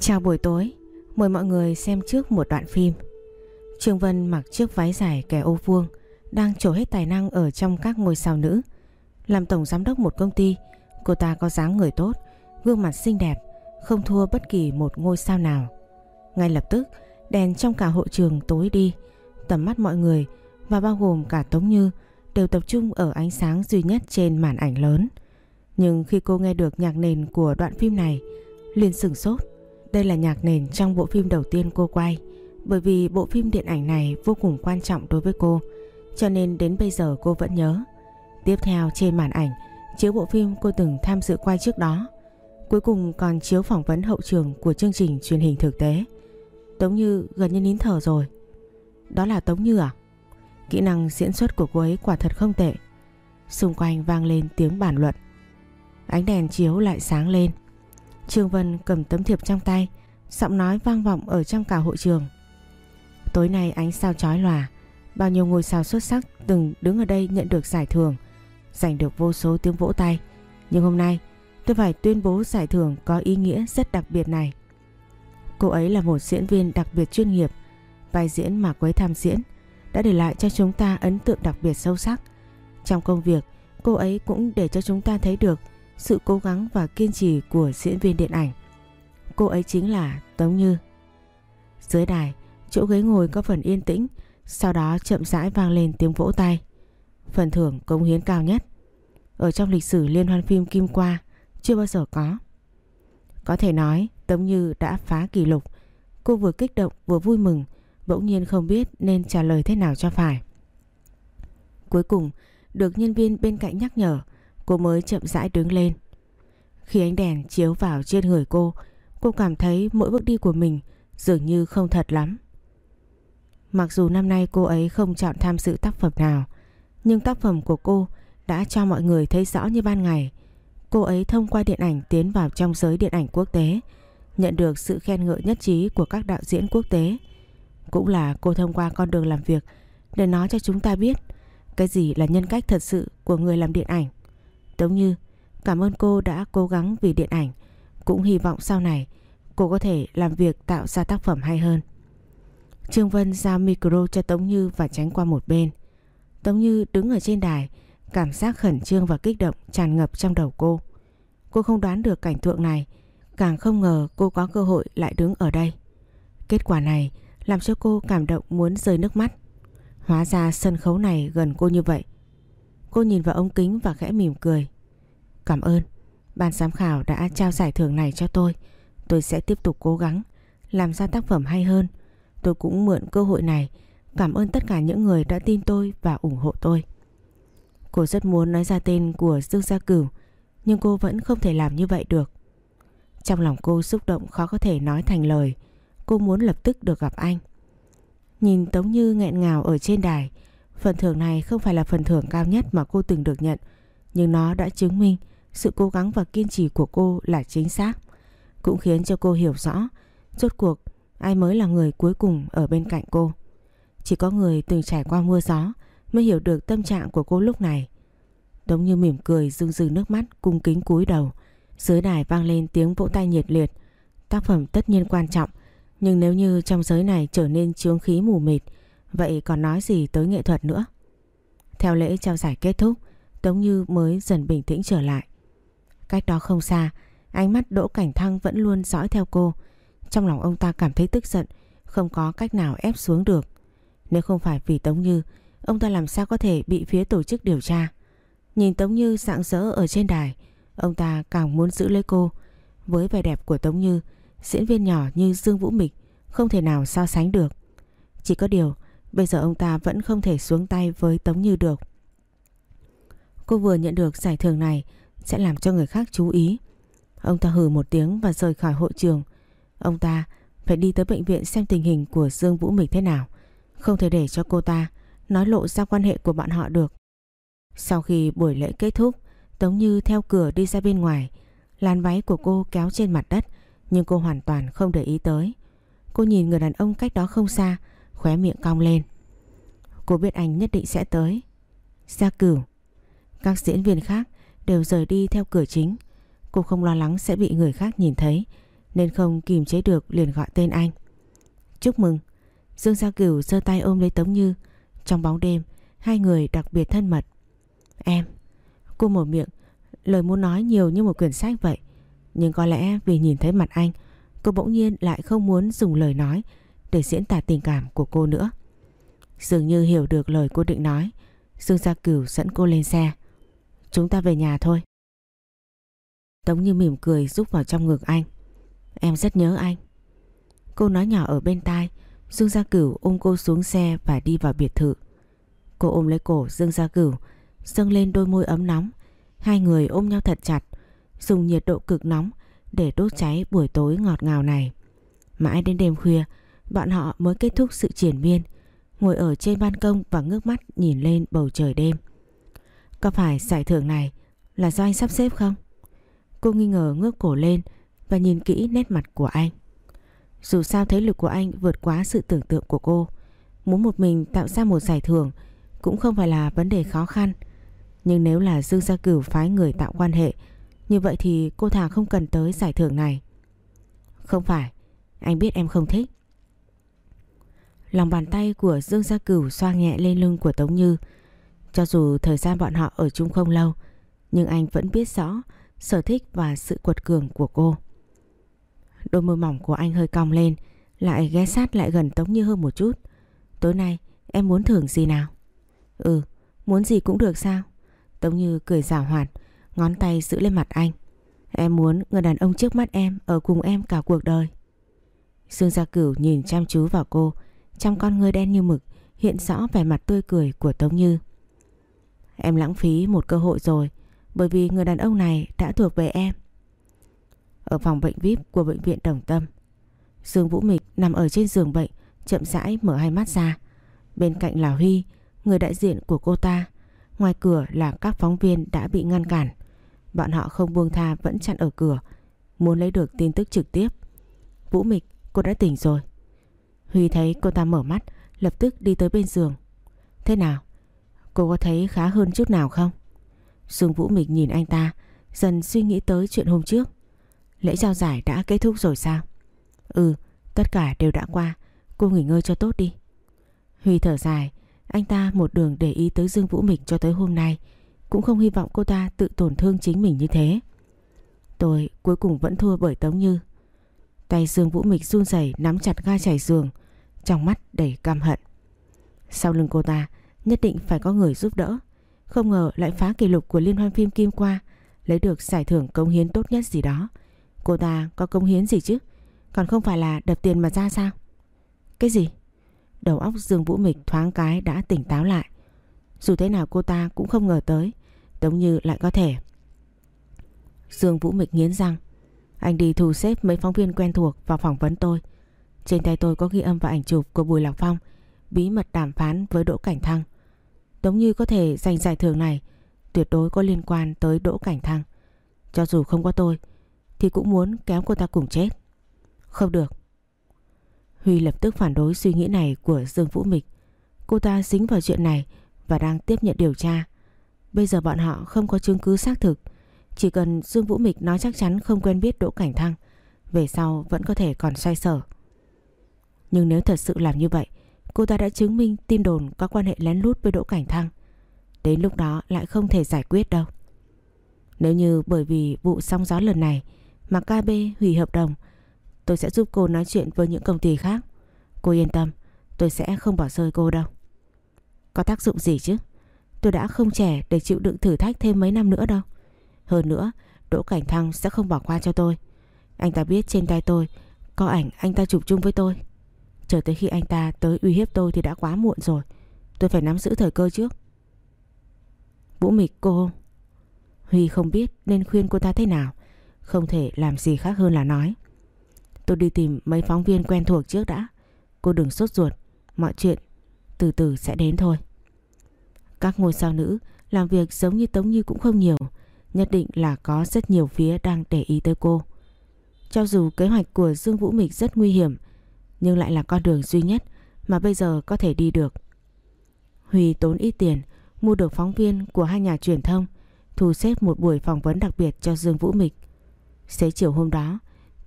Chào buổi tối, mời mọi người xem trước một đoạn phim. Trương Vân mặc chiếc váy dài kẻ ô vuông, đang trổ hết tài năng ở trong các ngôi sao nữ. Làm tổng giám đốc một công ty, cô ta có dáng người tốt, gương mặt xinh đẹp, không thua bất kỳ một ngôi sao nào. Ngay lập tức, đèn trong cả hội trường tối đi, tầm mắt mọi người và bao gồm cả Tống Như đều tập trung ở ánh sáng duy nhất trên màn ảnh lớn. Nhưng khi cô nghe được nhạc nền của đoạn phim này, liền sửng sốt. Đây là nhạc nền trong bộ phim đầu tiên cô quay, bởi vì bộ phim điện ảnh này vô cùng quan trọng đối với cô, cho nên đến bây giờ cô vẫn nhớ. Tiếp theo trên màn ảnh chiếu bộ phim cô từng tham dự quay trước đó. Cuối cùng còn chiếu phỏng vấn hậu trường của chương trình truyền hình thực tế. Tống Như gần như nín thở rồi. Đó là Tống Như à? Kỹ năng diễn xuất của cô ấy quả thật không tệ. Xung quanh vang lên tiếng bàn luận. Ánh đèn chiếu lại sáng lên. Trương Vân cầm tấm thiệp trong tay, giọng nói vang vọng ở trong cả hội trường. Tối nay ánh sao chói lòa, bao nhiêu ngôi sao xuất sắc từng đứng ở đây nhận được giải thưởng, giành được vô số tiếng vỗ tay. Nhưng hôm nay, tôi phải tuyên bố giải thưởng có ý nghĩa rất đặc biệt này. Cô ấy là một diễn viên đặc biệt chuyên nghiệp, vai diễn mà cô ấy tham diễn đã để lại cho chúng ta ấn tượng đặc biệt sâu sắc. Trong công việc, cô ấy cũng để cho chúng ta thấy được sự cố gắng và kiên trì của diễn viên điện ảnh. Cô ấy chính là Tống Như. Dưới đài, chỗ ghế ngồi có phần yên tĩnh, sau đó chậm rãi vang lên tiếng vỗ tay. Phần thưởng cống hiến cao nhất. Ở trong lịch sử liên hoan phim Kim Qua, chưa bao giờ có. Có thể nói Tống Như đã phá kỷ lục. Cô vừa kích động vừa vui mừng, bỗng nhiên không biết nên trả lời thế nào cho phải. Cuối cùng, được nhân viên bên cạnh nhắc nhở, cô mới chậm rãi đứng lên. Khi ánh đèn chiếu vào trên người cô, cô cảm thấy mỗi bước đi của mình dường như không thật lắm. Mặc dù năm nay cô ấy không chọn tham dự tác phẩm nào, nhưng tác phẩm của cô đã cho mọi người thấy rõ như ban ngày. Cô ấy thông qua điện ảnh tiến vào trong giới điện ảnh quốc tế, nhận được sự khen ngợi nhất trí của các đạo diễn quốc tế. Cũng là cô thông qua con đường làm việc để nói cho chúng ta biết cái gì là nhân cách thật sự của người làm điện ảnh. Tống Như, cảm ơn cô đã cố gắng vì điện ảnh, cũng hy vọng sau này cô có thể làm việc tạo ra tác phẩm hay hơn. Trương Vân giao micro cho Tống Như và tránh qua một bên. Tống Như đứng ở trên đài, cảm giác khẩn trương và kích động tràn ngập trong đầu cô. Cô không đoán được cảnh tượng này, càng không ngờ cô có cơ hội lại đứng ở đây. Kết quả này làm cho cô cảm động muốn rơi nước mắt. Hóa ra sân khấu này gần cô như vậy. Cô nhìn vào ống kính và khẽ mỉm cười. Cảm ơn, ban giám khảo đã trao giải thưởng này cho tôi. Tôi sẽ tiếp tục cố gắng, làm ra tác phẩm hay hơn. Tôi cũng mượn cơ hội này cảm ơn tất cả những người đã tin tôi và ủng hộ tôi. Cô rất muốn nói ra tên của Dương Gia Cửu, nhưng cô vẫn không thể làm như vậy được. Trong lòng cô xúc động khó có thể nói thành lời. Cô muốn lập tức được gặp anh. Nhìn Tống Như nghẹn ngào ở trên đài, phần thưởng này không phải là phần thưởng cao nhất mà cô từng được nhận, nhưng nó đã chứng minh sự cố gắng và kiên trì của cô là chính xác. Cũng khiến cho cô hiểu rõ, rốt cuộc ai mới là người cuối cùng ở bên cạnh cô. Chỉ có người từng trải qua mưa gió mới hiểu được tâm trạng của cô lúc này. Tống Như mỉm cười rưng rưng nước mắt cung kính cúi đầu. Dưới đài vang lên tiếng vỗ tay nhiệt liệt. Tác phẩm tất nhiên quan trọng, nhưng nếu như trong giới này trở nên chướng khí mù mịt, vậy còn nói gì tới nghệ thuật nữa? Theo lễ trao giải kết thúc, Tống Như mới dần bình tĩnh trở lại. Cách đó không xa, ánh mắt Đỗ Cảnh Thăng vẫn luôn dõi theo cô. Trong lòng ông ta cảm thấy tức giận, không có cách nào ép xuống được. Nếu không phải vì Tống Như, ông ta làm sao có thể bị phía tổ chức điều tra. Nhìn Tống Như sạng rỡ ở trên đài, ông ta càng muốn giữ lấy cô. Với vẻ đẹp của Tống Như, diễn viên nhỏ như Dương Vũ Mịch không thể nào so sánh được. Chỉ có điều, bây giờ ông ta vẫn không thể xuống tay với Tống Như được. Cô vừa nhận được giải thưởng này sẽ làm cho người khác chú ý. Ông ta hừ một tiếng và rời khỏi hội trường. Ông ta phải đi tới bệnh viện xem tình hình của Dương Vũ Mịch thế nào. Không thể để cho cô ta nói lộ ra quan hệ của bọn họ được. Sau khi buổi lễ kết thúc, Tống Như theo cửa đi ra bên ngoài. Làn váy của cô kéo trên mặt đất nhưng cô hoàn toàn không để ý tới. Cô nhìn người đàn ông cách đó không xa, khóe miệng cong lên. Cô biết anh nhất định sẽ tới. Gia cửu. Các diễn viên khác đều rời đi theo cửa chính. Cô không lo lắng sẽ bị người khác nhìn thấy nên không kìm chế được liền gọi tên anh. Chúc mừng. Dương Gia Cửu giơ tay ôm lấy Tống Như. Trong bóng đêm, hai người đặc biệt thân mật. Em. Cô mở miệng, lời muốn nói nhiều như một quyển sách vậy. Nhưng có lẽ vì nhìn thấy mặt anh, cô bỗng nhiên lại không muốn dùng lời nói để diễn tả tình cảm của cô nữa. Dường như hiểu được lời cô định nói, Dương Gia Cửu dẫn cô lên xe. Chúng ta về nhà thôi. Tống Như mỉm cười rúc vào trong ngực anh. Em rất nhớ anh. Cô nói nhỏ ở bên tai, Dương Gia Cửu ôm cô xuống xe và đi vào biệt thự. Cô ôm lấy cổ Dương Gia Cửu, dâng lên đôi môi ấm nóng. Hai người ôm nhau thật chặt, dùng nhiệt độ cực nóng để đốt cháy buổi tối ngọt ngào này. Mãi đến đêm khuya, bọn họ mới kết thúc sự triển miên, ngồi ở trên ban công và ngước mắt nhìn lên bầu trời đêm. Có phải giải thưởng này là do anh sắp xếp không? Cô nghi ngờ ngước cổ lên và nhìn kỹ nét mặt của anh. Dù sao thế lực của anh vượt quá sự tưởng tượng của cô. Muốn một mình tạo ra một giải thưởng cũng không phải là vấn đề khó khăn. Nhưng nếu là Dương Gia Cửu phái người tạo quan hệ, như vậy thì cô thà không cần tới giải thưởng này. Không phải, anh biết em không thích. Lòng bàn tay của Dương Gia Cửu xoa nhẹ lên lưng của Tống Như. Cho dù thời gian bọn họ ở chung không lâu, nhưng anh vẫn biết rõ sở thích và sự quật cường của cô. Đôi môi mỏng của anh hơi cong lên, lại ghé sát lại gần Tống Như hơn một chút. Tối nay em muốn thưởng gì nào? Ừ, muốn gì cũng được sao? Tống Như cười giả hoạt, ngón tay giữ lên mặt anh. Em muốn người đàn ông trước mắt em ở cùng em cả cuộc đời. Dương Gia Cửu nhìn chăm chú vào cô, trong con người đen như mực hiện rõ vẻ mặt tươi cười của Tống Như. Em lãng phí một cơ hội rồi, bởi vì người đàn ông này đã thuộc về em. Ở phòng bệnh VIP của bệnh viện Đồng Tâm, Dương Vũ Mịch nằm ở trên giường bệnh, chậm rãi mở hai mắt ra. Bên cạnh là Huy, người đại diện của cô ta. Ngoài cửa là các phóng viên đã bị ngăn cản. Bọn họ không buông tha vẫn chặn ở cửa, muốn lấy được tin tức trực tiếp. Vũ Mịch, cô đã tỉnh rồi. Huy thấy cô ta mở mắt, lập tức đi tới bên giường. Thế nào? Cô có thấy khá hơn chút nào không? Dương Vũ Mịch nhìn anh ta, dần suy nghĩ tới chuyện hôm trước. Lễ trao giải đã kết thúc rồi sao? Ừ, tất cả đều đã qua, cô nghỉ ngơi cho tốt đi. Huy thở dài, anh ta một đường để ý tới Dương Vũ Mịch cho tới hôm nay, cũng không hy vọng cô ta tự tổn thương chính mình như thế. Tôi cuối cùng vẫn thua bởi Tống Như. Tay Dương Vũ Mịch run rẩy nắm chặt ga chảy giường, trong mắt đầy căm hận. Sau lưng cô ta nhất định phải có người giúp đỡ. Không ngờ lại phá kỷ lục của liên hoan phim Kim Qua, lấy được giải thưởng công hiến tốt nhất gì đó. Cô ta có công hiến gì chứ? Còn không phải là đập tiền mà ra sao? Cái gì? Đầu óc Dương Vũ Mịch thoáng cái đã tỉnh táo lại. Dù thế nào cô ta cũng không ngờ tới, Tống Như lại có thể. Dương Vũ Mịch nghiến răng. Anh đi thu xếp mấy phóng viên quen thuộc vào phỏng vấn tôi. Trên tay tôi có ghi âm và ảnh chụp của Bùi Lạc Phong, bí mật đàm phán với Đỗ Cảnh Thăng. Tống Như có thể giành giải thưởng này, tuyệt đối có liên quan tới Đỗ Cảnh Thăng. Cho dù không có tôi, thì cũng muốn kéo cô ta cùng chết. Không được. Huy lập tức phản đối suy nghĩ này của Dương Vũ Mịch. Cô ta dính vào chuyện này và đang tiếp nhận điều tra. Bây giờ bọn họ không có chứng cứ xác thực. Chỉ cần Dương Vũ Mịch nói chắc chắn không quen biết Đỗ Cảnh Thăng. Về sau vẫn có thể còn xoay sở. Nhưng nếu thật sự làm như vậy, Cô ta đã chứng minh tin đồn có quan hệ lén lút với Đỗ Cảnh Thăng. Đến lúc đó lại không thể giải quyết đâu. Nếu như bởi vì vụ song gió lần này Mà KB hủy hợp đồng, Tôi sẽ giúp cô nói chuyện với những công ty khác. Cô yên tâm, Tôi sẽ không bỏ rơi cô đâu. Có tác dụng gì chứ? Tôi đã không trẻ để chịu đựng thử thách thêm mấy năm nữa đâu. Hơn nữa, Đỗ Cảnh Thăng sẽ không bỏ qua cho tôi. Anh ta biết trên tay tôi Có ảnh anh ta chụp chung với tôi. Chờ tới khi anh ta tới uy hiếp tôi thì đã quá muộn rồi. Tôi phải nắm giữ thời cơ trước. Vũ Mịch, cô Huy không biết nên khuyên cô ta thế nào. Không thể làm gì khác hơn là nói. Tôi đi tìm mấy phóng viên quen thuộc trước đã. Cô đừng sốt ruột. Mọi chuyện từ từ sẽ đến thôi. Các ngôi sao nữ Làm việc giống như Tống Như cũng không nhiều. Nhất định là có rất nhiều phía đang để ý tới cô Cho dù kế hoạch của Dương Vũ Mịch rất nguy hiểm, nhưng lại là con đường duy nhất mà bây giờ có thể đi được. Huy tốn ít tiền, mua được phóng viên của hai nhà truyền thông, thu xếp một buổi phỏng vấn đặc biệt cho Dương Vũ Mịch. Xế chiều hôm đó,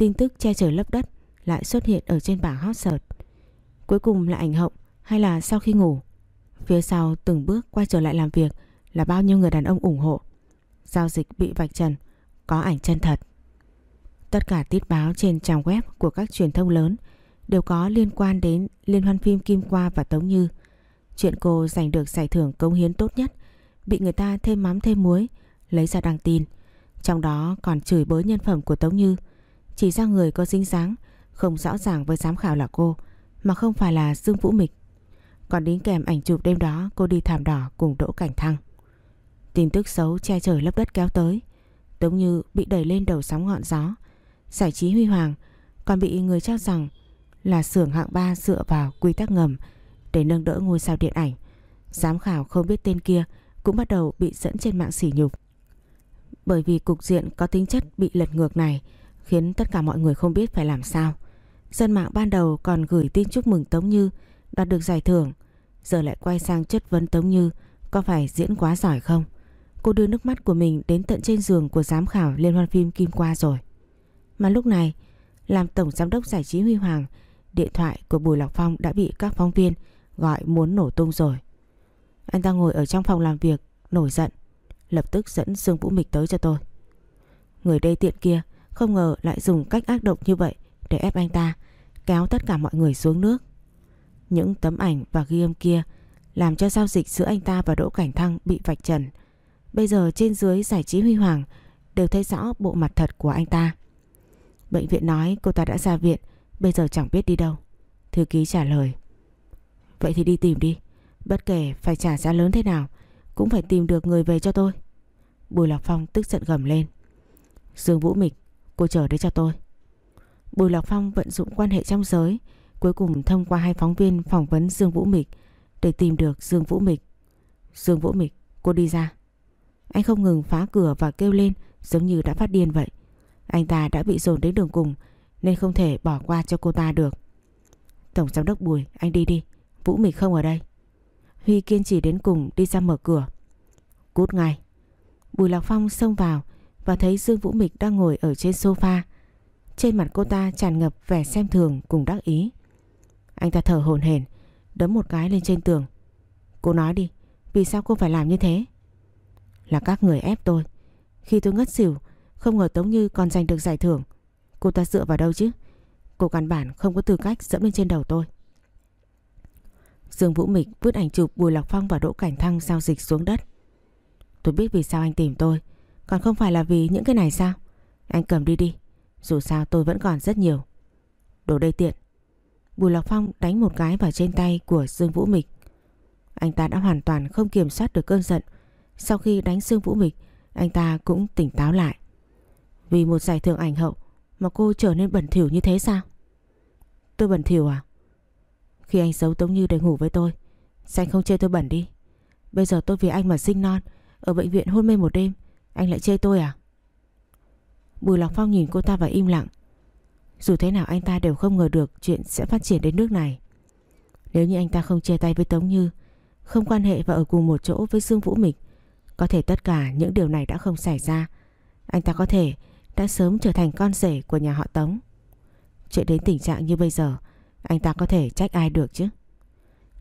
Tin tức che trời lấp đất lại xuất hiện ở trên bảng hot search. Cuối cùng là ảnh hậu hay là sau khi ngủ? Phía sau từng bước quay trở lại làm việc là bao nhiêu người đàn ông ủng hộ. Giao dịch bị vạch trần, có ảnh chân thật. Tất cả tiết báo trên trang web của các truyền thông lớn đều có liên quan đến liên hoan phim Kim Qua và Tống Như. Chuyện cô giành được giải thưởng công hiến tốt nhất bị người ta thêm mắm thêm muối lấy ra đăng tin. Trong đó còn chửi bới nhân phẩm của Tống Như. Chỉ ra người có dính dáng không rõ ràng với giám khảo là cô mà không phải là Dương Vũ Mịch. Còn đính kèm ảnh chụp đêm đó cô đi thảm đỏ cùng Đỗ Cảnh Thăng. Tin tức xấu che trời lấp đất kéo tới. Tống Như bị đẩy lên đầu sóng ngọn gió. Giải trí huy hoàng còn bị người cho rằng là xưởng hạng 3 dựa vào quy tắc ngầm để nâng đỡ ngôi sao điện ảnh. Giám khảo không biết tên kia cũng bắt đầu bị dẫn trên mạng sỉ nhục. Bởi vì cục diện có tính chất bị lật ngược này khiến tất cả mọi người không biết phải làm sao. Dân mạng ban đầu còn gửi tin chúc mừng Tống Như đạt được giải thưởng, giờ lại quay sang chất vấn Tống Như có phải diễn quá giỏi không? Cô đưa nước mắt của mình đến tận trên giường của giám khảo liên hoan phim Kim Qua rồi. Mà lúc này, làm tổng giám đốc giải trí Huy Hoàng, điện thoại của Bùi Lọc Phong đã bị các phóng viên gọi muốn nổ tung rồi. Anh ta ngồi ở trong phòng làm việc, nổi giận, lập tức dẫn Dương Vũ Mịch tới cho tôi. Người đây tiện kia không ngờ lại dùng cách ác độc như vậy để ép anh ta kéo tất cả mọi người xuống nước. Những tấm ảnh và ghi âm kia làm cho giao dịch giữa anh ta và Đỗ Cảnh Thăng bị vạch trần. Bây giờ trên dưới giải trí huy hoàng đều thấy rõ bộ mặt thật của anh ta. Bệnh viện nói cô ta đã ra viện, bây giờ chẳng biết đi đâu. Thư ký trả lời. Vậy thì đi tìm đi, bất kể phải trả giá lớn thế nào, cũng phải tìm được người về cho tôi. Bùi Lạc Phong tức giận gầm lên. Dương Vũ Mịch, cô chờ đấy cho tôi. Bùi Lạc Phong vận dụng quan hệ trong giới, cuối cùng thông qua hai phóng viên phỏng vấn Dương Vũ Mịch để tìm được Dương Vũ Mịch. Dương Vũ Mịch, cô đi ra. Anh không ngừng phá cửa và kêu lên giống như đã phát điên vậy. Anh ta đã bị dồn đến đường cùng nên không thể bỏ qua cho cô ta được. Tổng giám đốc Bùi, anh đi đi. Vũ Mịch không ở đây. Huy kiên trì đến cùng đi ra mở cửa. Cút ngay. Bùi Lạc Phong xông vào và thấy Dương Vũ Mịch đang ngồi ở trên sofa. Trên mặt cô ta tràn ngập vẻ xem thường cùng đắc ý. Anh ta thở hổn hển, đấm một cái lên trên tường. Cô nói đi, vì sao cô phải làm như thế? Là các người ép tôi. Khi tôi ngất xỉu, không ngờ Tống Như còn giành được giải thưởng. Cô ta dựa vào đâu chứ? Cô căn bản không có tư cách dẫm lên trên đầu tôi. Dương Vũ Mịch vứt ảnh chụp Bùi Lạc Phong và Đỗ Cảnh Thăng giao dịch xuống đất. Tôi biết vì sao anh tìm tôi, còn không phải là vì những cái này sao? Anh cầm đi đi, dù sao tôi vẫn còn rất nhiều. Đồ đây tiện. Bùi Lạc Phong đánh một cái vào trên tay của Dương Vũ Mịch. Anh ta đã hoàn toàn không kiểm soát được cơn giận. Sau khi đánh Dương Vũ Mịch, anh ta cũng tỉnh táo lại. Vì một giải thưởng ảnh hậu mà cô trở nên bẩn thỉu như thế sao? Tôi bẩn thỉu à? Khi anh giấu Tống Như để ngủ với tôi, sao anh không chê tôi bẩn đi? Bây giờ tôi vì anh mà sinh non, ở bệnh viện hôn mê một đêm, anh lại chê tôi à? Bùi Lạc Phong nhìn cô ta và im lặng. Dù thế nào anh ta đều không ngờ được chuyện sẽ phát triển đến nước này. Nếu như anh ta không chia tay với Tống Như, không quan hệ và ở cùng một chỗ với Dương Vũ Mịch, có thể tất cả những điều này đã không xảy ra. Anh ta có thể đã sớm trở thành con rể của nhà họ Tống. Chuyện đến tình trạng như bây giờ, anh ta có thể trách ai được chứ?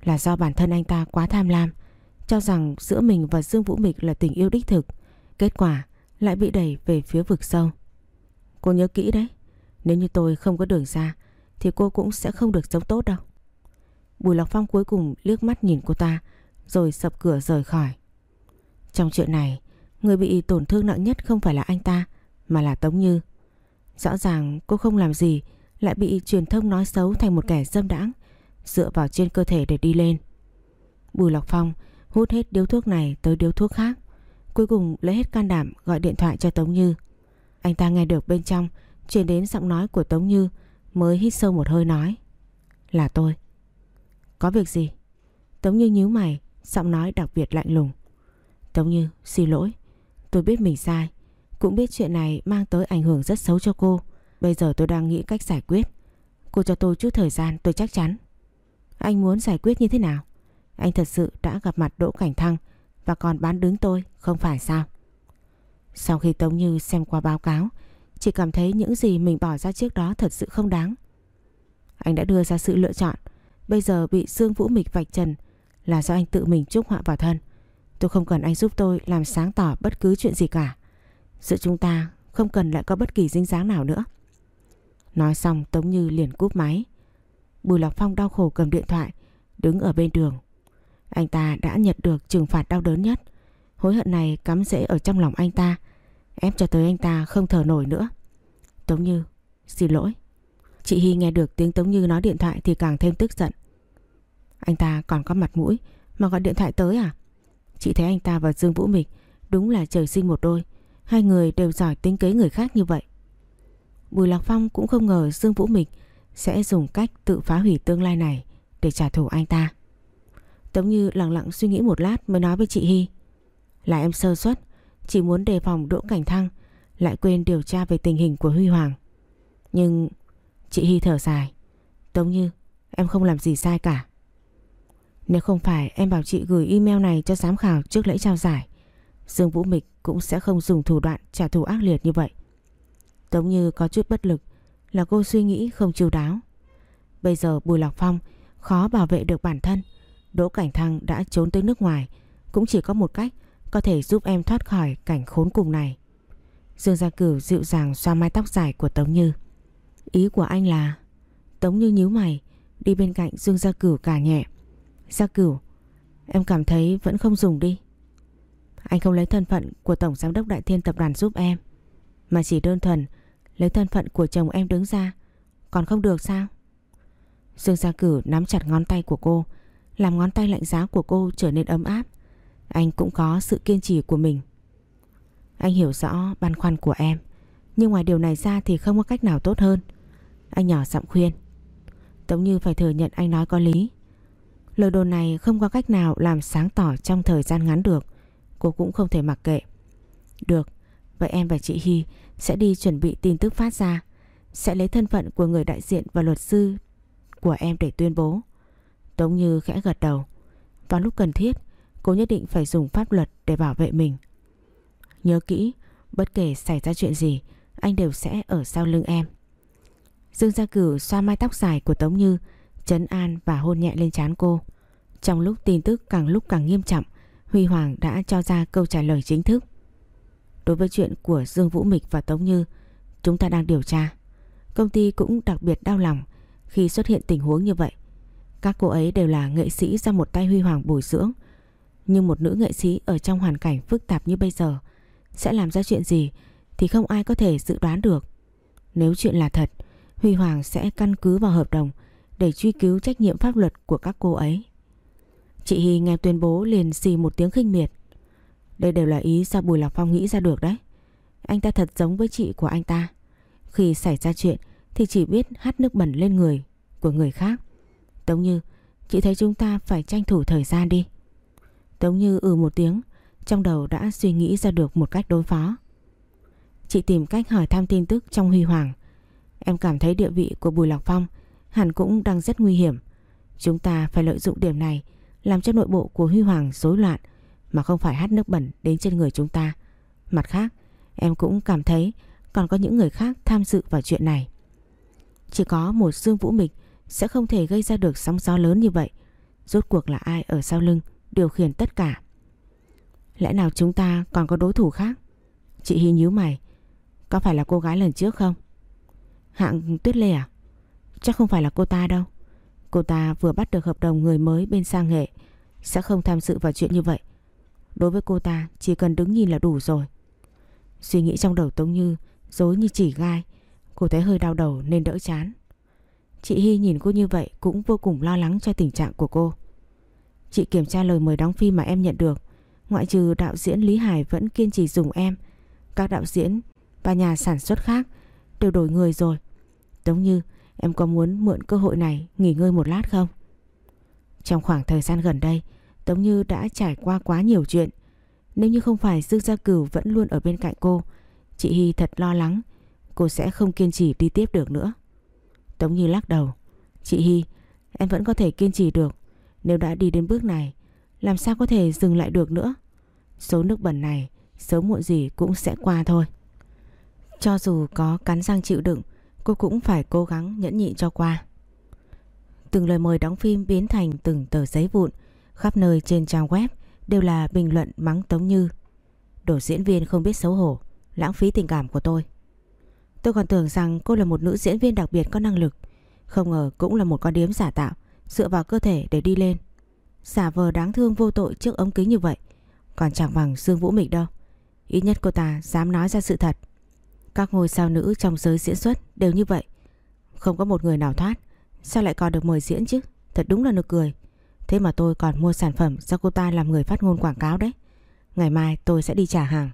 Là do bản thân anh ta quá tham lam, cho rằng giữa mình và Dương Vũ Mịch là tình yêu đích thực. Kết quả lại bị đẩy về phía vực sâu. Cô nhớ kỹ đấy, nếu như tôi không có đường ra thì cô cũng sẽ không được sống tốt đâu. Bùi Lọc Phong cuối cùng liếc mắt nhìn cô ta rồi sập cửa rời khỏi. Trong chuyện này, người bị tổn thương nặng nhất không phải là anh ta mà là Tống Như. Rõ ràng cô không làm gì lại bị truyền thông nói xấu thành một kẻ dâm đãng dựa vào trên cơ thể để đi lên. Bùi Lọc Phong hút hết điếu thuốc này tới điếu thuốc khác cuối cùng lấy hết can đảm gọi điện thoại cho Tống Như. Anh ta nghe được bên trong truyền đến giọng nói của Tống Như mới hít sâu một hơi nói. Là tôi. Có việc gì? Tống Như nhíu mày, giọng nói đặc biệt lạnh lùng. Tống Như, xin lỗi. Tôi biết mình sai. Cũng biết chuyện này mang tới ảnh hưởng rất xấu cho cô. Bây giờ tôi đang nghĩ cách giải quyết. Cô cho tôi chút thời gian tôi chắc chắn. Anh muốn giải quyết như thế nào? Anh thật sự đã gặp mặt Đỗ Cảnh Thăng và còn bán đứng tôi, không phải sao? Sau khi Tống Như xem qua báo cáo, Chỉ cảm thấy những gì mình bỏ ra trước đó thật sự không đáng Anh đã đưa ra sự lựa chọn Bây giờ bị Dương Vũ Mịch vạch trần Là do anh tự mình trúc họa vào thân Tôi không cần anh giúp tôi làm sáng tỏ bất cứ chuyện gì cả. Giữa chúng ta không cần lại có bất kỳ dính dáng nào nữa. Nói xong Tống Như liền cúp máy. Bùi Lọc Phong đau khổ cầm điện thoại, Đứng ở bên đường. Anh ta đã nhận được trừng phạt đau đớn nhất. Hối hận này cắm rễ ở trong lòng anh ta, Ép cho tới anh ta không thở nổi nữa. Tống Như, Xin lỗi. Chị Hy nghe được tiếng Tống Như nói điện thoại thì càng thêm tức giận. Anh ta còn có mặt mũi Mà gọi điện thoại tới à? Chị thấy anh ta và Dương Vũ Mịch Đúng là trời sinh một đôi. Hai người đều giỏi tính kế người khác như vậy. Bùi Lạc Phong cũng không ngờ Dương Vũ Mịch Sẽ dùng cách tự phá hủy tương lai này Để trả thù anh ta. Tống Như lặng lặng suy nghĩ một lát mới nói với chị Hy Là em sơ suất Chỉ muốn đề phòng Đỗ Cảnh Thăng, Lại quên điều tra về tình hình của Huy Hoàng. Nhưng Chị Hy thở dài. Tống Như, em không làm gì sai cả. Nếu không phải em bảo chị gửi email này cho giám khảo trước lễ trao giải, Dương Vũ Mịch cũng sẽ không dùng thủ đoạn trả thù ác liệt như vậy. Tống Như có chút bất lực là cô suy nghĩ không chu đáo. Bây giờ Bùi Lạc Phong khó bảo vệ được bản thân. Đỗ Cảnh Thăng đã trốn tới nước ngoài, Cũng chỉ có một cách, có thể giúp em thoát khỏi cảnh khốn cùng này. Dương Gia Cửu dịu dàng xoa mái tóc dài của Tống Như. Ý của anh là, Tống như nhíu mày, Đi bên cạnh Dương Gia Cửu cả nhẹ. Gia Cửu, Em cảm thấy vẫn không dùng đi. Anh không lấy thân phận của Tổng Giám đốc Đại Thiên Tập đoàn giúp em, Mà chỉ đơn thuần Lấy thân phận của chồng em đứng ra, Còn không được sao? Dương Gia Cửu nắm chặt ngón tay của cô, Làm ngón tay lạnh giá của cô trở nên ấm áp. Anh cũng có sự kiên trì của mình. Anh hiểu rõ băn khoăn của em, Nhưng ngoài điều này ra thì không có cách nào tốt hơn. Anh nhỏ giọng khuyên, Tống Như phải thừa nhận anh nói có lý. Lời đồn này không có cách nào làm sáng tỏ trong thời gian ngắn được. Cô cũng không thể mặc kệ. Được, Vậy em và chị Hy sẽ đi chuẩn bị tin tức phát ra. Sẽ lấy thân phận của người đại diện và luật sư của em để tuyên bố. Tống Như khẽ gật đầu. Vào lúc cần thiết, Cô nhất định phải dùng pháp luật để bảo vệ mình. Nhớ kỹ, Bất kể xảy ra chuyện gì, Anh đều sẽ ở sau lưng em. Dương Gia Cửu xoa mai tóc dài của Tống Như Trấn an và hôn nhẹ lên trán cô. Trong lúc tin tức càng lúc càng nghiêm trọng, Huy Hoàng đã cho ra câu trả lời chính thức. Đối với chuyện của Dương Vũ Mịch và Tống Như, Chúng ta đang điều tra. Công ty cũng đặc biệt đau lòng Khi xuất hiện tình huống như vậy. Các cô ấy đều là nghệ sĩ do một tay Huy Hoàng bồi dưỡng. Nhưng một nữ nghệ sĩ ở trong hoàn cảnh phức tạp như bây giờ Sẽ làm ra chuyện gì Thì không ai có thể dự đoán được. Nếu chuyện là thật, Huy Hoàng sẽ căn cứ vào hợp đồng để truy cứu trách nhiệm pháp luật của các cô ấy. Chị Hy nghe tuyên bố liền xì một tiếng khinh miệt. Đây đều là ý do Bùi Lạc Phong nghĩ ra được đấy. Anh ta thật giống với chị của anh ta. Khi xảy ra chuyện thì chỉ biết hắt nước bẩn lên người của người khác. Tống Như, chị thấy chúng ta phải tranh thủ thời gian đi. Tống Như ừ một tiếng, trong đầu đã suy nghĩ ra được một cách đối phó. Chị tìm cách hỏi thăm tin tức trong Huy Hoàng Em cảm thấy địa vị của Bùi Lạc Phong hẳn cũng đang rất nguy hiểm. Chúng ta phải lợi dụng điểm này làm cho nội bộ của Huy Hoàng rối loạn mà không phải hát nước bẩn đến trên người chúng ta. Mặt khác, em cũng cảm thấy còn có những người khác tham dự vào chuyện này. Chỉ có một Dương Vũ Mịch sẽ không thể gây ra được sóng gió lớn như vậy. Rốt cuộc là ai ở sau lưng điều khiển tất cả. Lẽ nào chúng ta còn có đối thủ khác? Chị Hy nhíu mày. Có phải là cô gái lần trước không? Hạng Tuyết Lê à? Chắc không phải là cô ta đâu. Cô ta vừa bắt được hợp đồng người mới bên sang nghệ Sẽ không tham dự vào chuyện như vậy. Đối với cô ta chỉ cần đứng nhìn là đủ rồi. Suy nghĩ trong đầu Tống Như Dối như chỉ gai Cô thấy hơi đau đầu nên đỡ chán. Chị Hy nhìn cô như vậy Cũng vô cùng lo lắng cho tình trạng của cô. Chị kiểm tra lời mời đóng phim mà em nhận được Ngoại trừ đạo diễn Lý Hải vẫn kiên trì dùng em. Các đạo diễn và nhà sản xuất khác đều đổi người rồi. Tống Như, em có muốn mượn cơ hội này nghỉ ngơi một lát không? Trong khoảng thời gian gần đây, Tống Như đã trải qua quá nhiều chuyện. Nếu như không phải Dương Gia Cửu vẫn luôn ở bên cạnh cô, chị Hy thật lo lắng cô sẽ không kiên trì đi tiếp được nữa. Tống Như lắc đầu. Chị Hy, em vẫn có thể kiên trì được. Nếu đã đi đến bước này, làm sao có thể dừng lại được nữa? Số nước bẩn này, sớm muộn gì cũng sẽ qua thôi. Cho dù có cắn răng chịu đựng, cô cũng phải cố gắng nhẫn nhịn cho qua. Từng lời mời đóng phim biến thành từng tờ giấy vụn, khắp nơi trên trang web đều là bình luận mắng Tống Như. Đồ diễn viên không biết xấu hổ, lãng phí tình cảm của tôi. Tôi còn tưởng rằng cô là một nữ diễn viên đặc biệt có năng lực, không ngờ cũng là một con điếm giả tạo, dựa vào cơ thể để đi lên. Giả vờ đáng thương vô tội trước ống kính như vậy, còn chẳng bằng Dương Vũ Mịch đâu. Ít nhất cô ta dám nói ra sự thật. Các ngôi sao nữ trong giới diễn xuất đều như vậy. Không có một người nào thoát. Sao lại còn được mời diễn chứ? Thật đúng là nực cười. Thế mà tôi còn mua sản phẩm do cô ta làm người phát ngôn quảng cáo đấy. Ngày mai tôi sẽ đi trả hàng.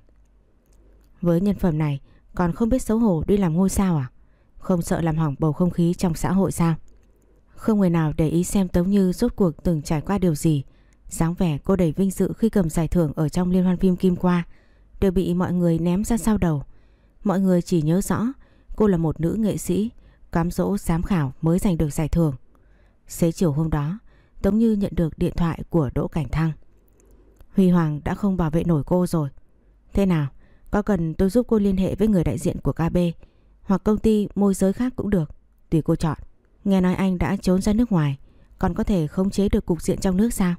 Với nhân phẩm này, còn không biết xấu hổ đi làm ngôi sao à? Không sợ làm hỏng bầu không khí trong xã hội sao? Không người nào để ý xem Tống Như rốt cuộc từng trải qua điều gì. dáng vẻ cô đầy vinh dự khi cầm giải thưởng ở trong liên hoan phim Kim Qua đều bị mọi người ném ra sau đầu. Mọi người chỉ nhớ rõ cô là một nữ nghệ sĩ cám dỗ giám khảo mới giành được giải thưởng. Xế chiều hôm đó, Tống Như nhận được điện thoại của Đỗ Cảnh Thăng. Huy Hoàng đã không bảo vệ nổi cô rồi. Thế nào? Có cần tôi giúp cô liên hệ với người đại diện của KB hoặc công ty môi giới khác cũng được. Tùy cô chọn. Nghe nói anh đã trốn ra nước ngoài còn có thể khống chế được cục diện trong nước sao?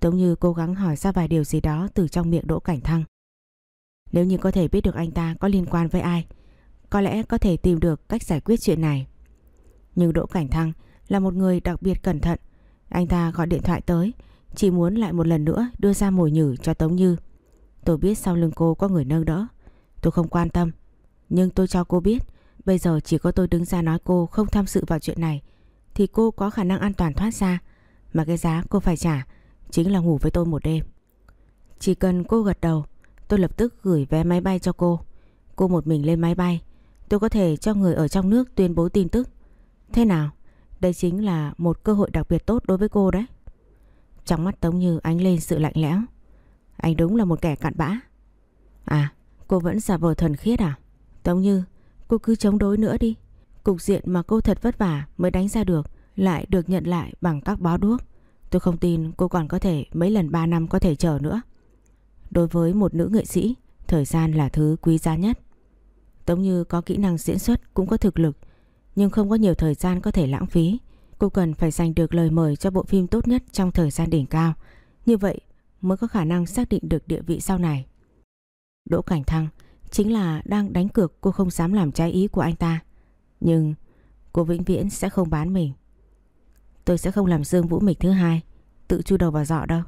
Tống Như cố gắng hỏi ra vài điều gì đó từ trong miệng Đỗ Cảnh Thăng. Nếu như có thể biết được anh ta có liên quan với ai, Có lẽ có thể tìm được cách giải quyết chuyện này. Nhưng Đỗ Cảnh Thăng là một người đặc biệt cẩn thận. Anh ta gọi điện thoại tới, Chỉ muốn lại một lần nữa đưa ra mồi nhử cho Tống Như. Tôi biết sau lưng cô có người nâng đỡ. Tôi không quan tâm, Nhưng tôi cho cô biết, Bây giờ chỉ có tôi đứng ra nói cô không tham sự vào chuyện này, Thì cô có khả năng an toàn thoát ra. Mà cái giá cô phải trả Chính là ngủ với tôi một đêm. Chỉ cần cô gật đầu Tôi lập tức gửi vé máy bay cho cô. Cô một mình lên máy bay. Tôi có thể cho người ở trong nước tuyên bố tin tức. Thế nào? Đây chính là một cơ hội đặc biệt tốt đối với cô đấy. Trong mắt Tống Như ánh lên sự lạnh lẽo. Anh đúng là một kẻ cặn bã. À cô vẫn giả vờ thần khiết à? Tống Như, cô cứ chống đối nữa đi. Cục diện mà cô thật vất vả mới đánh ra được Lại được nhận lại bằng các bó đuốc. Tôi không tin cô còn có thể mấy lần 3 năm có thể chờ nữa. Đối với một nữ nghệ sĩ, thời gian là thứ quý giá nhất. Tống Như có kỹ năng diễn xuất cũng có thực lực, nhưng không có nhiều thời gian có thể lãng phí. Cô cần phải giành được lời mời cho bộ phim tốt nhất trong thời gian đỉnh cao. Như vậy mới có khả năng xác định được địa vị sau này. Đỗ Cảnh Thăng chính là đang đánh cược cô không dám làm trái ý của anh ta. Nhưng cô vĩnh viễn sẽ không bán mình. Tôi sẽ không làm Dương Vũ Mịch thứ hai, tự chu đầu vào dọ đâu.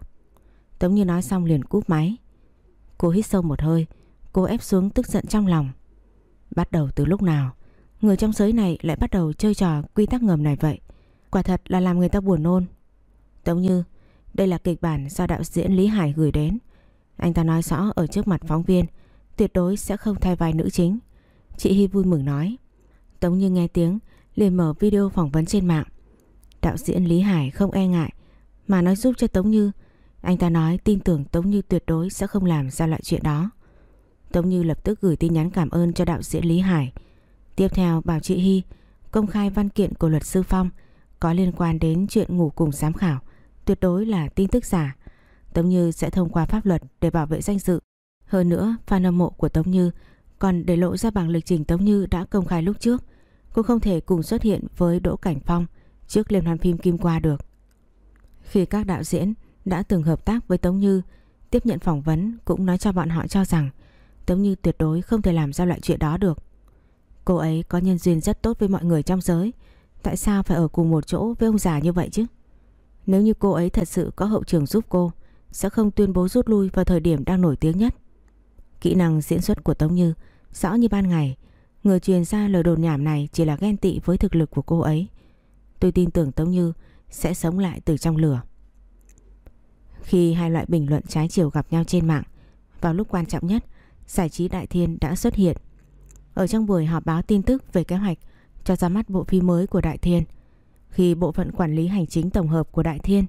Tống Như nói xong liền cúp máy. Cô hít sâu một hơi, Cô ép xuống tức giận trong lòng. Bắt đầu từ lúc nào, Người trong giới này lại bắt đầu chơi trò quy tắc ngầm này vậy? Quả thật là làm người ta buồn nôn. Tống như, Đây là kịch bản do đạo diễn Lý Hải gửi đến. Anh ta nói rõ ở trước mặt phóng viên, Tuyệt đối sẽ không thay vai nữ chính. Chị Hy vui mừng nói. Tống như nghe tiếng, liền mở video phỏng vấn trên mạng. Đạo diễn Lý Hải không e ngại, Mà nói giúp cho Tống Như anh ta nói tin tưởng Tống Như tuyệt đối sẽ không làm ra loại chuyện đó. Tống Như lập tức gửi tin nhắn cảm ơn cho đạo diễn Lý Hải. Tiếp theo bảo chị Hy công khai văn kiện của luật sư Phong có liên quan đến chuyện ngủ cùng giám khảo. Tuyệt đối là tin tức giả. Tống Như sẽ thông qua pháp luật để bảo vệ danh dự. Hơn nữa, fan hâm mộ của Tống Như còn để lộ ra bảng lịch trình Tống Như đã công khai lúc trước. Cô không thể cùng xuất hiện với Đỗ Cảnh Phong trước liên hoan phim Kim Qua được. Khi các đạo diễn đã từng hợp tác với Tống Như, tiếp nhận phỏng vấn cũng nói cho bọn họ cho rằng Tống Như tuyệt đối không thể làm ra loại chuyện đó được. Cô ấy có nhân duyên rất tốt với mọi người trong giới, Tại sao phải ở cùng một chỗ với ông già như vậy chứ? Nếu như cô ấy thật sự có hậu trường giúp cô, Sẽ không tuyên bố rút lui vào thời điểm đang nổi tiếng nhất Kỹ năng diễn xuất của Tống Như Rõ như ban ngày, Người truyền ra lời đồn nhảm này chỉ là ghen tị với thực lực của cô ấy Tôi tin tưởng Tống Như sẽ sống lại từ trong lửa khi hai loại bình luận trái chiều gặp nhau trên mạng, vào lúc quan trọng nhất, giải trí Đại Thiên đã xuất hiện. Ở trong buổi họp báo tin tức về kế hoạch cho ra mắt bộ phim mới của Đại Thiên, khi bộ phận quản lý hành chính tổng hợp của Đại Thiên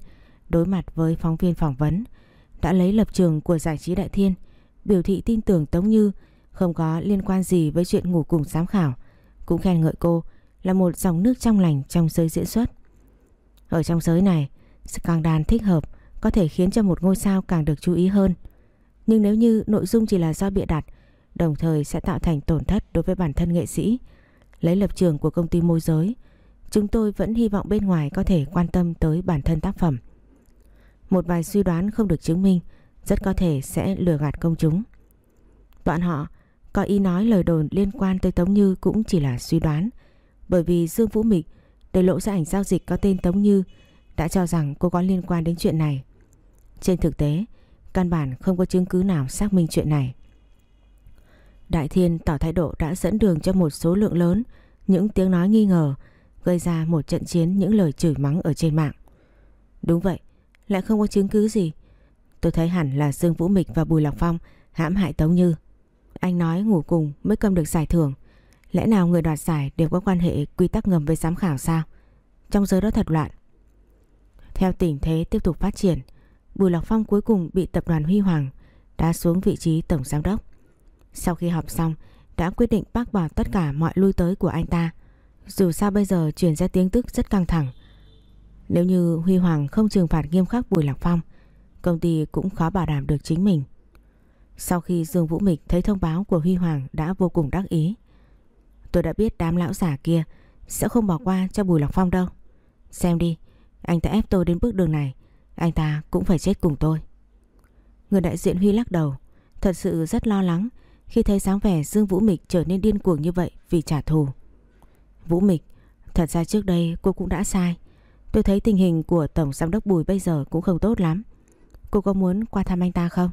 đối mặt với phóng viên phỏng vấn, đã lấy lập trường của giải trí Đại Thiên, biểu thị tin tưởng Tống Như không có liên quan gì với chuyện ngủ cùng giám khảo, cũng khen ngợi cô là một dòng nước trong lành trong giới diễn xuất. Ở trong giới này, scandal thích hợp có thể khiến cho một ngôi sao càng được chú ý hơn. Nhưng nếu như nội dung chỉ là do bịa đặt đồng thời sẽ tạo thành tổn thất đối với bản thân nghệ sĩ. Lấy lập trường của công ty môi giới, chúng tôi vẫn hy vọng bên ngoài có thể quan tâm tới bản thân tác phẩm. Một vài suy đoán không được chứng minh rất có thể sẽ lừa gạt công chúng. Bọn họ có ý nói lời đồn liên quan tới Tống Như cũng chỉ là suy đoán bởi vì Dương Vũ Mịch để lộ ra ảnh giao dịch có tên Tống Như đã cho rằng cô có liên quan đến chuyện này. Trên thực tế, căn bản không có chứng cứ nào xác minh chuyện này. Đại Thiên tỏ thái độ đã dẫn đường cho một số lượng lớn những tiếng nói nghi ngờ gây ra một trận chiến những lời chửi mắng ở trên mạng. Đúng vậy, lại không có chứng cứ gì. Tôi thấy hẳn là Dương Vũ Mịch và Bùi Lọc Phong hãm hại Tống Như. Anh nói ngủ cùng mới cầm được giải thưởng. Lẽ nào người đoạt giải đều có quan hệ quy tắc ngầm với giám khảo sao? Trong giới đó thật loạn. Theo tình thế tiếp tục phát triển, Bùi Lọc Phong cuối cùng bị tập đoàn Huy Hoàng đá xuống vị trí tổng giám đốc. Sau khi họp xong, đã quyết định bác bỏ tất cả mọi lui tới của anh ta. Dù sao bây giờ truyền ra tiếng tức rất căng thẳng. Nếu như Huy Hoàng không trừng phạt nghiêm khắc Bùi Lạc Phong, công ty cũng khó bảo đảm được chính mình. Sau khi Dương Vũ Mịch thấy thông báo của Huy Hoàng đã vô cùng đắc ý. Tôi đã biết đám lão giả kia sẽ không bỏ qua cho Bùi Lạc Phong đâu. Xem đi, anh ta ép tôi đến bước đường này, anh ta cũng phải chết cùng tôi. Người đại diện Huy lắc đầu, thật sự rất lo lắng khi thấy dáng vẻ Dương Vũ Mịch trở nên điên cuồng như vậy vì trả thù. Vũ Mịch, thật ra trước đây cô cũng đã sai. Tôi thấy tình hình của Tổng Giám đốc Bùi bây giờ cũng không tốt lắm. Cô có muốn qua thăm anh ta không?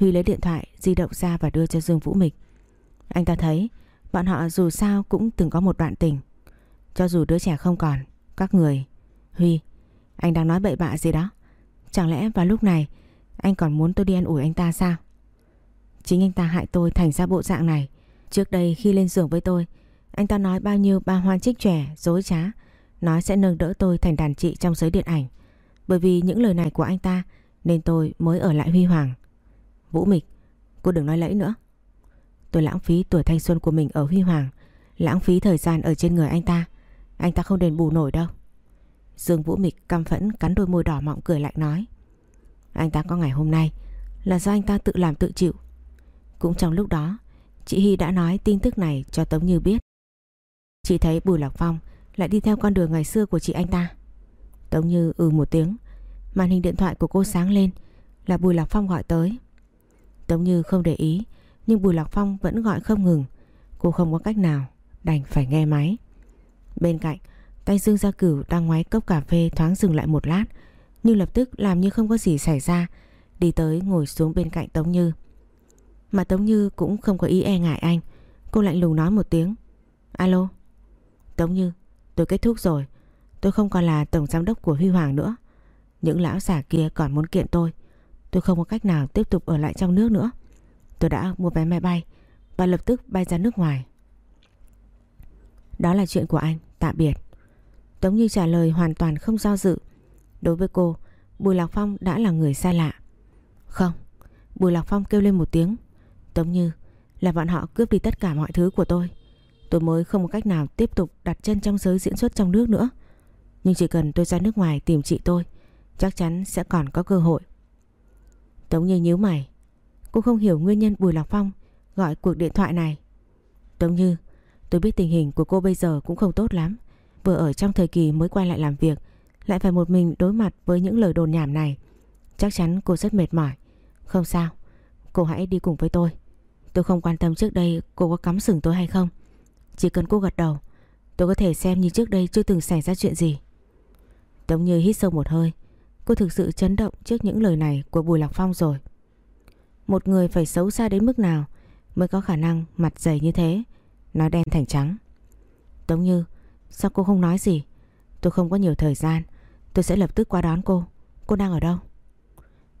Huy lấy điện thoại di động ra và đưa cho Dương Vũ Mịch. Anh ta thấy bọn họ dù sao cũng từng có một đoạn tình. Cho dù đứa trẻ không còn, các người... Huy, anh đang nói bậy bạ gì đó. Chẳng lẽ vào lúc này anh còn muốn tôi đi ăn ủi anh ta sao? Chính anh ta hại tôi thành ra bộ dạng này. Trước đây khi lên giường với tôi, anh ta nói bao nhiêu ba hoan trích trẻ, dối trá, nói sẽ nâng đỡ tôi thành đàn chị trong giới điện ảnh. Bởi vì những lời này của anh ta nên tôi mới ở lại Huy Hoàng. Vũ Mịch, cô đừng nói lẫy nữa. Tôi lãng phí tuổi thanh xuân của mình ở Huy Hoàng, lãng phí thời gian ở trên người anh ta. Anh ta không đền bù nổi đâu. Dương Vũ Mịch căm phẫn cắn đôi môi đỏ mọng cười lạnh nói. Anh ta có ngày hôm nay là do anh ta tự làm tự chịu. Cũng trong lúc đó, chị Hy đã nói tin tức này cho Tống Như biết. Chị thấy Bùi Lạc Phong lại đi theo con đường ngày xưa của chị anh ta. Tống Như ừ một tiếng, màn hình điện thoại của cô sáng lên là Bùi Lạc Phong gọi tới. Tống Như không để ý, nhưng Bùi Lạc Phong vẫn gọi không ngừng. Cô không có cách nào, đành phải nghe máy. Bên cạnh, tay Dương Gia Cửu đang ngoái cốc cà phê thoáng dừng lại một lát, nhưng lập tức làm như không có gì xảy ra, đi tới ngồi xuống bên cạnh Tống Như. Mà Tống Như cũng không có ý e ngại anh, cô lạnh lùng nói một tiếng. Alo? Tống Như, tôi kết thúc rồi, tôi không còn là tổng giám đốc của Huy Hoàng nữa. Những lão giả kia còn muốn kiện tôi, tôi không có cách nào tiếp tục ở lại trong nước nữa. Tôi đã mua vé máy bay và lập tức bay ra nước ngoài. Đó là chuyện của anh, tạm biệt. Tống Như trả lời hoàn toàn không do dự. Đối với cô, Bùi Lạc Phong đã là người xa lạ. Không, Bùi Lạc Phong kêu lên một tiếng. Tống Như, là bọn họ cướp đi tất cả mọi thứ của tôi. Tôi mới không có cách nào tiếp tục đặt chân trong giới diễn xuất trong nước nữa. Nhưng chỉ cần tôi ra nước ngoài tìm chị tôi, chắc chắn sẽ còn có cơ hội. Tống Như nhíu mày. Cô không hiểu nguyên nhân Bùi Lạc Phong gọi cuộc điện thoại này. Tống Như, tôi biết tình hình của cô bây giờ cũng không tốt lắm. Vừa ở trong thời kỳ mới quay lại làm việc, lại phải một mình đối mặt với những lời đồn nhảm này. Chắc chắn cô rất mệt mỏi. Không sao, cô hãy đi cùng với tôi. Tôi không quan tâm trước đây cô có cắm sừng tôi hay không. Chỉ cần cô gật đầu, tôi có thể xem như trước đây chưa từng xảy ra chuyện gì. Tống Như hít sâu một hơi. Cô thực sự chấn động trước những lời này của Bùi Lạc Phong rồi. Một người phải xấu xa đến mức nào mới có khả năng mặt dày như thế, nói đen thành trắng. Tống Như, sao cô không nói gì? Tôi không có nhiều thời gian, tôi sẽ lập tức qua đón cô. Cô đang ở đâu?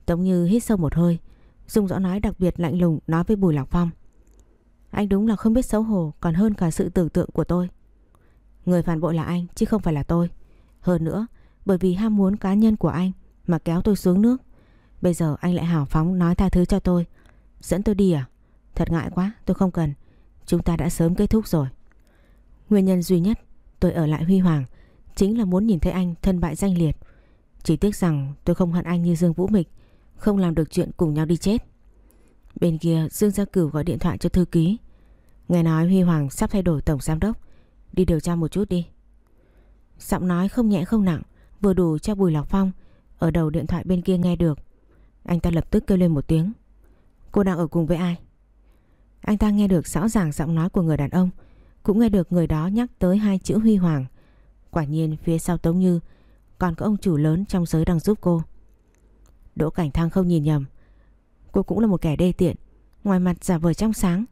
Tống Như hít sâu một hơi, Dung rõ nói đặc biệt lạnh lùng nói với Bùi Lạc Phong. Anh đúng là không biết xấu hổ còn hơn cả sự tưởng tượng của tôi. Người phản bội là anh chứ không phải là tôi. Hơn nữa, bởi vì ham muốn cá nhân của anh mà kéo tôi xuống nước. Bây giờ anh lại hào phóng nói tha thứ cho tôi. Dẫn tôi đi à? Thật ngại quá, tôi không cần. Chúng ta đã sớm kết thúc rồi. Nguyên nhân duy nhất tôi ở lại Huy Hoàng chính là muốn nhìn thấy anh thân bại danh liệt. Chỉ tiếc rằng tôi không hận anh như Dương Vũ Mịch, không làm được chuyện cùng nhau đi chết. Bên kia Dương Gia Cửu gọi điện thoại cho thư ký. Nghe nói Huy Hoàng sắp thay đổi tổng giám đốc Đi điều tra một chút đi. Giọng nói không nhẹ không nặng Vừa đủ cho Bùi Lạc Phong Ở đầu điện thoại bên kia nghe được. Anh ta lập tức kêu lên một tiếng. Cô đang ở cùng với ai? Anh ta nghe được rõ ràng giọng nói của người đàn ông cũng nghe được người đó nhắc tới hai chữ Huy Hoàng. Quả nhiên, phía sau Tống Như, Còn có ông chủ lớn trong giới đang giúp cô. Đỗ Cảnh Thăng không nhìn nhầm. Cô cũng là một kẻ đê tiện, Ngoài mặt giả vờ trong sáng.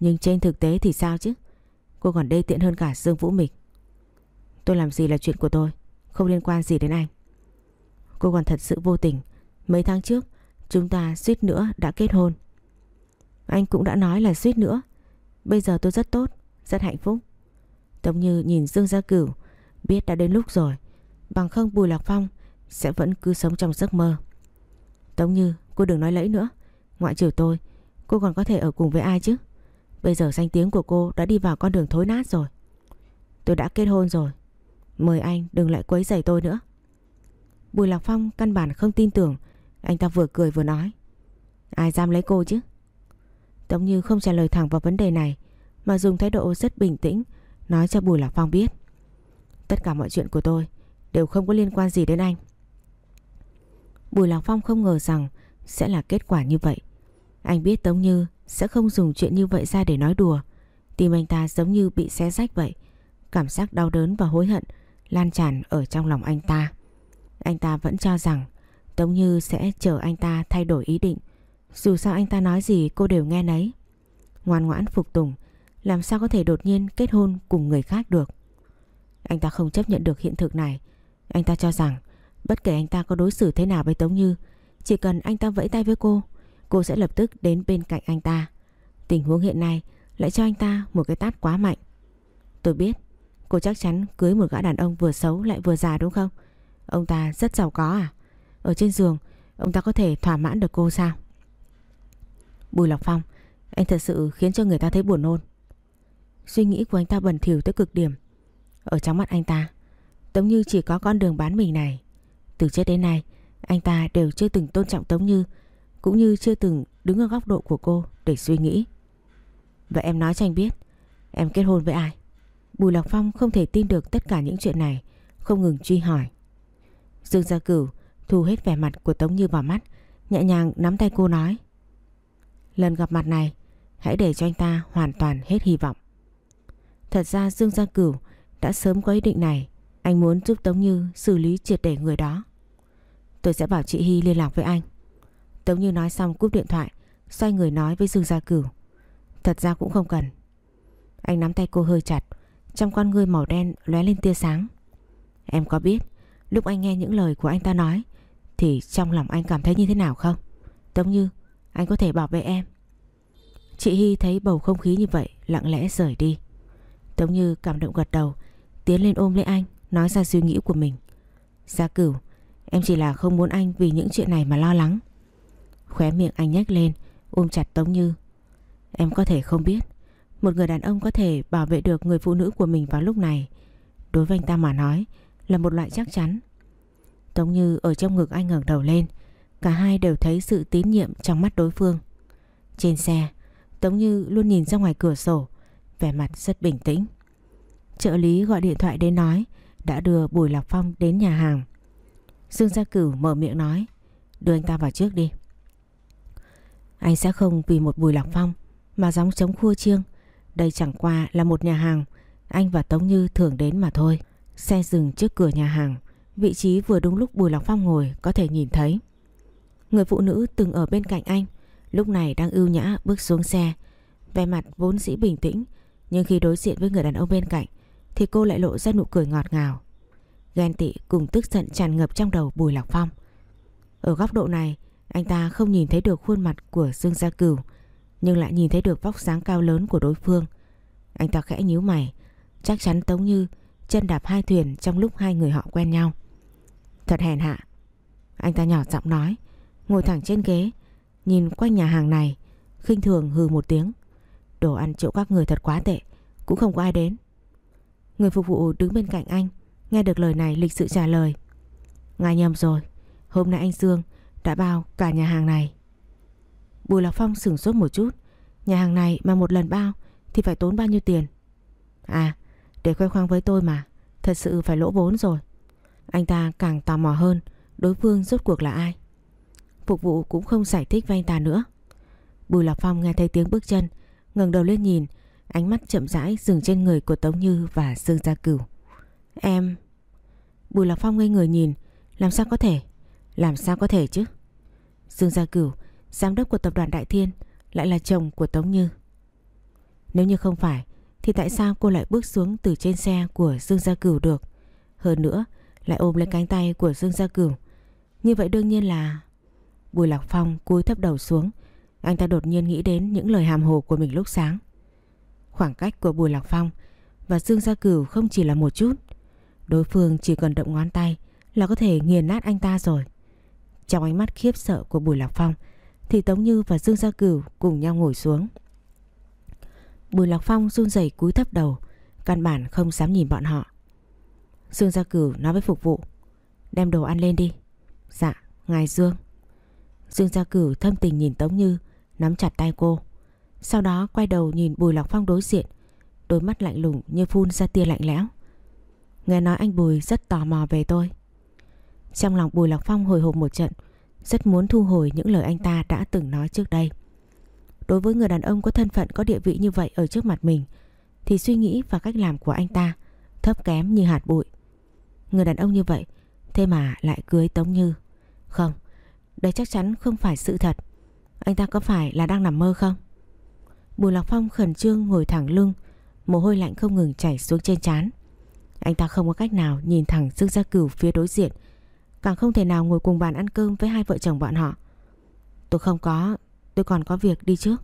Nhưng trên thực tế thì sao chứ? Cô còn đê tiện hơn cả Dương Vũ Mịch. Tôi làm gì là chuyện của tôi? Không liên quan gì đến anh. Cô còn thật sự vô tình. Mấy tháng trước, chúng ta suýt nữa đã kết hôn. Anh cũng đã nói là suýt nữa. Bây giờ tôi rất tốt. Rất hạnh phúc. Tống Như nhìn Dương Gia Cửu, Biết đã đến lúc rồi. Bằng không Bùi Lạc Phong Sẽ vẫn cứ sống trong giấc mơ. Tống Như cô đừng nói lẫy nữa. Ngoại trừ tôi, Cô còn có thể ở cùng với ai chứ? Bây giờ danh tiếng của cô đã đi vào con đường thối nát rồi. Tôi đã kết hôn rồi. Mời anh đừng lại quấy rầy tôi nữa. Bùi Lạc Phong căn bản không tin tưởng. Anh ta vừa cười vừa nói. Ai dám lấy cô chứ? Tống Như không trả lời thẳng vào vấn đề này mà dùng thái độ rất bình tĩnh Nói cho Bùi Lạc Phong biết Tất cả mọi chuyện của tôi Đều không có liên quan gì đến anh Bùi Lạc Phong không ngờ rằng Sẽ là kết quả như vậy Anh biết Tống Như sẽ không dùng chuyện như vậy ra để nói đùa Tim anh ta giống như bị xé rách vậy Cảm giác đau đớn và hối hận lan tràn ở trong lòng anh ta. Anh ta vẫn cho rằng Tống Như sẽ chờ anh ta thay đổi ý định. Dù sao anh ta nói gì cô đều nghe nấy. Ngoan ngoãn phục tùng, làm sao có thể đột nhiên kết hôn cùng người khác được. Anh ta không chấp nhận được hiện thực này. Anh ta cho rằng bất kể anh ta có đối xử thế nào với Tống Như, chỉ cần anh ta vẫy tay với cô, cô sẽ lập tức đến bên cạnh anh ta. Tình huống hiện nay lại cho anh ta một cái tát quá mạnh. Tôi biết Cô chắc chắn cưới một gã đàn ông vừa xấu lại vừa già đúng không? Ông ta rất giàu có à? Ở trên giường Ông ta có thể thỏa mãn được cô sao? Bùi Lọc Phong Anh thật sự khiến cho người ta thấy buồn nôn Suy nghĩ của anh ta bẩn thỉu tới cực điểm. Ở trong mắt anh ta Tống Như chỉ có con đường bán mình này. Từ trước đến nay, Anh ta đều chưa từng tôn trọng Tống Như, Cũng như chưa từng đứng ở góc độ của cô Để suy nghĩ. Vậy em nói cho anh biết, Em kết hôn với ai? Bùi Lọc Phong không thể tin được tất cả những chuyện này, Không ngừng truy hỏi. Dương Gia Cửu thu hết vẻ mặt của Tống Như vào mắt, Nhẹ nhàng nắm tay cô nói. Lần gặp mặt này, Hãy để cho anh ta hoàn toàn hết hy vọng. Thật ra Dương Gia Cửu Đã sớm có ý định này. Anh muốn giúp Tống Như xử lý triệt để người đó. Tôi sẽ bảo chị Hy liên lạc với anh. Tống Như nói xong cúp điện thoại, Xoay người nói với Dương Gia Cửu. Thật ra cũng không cần. Anh nắm tay cô hơi chặt, trong con ngươi màu đen lóe lên tia sáng. Em có biết, Lúc anh nghe những lời của anh ta nói, Thì trong lòng anh cảm thấy như thế nào không? Tống như, Anh có thể bảo vệ em. Chị Hy thấy bầu không khí như vậy Lặng lẽ rời đi. Tống như cảm động gật đầu, Tiến lên ôm lấy anh, Nói ra suy nghĩ của mình. Gia cửu, Em chỉ là không muốn anh vì những chuyện này mà lo lắng. Khóe miệng anh nhếch lên, Ôm chặt Tống Như. Em có thể không biết, một người đàn ông có thể bảo vệ được người phụ nữ của mình vào lúc này, Đối với anh ta mà nói, Là một loại chắc chắn. Tống Như ở trong ngực anh ngẩng đầu lên, Cả hai đều thấy sự tín nhiệm trong mắt đối phương. Trên xe, Tống Như luôn nhìn ra ngoài cửa sổ Vẻ mặt rất bình tĩnh. Trợ lý gọi điện thoại đến nói, Đã đưa Bùi Lạc Phong đến nhà hàng. Dương Gia Cửu mở miệng nói, Đưa anh ta vào trước đi. Anh sẽ không vì một Bùi Lạc Phong Mà gióng chống khua chiêng. Đây chẳng qua là một nhà hàng, Anh và Tống Như thường đến mà thôi. Xe dừng trước cửa nhà hàng, Vị trí vừa đúng lúc Bùi Lạc Phong ngồi có thể nhìn thấy. Người phụ nữ từng ở bên cạnh anh, Lúc này đang ưu nhã bước xuống xe. Vẻ mặt vốn dĩ bình tĩnh nhưng khi đối diện với người đàn ông bên cạnh Thì cô lại lộ ra nụ cười ngọt ngào Ghen tị cùng tức giận tràn ngập trong đầu Bùi Lạc Phong Ở góc độ này Anh ta không nhìn thấy được khuôn mặt của Dương Gia Cửu nhưng lại nhìn thấy được vóc dáng cao lớn của đối phương. Anh ta khẽ nhíu mày, chắc chắn Tống Như chân đạp hai thuyền trong lúc hai người họ quen nhau. Thật hèn hạ. Anh ta nhỏ giọng nói, ngồi thẳng trên ghế, nhìn quanh nhà hàng này, khinh thường hừ một tiếng. Đồ ăn chỗ các người thật quá tệ, cũng không có ai đến. Người phục vụ đứng bên cạnh anh, nghe được lời này lịch sự trả lời. Ngài nhầm rồi, hôm nay anh Dương đã bao cả nhà hàng này. Bùi Lạc Phong sửng sốt một chút Nhà hàng này mà một lần bao Thì phải tốn bao nhiêu tiền À để khoe khoang với tôi mà Thật sự phải lỗ vốn rồi Anh ta càng tò mò hơn Đối phương rốt cuộc là ai Phục vụ cũng không giải thích với anh ta nữa Bùi Lạc Phong nghe thấy tiếng bước chân ngẩng đầu lên nhìn, Ánh mắt chậm rãi dừng trên người của Tống Như và Dương Gia Cửu. Em Bùi Lạc Phong ngây người nhìn, Làm sao có thể? Làm sao có thể chứ? Dương Gia Cửu, Giám đốc của tập đoàn Đại Thiên, Lại là chồng của Tống Như. Nếu như không phải, Thì tại sao cô lại bước xuống từ trên xe của Dương Gia Cửu được? Hơn nữa, Lại ôm lấy cánh tay của Dương Gia Cửu. Như vậy đương nhiên là Bùi Lạc Phong cúi thấp đầu xuống anh ta đột nhiên nghĩ đến những lời hàm hồ của mình lúc sáng. Khoảng cách của Bùi Lạc Phong Và Dương Gia Cửu không chỉ là một chút. Đối phương chỉ cần động ngón tay Là có thể nghiền nát anh ta rồi. Trong ánh mắt khiếp sợ của Bùi Lạc Phong Thì Tống Như và Dương Gia Cửu cùng nhau ngồi xuống. Bùi Lạc Phong run rẩy cúi thấp đầu Căn bản không dám nhìn bọn họ. Dương Gia Cửu nói với phục vụ Đem đồ ăn lên đi. Dạ, ngài Dương. Dương Gia Cửu thâm tình nhìn Tống Như Nắm chặt tay cô. Sau đó quay đầu nhìn Bùi Lạc Phong đối diện, Đôi mắt lạnh lùng như phun ra tia lạnh lẽo. Nghe nói anh Bùi rất tò mò về tôi. Trong lòng Bùi Lạc Phong hồi hộp một trận, Rất muốn thu hồi những lời anh ta đã từng nói trước đây. Đối với người đàn ông có thân phận có địa vị như vậy ở trước mặt mình, Thì suy nghĩ và cách làm của anh ta thấp kém như hạt bụi. Người đàn ông như vậy, Thế mà lại cưới Tống Như. Không, đây chắc chắn không phải sự thật. Anh ta có phải là đang nằm mơ không? Bùi Lạc Phong khẩn trương ngồi thẳng lưng, Mồ hôi lạnh không ngừng chảy xuống trên trán. Anh ta không có cách nào nhìn thẳng Dương Gia Cửu phía đối diện, Càng không thể nào ngồi cùng bàn ăn cơm với hai vợ chồng bọn họ. Tôi không có, Tôi còn có việc đi trước.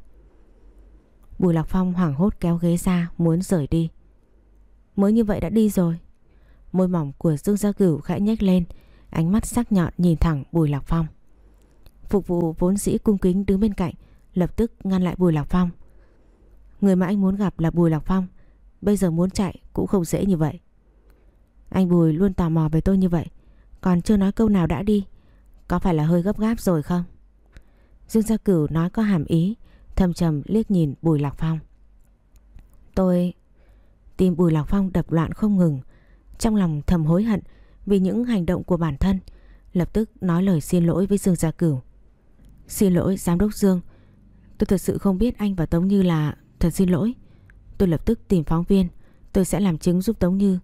Bùi Lạc Phong hoảng hốt kéo ghế ra, Muốn rời đi. Mới như vậy đã đi rồi. Môi mỏng của Dương Gia Cửu khẽ nhếch lên, Ánh mắt sắc nhọn nhìn thẳng Bùi Lạc Phong. Phục vụ vốn dĩ cung kính đứng bên cạnh, Lập tức ngăn lại Bùi Lạc Phong. Người mà anh muốn gặp là Bùi Lạc Phong, Bây giờ muốn chạy cũng không dễ như vậy. Anh Bùi luôn tò mò về tôi như vậy, Còn chưa nói câu nào đã đi, Có phải là hơi gấp gáp rồi không? Dương Gia Cửu nói có hàm ý Thầm trầm liếc nhìn Bùi Lạc Phong. Tôi Tim Bùi Lạc Phong đập loạn không ngừng, Trong lòng thầm hối hận Vì những hành động của bản thân, Lập tức nói lời xin lỗi với Dương Gia Cửu. Xin lỗi, giám đốc Dương. Tôi thật sự không biết anh và Tống Như là Thật xin lỗi. Tôi lập tức tìm phóng viên. Tôi sẽ làm chứng giúp Tống Như.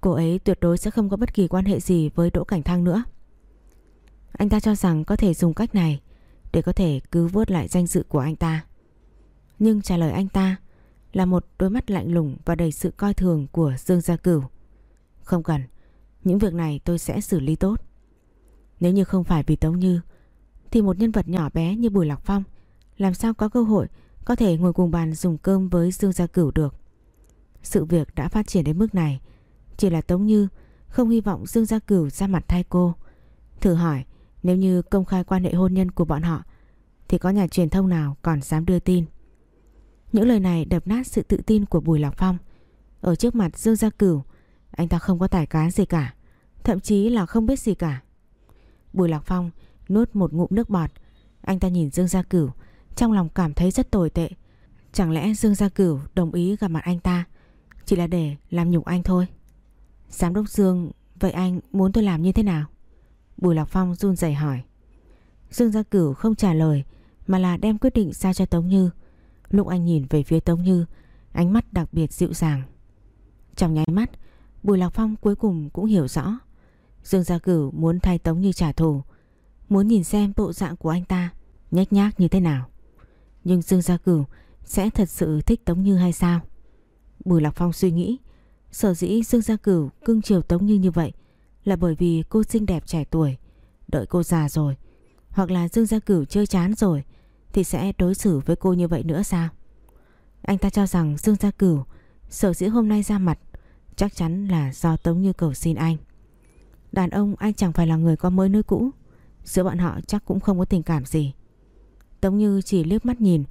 Cô ấy tuyệt đối sẽ không có bất kỳ quan hệ gì với Đỗ Cảnh Thăng nữa. Anh ta cho rằng có thể dùng cách này Để có thể cứu vớt lại danh dự của anh ta. Nhưng trả lời anh ta Là một đôi mắt lạnh lùng Và đầy sự coi thường của Dương Gia Cửu. Không cần, Những việc này tôi sẽ xử lý tốt. Nếu như không phải vì Tống Như thì một nhân vật nhỏ bé như Bùi Lạc Phong, làm sao có cơ hội có thể ngồi cùng bàn dùng cơm với Dương Gia Cửu được. Sự việc đã phát triển đến mức này, chỉ là Tống Như không hy vọng Dương Gia Cửu ra mặt thay cô. Thử hỏi, nếu như công khai quan hệ hôn nhân của bọn họ, thì có nhà truyền thông nào còn dám đưa tin. Những lời này đập nát sự tự tin của Bùi Lạc Phong. Ở trước mặt Dương Gia Cửu, anh ta không có tài cán gì cả, thậm chí là không biết gì cả. Bùi Lạc Phong nuốt một ngụm nước bọt. Anh ta nhìn Dương Gia Cửu, trong lòng cảm thấy rất tồi tệ. Chẳng lẽ Dương Gia Cửu đồng ý gặp mặt anh ta chỉ là để làm nhục anh thôi? Giám đốc Dương, vậy anh muốn tôi làm như thế nào? Bùi Lạc Phong run rẩy hỏi. Dương Gia Cửu không trả lời mà là đem quyết định ra cho Tống Như. Lúc anh nhìn về phía Tống Như, ánh mắt đặc biệt dịu dàng. Trong nháy mắt, Bùi Lạc Phong cuối cùng cũng hiểu rõ. Dương Gia Cửu muốn thay Tống Như trả thù, Muốn nhìn xem bộ dạng của anh ta Nhách nhác như thế nào. Nhưng Dương Gia Cửu sẽ thật sự thích Tống Như hay sao? Bùi Lạc Phong suy nghĩ, Sở dĩ Dương Gia Cửu cưng chiều Tống Như như vậy Là bởi vì cô xinh đẹp trẻ tuổi, Đợi cô già rồi, Hoặc là Dương Gia Cửu chơi chán rồi Thì sẽ đối xử với cô như vậy nữa sao? Anh ta cho rằng Dương Gia Cửu Sở dĩ hôm nay ra mặt Chắc chắn là do Tống Như cầu xin anh. Đàn ông anh chẳng phải là người có mới nơi cũ. Giữa bọn họ chắc cũng không có tình cảm gì. Tống Như chỉ liếc mắt nhìn,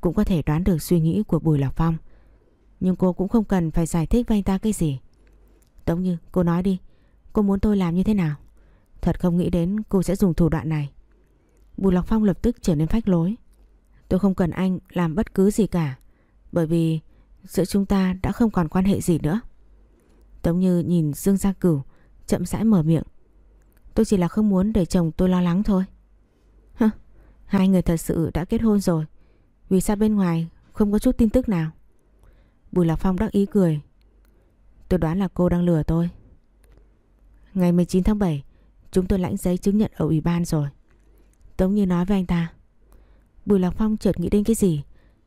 Cũng có thể đoán được suy nghĩ của Bùi Lạc Phong. Nhưng cô cũng không cần phải giải thích với anh ta cái gì. Tống Như, cô nói đi, Cô muốn tôi làm như thế nào? Thật không nghĩ đến cô sẽ dùng thủ đoạn này. Bùi Lạc Phong lập tức trở nên phách lối. Tôi không cần anh làm bất cứ gì cả, Bởi vì giữa chúng ta đã không còn quan hệ gì nữa. Tống Như nhìn Dương Gia Cửu, Chậm rãi mở miệng. Tôi chỉ là không muốn để chồng tôi lo lắng thôi. Hơ, Hai người thật sự đã kết hôn rồi. Vì sao bên ngoài không có chút tin tức nào? Bùi Lạc Phong đắc ý cười. Tôi đoán là cô đang lừa tôi. Ngày 19 tháng 7 Chúng tôi lãnh giấy chứng nhận ở ủy ban rồi. Tống Như nói với anh ta. Bùi Lạc Phong chợt nghĩ đến cái gì?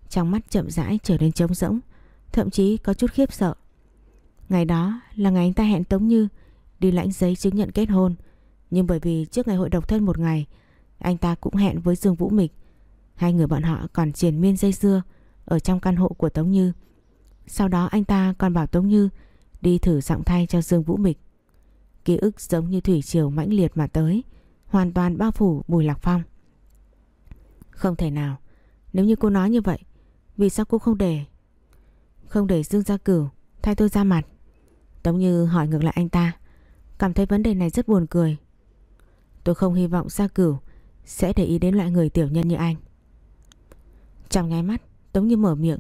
Trong mắt chậm rãi trở nên trống rỗng Thậm chí có chút khiếp sợ. Ngày đó là ngày anh ta hẹn Tống Như Đi lãnh giấy chứng nhận kết hôn. Nhưng bởi vì trước ngày hội độc thân một ngày, Anh ta cũng hẹn với Dương Vũ Mịch. Hai người bọn họ còn triển miên dây dưa Ở trong căn hộ của Tống Như. Sau đó anh ta còn bảo Tống Như Đi thử giọng thay cho Dương Vũ Mịch. Ký ức giống như thủy triều mãnh liệt mà tới, Hoàn toàn bao phủ Bùi Lạc Phong. Không thể nào, Nếu như cô nói như vậy, Vì sao cô không để? Không để Dương Gia Cửu thay tôi ra mặt. Tống Như hỏi ngược lại anh ta, Cảm thấy vấn đề này rất buồn cười. Tôi không hy vọng Gia Cửu Sẽ để ý đến loại người tiểu nhân như anh Trong nháy mắt Tống Như mở miệng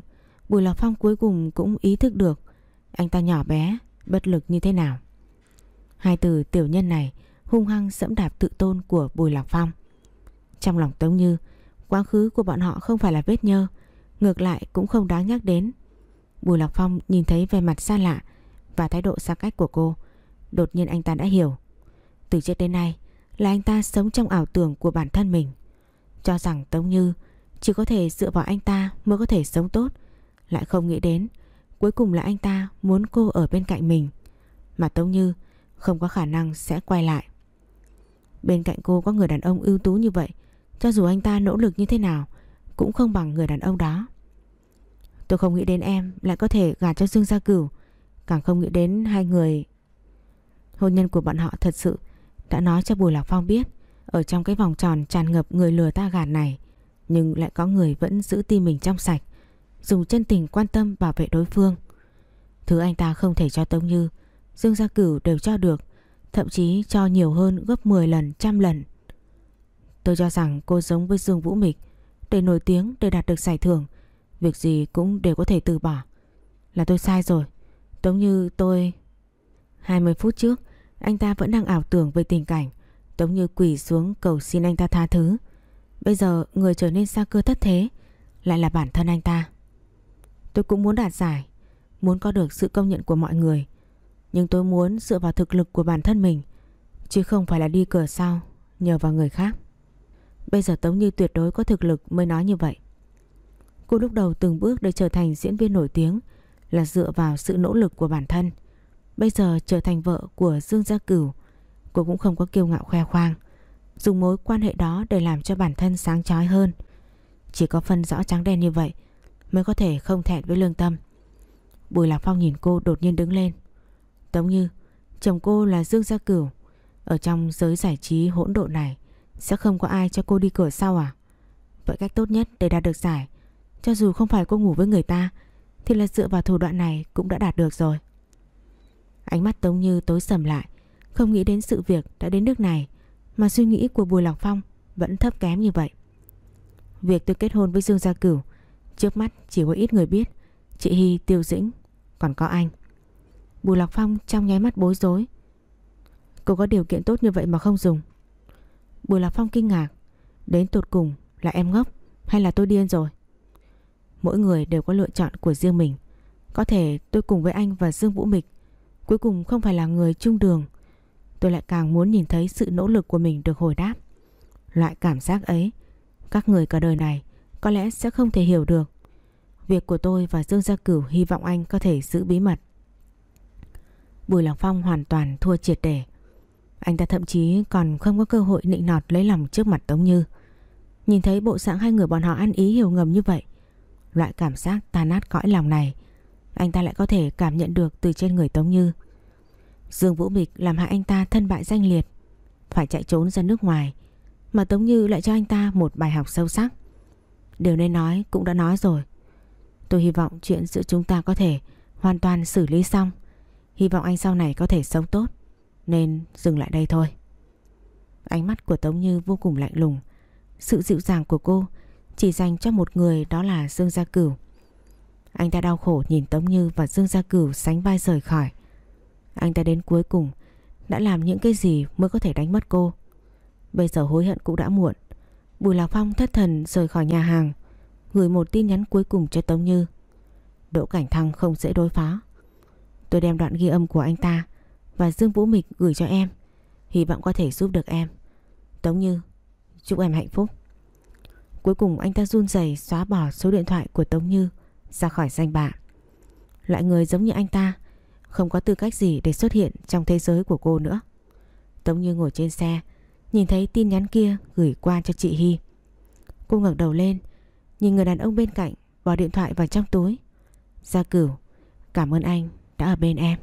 Bùi Lạc Phong cuối cùng cũng ý thức được Anh ta nhỏ bé Bất lực như thế nào Hai từ tiểu nhân này hung hăng dẫm đạp tự tôn của Bùi Lạc Phong. Trong lòng Tống Như, quá khứ của bọn họ không phải là vết nhơ, ngược lại cũng không đáng nhắc đến. Bùi Lạc Phong nhìn thấy vẻ mặt xa lạ và thái độ xa cách của cô, đột nhiên anh ta đã hiểu. Từ trước đến nay là anh ta sống trong ảo tưởng của bản thân mình, cho rằng Tống Như chỉ có thể dựa vào anh ta mới có thể sống tốt, lại không nghĩ đến cuối cùng là anh ta muốn cô ở bên cạnh mình. Mà Tống Như không có khả năng sẽ quay lại. Bên cạnh cô có người đàn ông ưu tú như vậy, cho dù anh ta nỗ lực như thế nào, cũng không bằng người đàn ông đó. Tôi không nghĩ đến em lại có thể gả cho Dương Gia Cửu, càng không nghĩ đến hai người. Hôn nhân của bọn họ thật sự đã nói cho Bùi Lạc Phong biết, ở trong cái vòng tròn tràn ngập người lừa ta gạt này, nhưng lại có người vẫn giữ tim mình trong sạch, dùng chân tình quan tâm bảo vệ đối phương. Thứ anh ta không thể cho Tống Như Dương Gia Cửu đều cho được Thậm chí cho nhiều hơn gấp 10 lần, trăm lần. Tôi cho rằng cô giống với Dương Vũ Mịch Để nổi tiếng, để đạt được giải thưởng Việc gì cũng đều có thể từ bỏ. Là tôi sai rồi. Tống như tôi 20 phút trước anh ta vẫn đang ảo tưởng về tình cảnh Tống như quỳ xuống cầu xin anh ta tha thứ. Bây giờ người trở nên xa cơ thất thế, Lại là bản thân anh ta. Tôi cũng muốn đạt giải, Muốn có được sự công nhận của mọi người, nhưng tôi muốn dựa vào thực lực của bản thân mình, Chứ không phải là đi cửa sau, Nhờ vào người khác. Bây giờ Tống Như tuyệt đối có thực lực mới nói như vậy. Cô lúc đầu từng bước để trở thành diễn viên nổi tiếng Là dựa vào sự nỗ lực của bản thân. Bây giờ trở thành vợ của Dương Gia Cửu Cô cũng không có kiêu ngạo khoe khoang Dùng mối quan hệ đó để làm cho bản thân sáng chói hơn Chỉ có phân rõ trắng đen như vậy Mới có thể không thẹn với lương tâm Bùi Lạc Phong nhìn cô đột nhiên đứng lên Tống Như, chồng cô là Dương Gia Cửu. Ở trong giới giải trí hỗn độn này sẽ không có ai cho cô đi cửa sau à? Vậy cách tốt nhất để đạt được giải, cho dù không phải cô ngủ với người ta, thì là dựa vào thủ đoạn này cũng đã đạt được rồi. Ánh mắt Tống Như tối sầm lại, không nghĩ đến sự việc đã đến nước này, mà suy nghĩ của Bùi Lạc Phong vẫn thấp kém như vậy. Việc tôi kết hôn với Dương Gia Cửu, trước mắt chỉ có ít người biết, chị Hy, Tiêu Dĩnh, còn có anh. Bùi Lạc Phong trong nháy mắt bối rối Cô có điều kiện tốt như vậy mà không dùng Bùi Lạc Phong kinh ngạc Đến tột cùng là em ngốc Hay là tôi điên rồi Mỗi người đều có lựa chọn của riêng mình Có thể tôi cùng với anh và Dương Vũ Mịch Cuối cùng không phải là người chung đường Tôi lại càng muốn nhìn thấy sự nỗ lực của mình được hồi đáp Loại cảm giác ấy, Các người cả đời này Có lẽ sẽ không thể hiểu được Việc của tôi và Dương Gia Cửu hy vọng anh có thể giữ bí mật Bùi Lạc Phong hoàn toàn thua triệt để. Anh ta thậm chí còn không có cơ hội nịnh nọt lấy lòng trước mặt Tống Như. Nhìn thấy bộ dạng hai người bọn họ ăn ý hiểu ngầm như vậy. Loại cảm giác tan nát cõi lòng này anh ta lại có thể cảm nhận được từ trên người Tống Như. Dương Vũ Mịch làm hại anh ta thân bại danh liệt. Phải chạy trốn ra nước ngoài. Mà Tống Như lại cho anh ta một bài học sâu sắc. Điều nên nói cũng đã nói rồi. Tôi hy vọng chuyện giữa chúng ta có thể hoàn toàn xử lý xong. Hy vọng anh sau này có thể sống tốt, Nên dừng lại đây thôi Ánh mắt của Tống Như vô cùng lạnh lùng Sự dịu dàng của cô chỉ dành cho một người đó là Dương Gia Cửu. Anh ta đau khổ nhìn Tống Như và Dương Gia Cửu sánh vai rời khỏi. Anh ta đến cuối cùng đã làm những cái gì mới có thể đánh mất cô. Bây giờ hối hận cũng đã muộn. Bùi Lạc Phong thất thần rời khỏi nhà hàng, gửi một tin nhắn cuối cùng cho Tống Như. Đỗ Cảnh Thăng không dễ đối phó. Tôi đem đoạn ghi âm của anh ta và Dương Vũ Mịch gửi cho em. Hy vọng có thể giúp được em. Tống Như, chúc em hạnh phúc. Cuối cùng anh ta run rẩy xóa bỏ số điện thoại của Tống Như ra khỏi danh bạ. Loại người giống như anh ta không có tư cách gì để xuất hiện trong thế giới của cô nữa. Tống Như ngồi trên xe, nhìn thấy tin nhắn kia gửi qua cho chị Hy. Cô ngẩng đầu lên, nhìn người đàn ông bên cạnh bỏ điện thoại vào trong túi. Gia cửu, cảm ơn anh đã ở bên em.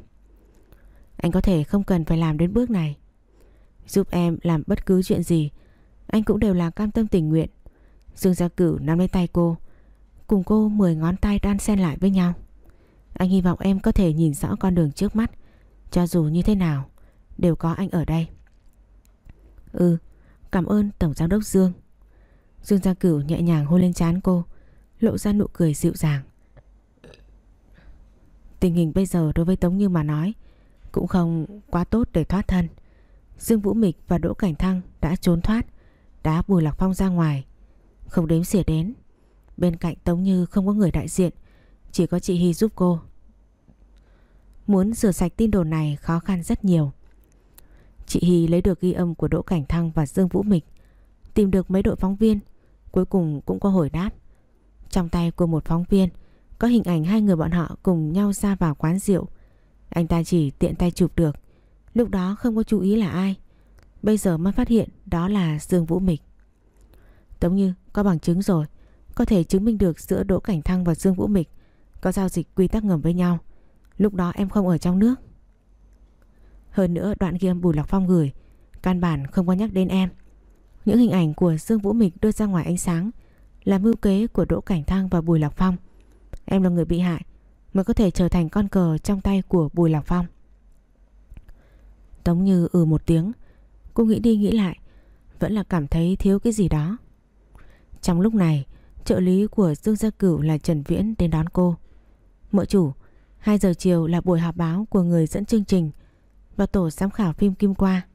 Anh có thể không cần phải làm đến bước này. Giúp em làm bất cứ chuyện gì, anh cũng đều là cam tâm tình nguyện. Dương Gia Cửu nắm lấy tay cô, cùng cô 10 ngón tay đan xen lại với nhau. Anh hy vọng em có thể nhìn rõ con đường trước mắt. Cho dù như thế nào, Đều có anh ở đây. Ừ Cảm ơn Tổng Giám đốc Dương. Dương Gia Cửu nhẹ nhàng hôn lên trán cô, Lộ ra nụ cười dịu dàng. Tình hình bây giờ đối với Tống Như mà nói, Cũng không quá tốt để thoát thân. Dương Vũ Mịch và Đỗ Cảnh Thăng đã trốn thoát, Đã Bùi Lạc Phong ra ngoài, Không đếm xỉa đến. Bên cạnh Tống Như không có người đại diện, chỉ có chị Hy giúp cô. Muốn rửa sạch tin đồn này khó khăn rất nhiều. Chị Hy lấy được ghi âm của Đỗ Cảnh Thăng và Dương Vũ Mịch, Tìm được mấy đội phóng viên, Cuối cùng cũng có hồi đáp. Trong tay của một phóng viên, Có hình ảnh hai người bọn họ cùng nhau ra vào quán rượu. Anh ta chỉ tiện tay chụp được, Lúc đó không có chú ý là ai. Bây giờ mới phát hiện đó là Dương Vũ Mịch. Tống như, có bằng chứng rồi. Có thể chứng minh được giữa Đỗ Cảnh Thăng và Dương Vũ Mịch có giao dịch quy tắc ngầm với nhau. Lúc đó em không ở trong nước. Hơn nữa, đoạn ghi âm Bùi Lạc Phong gửi, Căn bản không có nhắc đến em. Những hình ảnh của Dương Vũ Mịch đưa ra ngoài ánh sáng Là mưu kế của Đỗ Cảnh Thăng và Bùi Lạc Phong. Em là người bị hại Mới có thể trở thành con cờ trong tay của Bùi Lạc Phong. Tống Như ừ một tiếng, Cô nghĩ đi nghĩ lại, Vẫn là cảm thấy thiếu cái gì đó. Trong lúc này Trợ lý của Dương Gia Cửu là Trần Viễn đến đón cô. Mợ chủ 2 giờ chiều là buổi họp báo của người dẫn chương trình Và tổ giám khảo phim Kim Qua.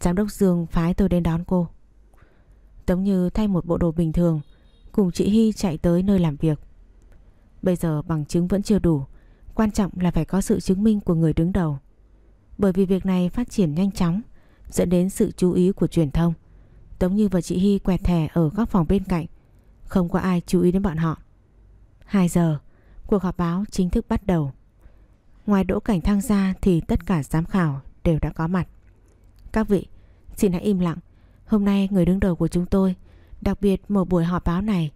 Giám đốc Dương phái tôi đến đón cô. Tống Như thay một bộ đồ bình thường, Cùng chị Hy chạy tới nơi làm việc. Bây giờ bằng chứng vẫn chưa đủ, Quan trọng là phải có sự chứng minh của người đứng đầu. Bởi vì việc này phát triển nhanh chóng, Dẫn đến sự chú ý của truyền thông. Tống Như và chị Hy quẹt thẻ ở góc phòng bên cạnh không có ai chú ý đến bọn họ 2 giờ Cuộc họp báo chính thức bắt đầu. Ngoài Đỗ Cảnh Thăng ra thì tất cả giám khảo đều đã có mặt. Các vị, xin hãy im lặng. Hôm nay người đứng đầu của chúng tôi đặc biệt một buổi họp báo này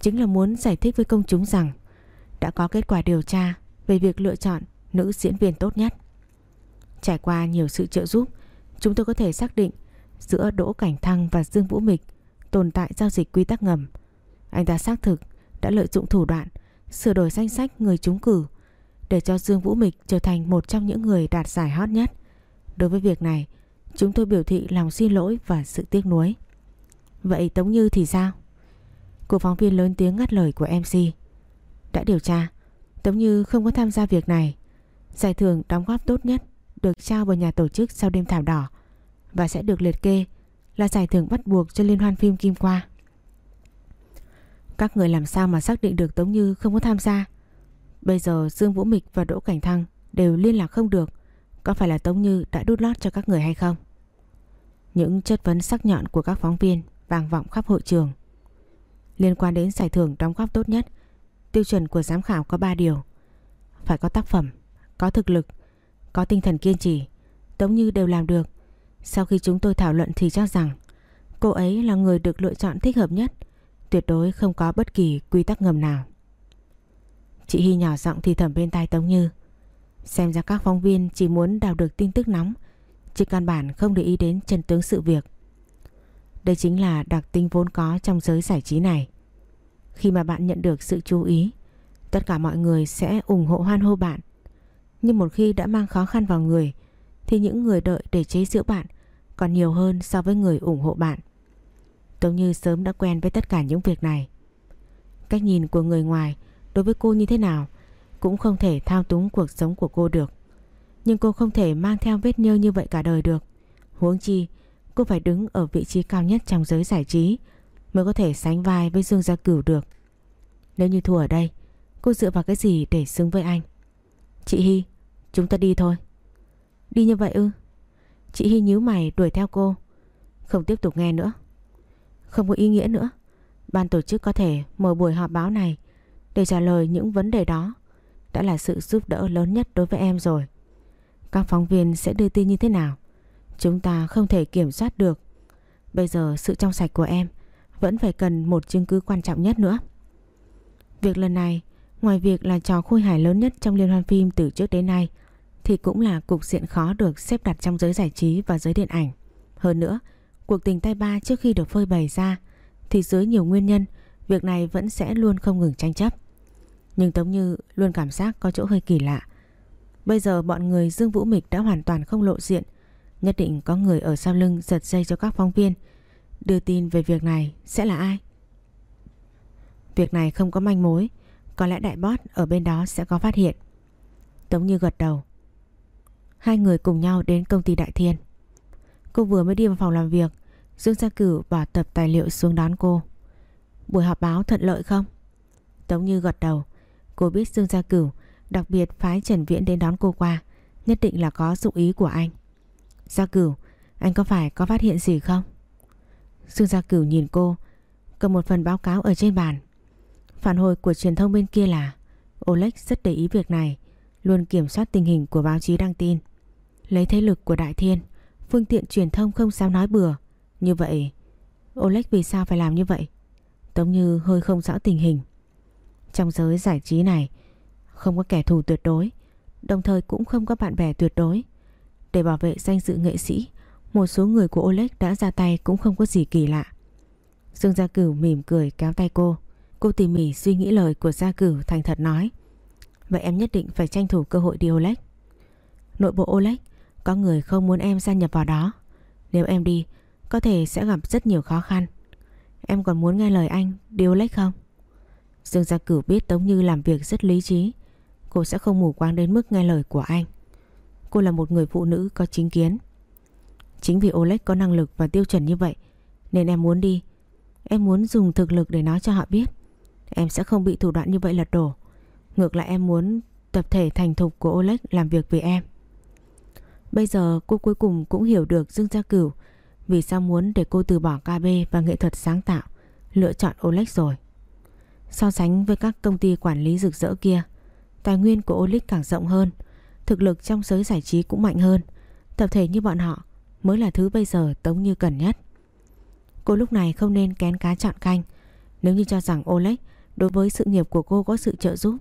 chính là muốn giải thích với công chúng rằng đã có kết quả điều tra về việc lựa chọn nữ diễn viên tốt nhất. Trải qua nhiều sự trợ giúp, chúng tôi có thể xác định giữa Đỗ Cảnh Thăng và Dương Vũ Mịch tồn tại giao dịch quy tắc ngầm. Anh ta xác thực đã lợi dụng thủ đoạn sửa đổi danh sách người trúng cử để cho Dương Vũ Mịch trở thành một trong những người đạt giải hot nhất. Đối với việc này, chúng tôi biểu thị lòng xin lỗi và sự tiếc nuối. Vậy Tống Như thì sao? Cô phóng viên lớn tiếng ngắt lời của MC. Đã điều tra, Tống Như không có tham gia việc này. Giải thưởng đóng góp tốt nhất được trao vào nhà tổ chức sau đêm thảm đỏ và sẽ được liệt kê là giải thưởng bắt buộc cho liên hoan phim Kim Qua. Các người làm sao mà xác định được Tống Như không có tham gia? Bây giờ Dương Vũ Mịch và Đỗ Cảnh Thăng Đều liên lạc không được, Có phải là Tống Như đã đút lót cho các người hay không? Những chất vấn sắc nhọn của các phóng viên Vang vọng khắp hội trường. Liên quan đến giải thưởng đóng góp tốt nhất, Tiêu chuẩn của giám khảo có 3 điều. Phải có tác phẩm, Có thực lực, Có tinh thần kiên trì, Tống Như đều làm được. Sau khi chúng tôi thảo luận thì cho rằng Cô ấy là người được lựa chọn thích hợp nhất. Tuyệt đối không có bất kỳ quy tắc ngầm nào. Chị Hy nhỏ giọng thì thầm bên tai Tống Như. Xem ra các phóng viên chỉ muốn đào được tin tức nóng, Chứ căn bản không để ý đến chân tướng sự việc. Đây chính là đặc tính vốn có trong giới giải trí này. Khi mà bạn nhận được sự chú ý, Tất cả mọi người sẽ ủng hộ hoan hô bạn. Nhưng một khi đã mang khó khăn vào người, Thì những người đợi để chế giễu bạn Còn nhiều hơn so với người ủng hộ bạn. Tống Như sớm đã quen với tất cả những việc này. Cách nhìn của người ngoài đối với cô như thế nào cũng không thể thao túng cuộc sống của cô được. Nhưng cô không thể mang theo vết nhơ như vậy cả đời được. Huống chi, cô phải đứng ở vị trí cao nhất trong giới giải trí mới có thể sánh vai với Dương Gia Cửu được. Nếu như thua ở đây, cô dựa vào cái gì để xứng với anh? Chị Hy, chúng ta đi thôi. Đi như vậy ư? Chị Hy nhíu mày đuổi theo cô. Không tiếp tục nghe nữa. Không có ý nghĩa nữa. Ban tổ chức có thể mở buổi họp báo này để trả lời những vấn đề đó. Đã là sự giúp đỡ lớn nhất đối với em rồi. Các phóng viên sẽ đưa tin như thế nào? Chúng ta không thể kiểm soát được. Bây giờ sự trong sạch của em vẫn phải cần một chứng cứ quan trọng nhất nữa. Việc lần này, ngoài việc là trò khôi hài lớn nhất trong liên hoan phim từ trước đến nay, thì cũng là cục diện khó được xếp đặt trong giới giải trí và giới điện ảnh. Hơn nữa, cuộc tình tay ba trước khi được phơi bày ra, thì dưới nhiều nguyên nhân, việc này vẫn sẽ luôn không ngừng tranh chấp. Nhưng Tống Như luôn cảm giác có chỗ hơi kỳ lạ. Bây giờ bọn người Dương Vũ Mịch đã hoàn toàn không lộ diện, nhất định có người ở sau lưng giật dây cho các phóng viên. Đưa tin về việc này sẽ là ai? Việc này không có manh mối, có lẽ đại boss ở bên đó sẽ có phát hiện. Tống Như gật đầu. Hai người cùng nhau đến công ty Đại Thiên. Cô vừa mới đi vào phòng làm việc, Dương Gia Cửu bỏ tập tài liệu xuống đón cô. Buổi họp báo thuận lợi không? Tống Như gật đầu. Cô biết Dương Gia Cửu đặc biệt phái Trần Viễn đến đón cô qua, nhất định là có dụng ý của anh. Gia Cửu, anh có phải có phát hiện gì không? Dương Gia Cửu nhìn cô, cầm một phần báo cáo ở trên bàn. Phản hồi của truyền thông bên kia là Oleg rất để ý việc này, luôn kiểm soát tình hình của báo chí đăng tin. Lấy thế lực của Đại Thiên, phương tiện truyền thông không sao nói bừa. Như vậy, Oleg vì sao phải làm như vậy? Tống Như hơi không rõ tình hình. Trong giới giải trí này, không có kẻ thù tuyệt đối, đồng thời cũng không có bạn bè tuyệt đối. Để bảo vệ danh dự nghệ sĩ, một số người của Oleg đã ra tay cũng không có gì kỳ lạ. Dương Gia Cửu mỉm cười kéo tay cô. Cô tỉ mỉ suy nghĩ lời của Gia Cửu thành thật nói. Vậy em nhất định phải tranh thủ cơ hội đi Oleg. Nội bộ Oleg có người không muốn em gia nhập vào đó. Nếu em đi, có thể sẽ gặp rất nhiều khó khăn. Em còn muốn nghe lời anh điều Oleg không? Dương Gia Cửu biết Tống Như làm việc rất lý trí. Cô sẽ không mù quáng đến mức nghe lời của anh. Cô là một người phụ nữ có chính kiến. Chính vì Oleg có năng lực và tiêu chuẩn như vậy nên em muốn đi. Em muốn dùng thực lực để nói cho họ biết. Em sẽ không bị thủ đoạn như vậy lật đổ. Ngược lại em muốn tập thể thành thục của Oleg làm việc vì em. Bây giờ cô cuối cùng cũng hiểu được Dương Gia Cửu vì sao muốn để cô từ bỏ KB và nghệ thuật sáng tạo, lựa chọn olex rồi. So sánh với các công ty quản lý rực rỡ kia, tài nguyên của olex càng rộng hơn, thực lực trong giới giải trí cũng mạnh hơn. Tập thể như bọn họ mới là thứ bây giờ Tống Như cần nhất. Cô lúc này không nên kén cá chọn canh. Nếu như cho rằng olex đối với sự nghiệp của cô có sự trợ giúp,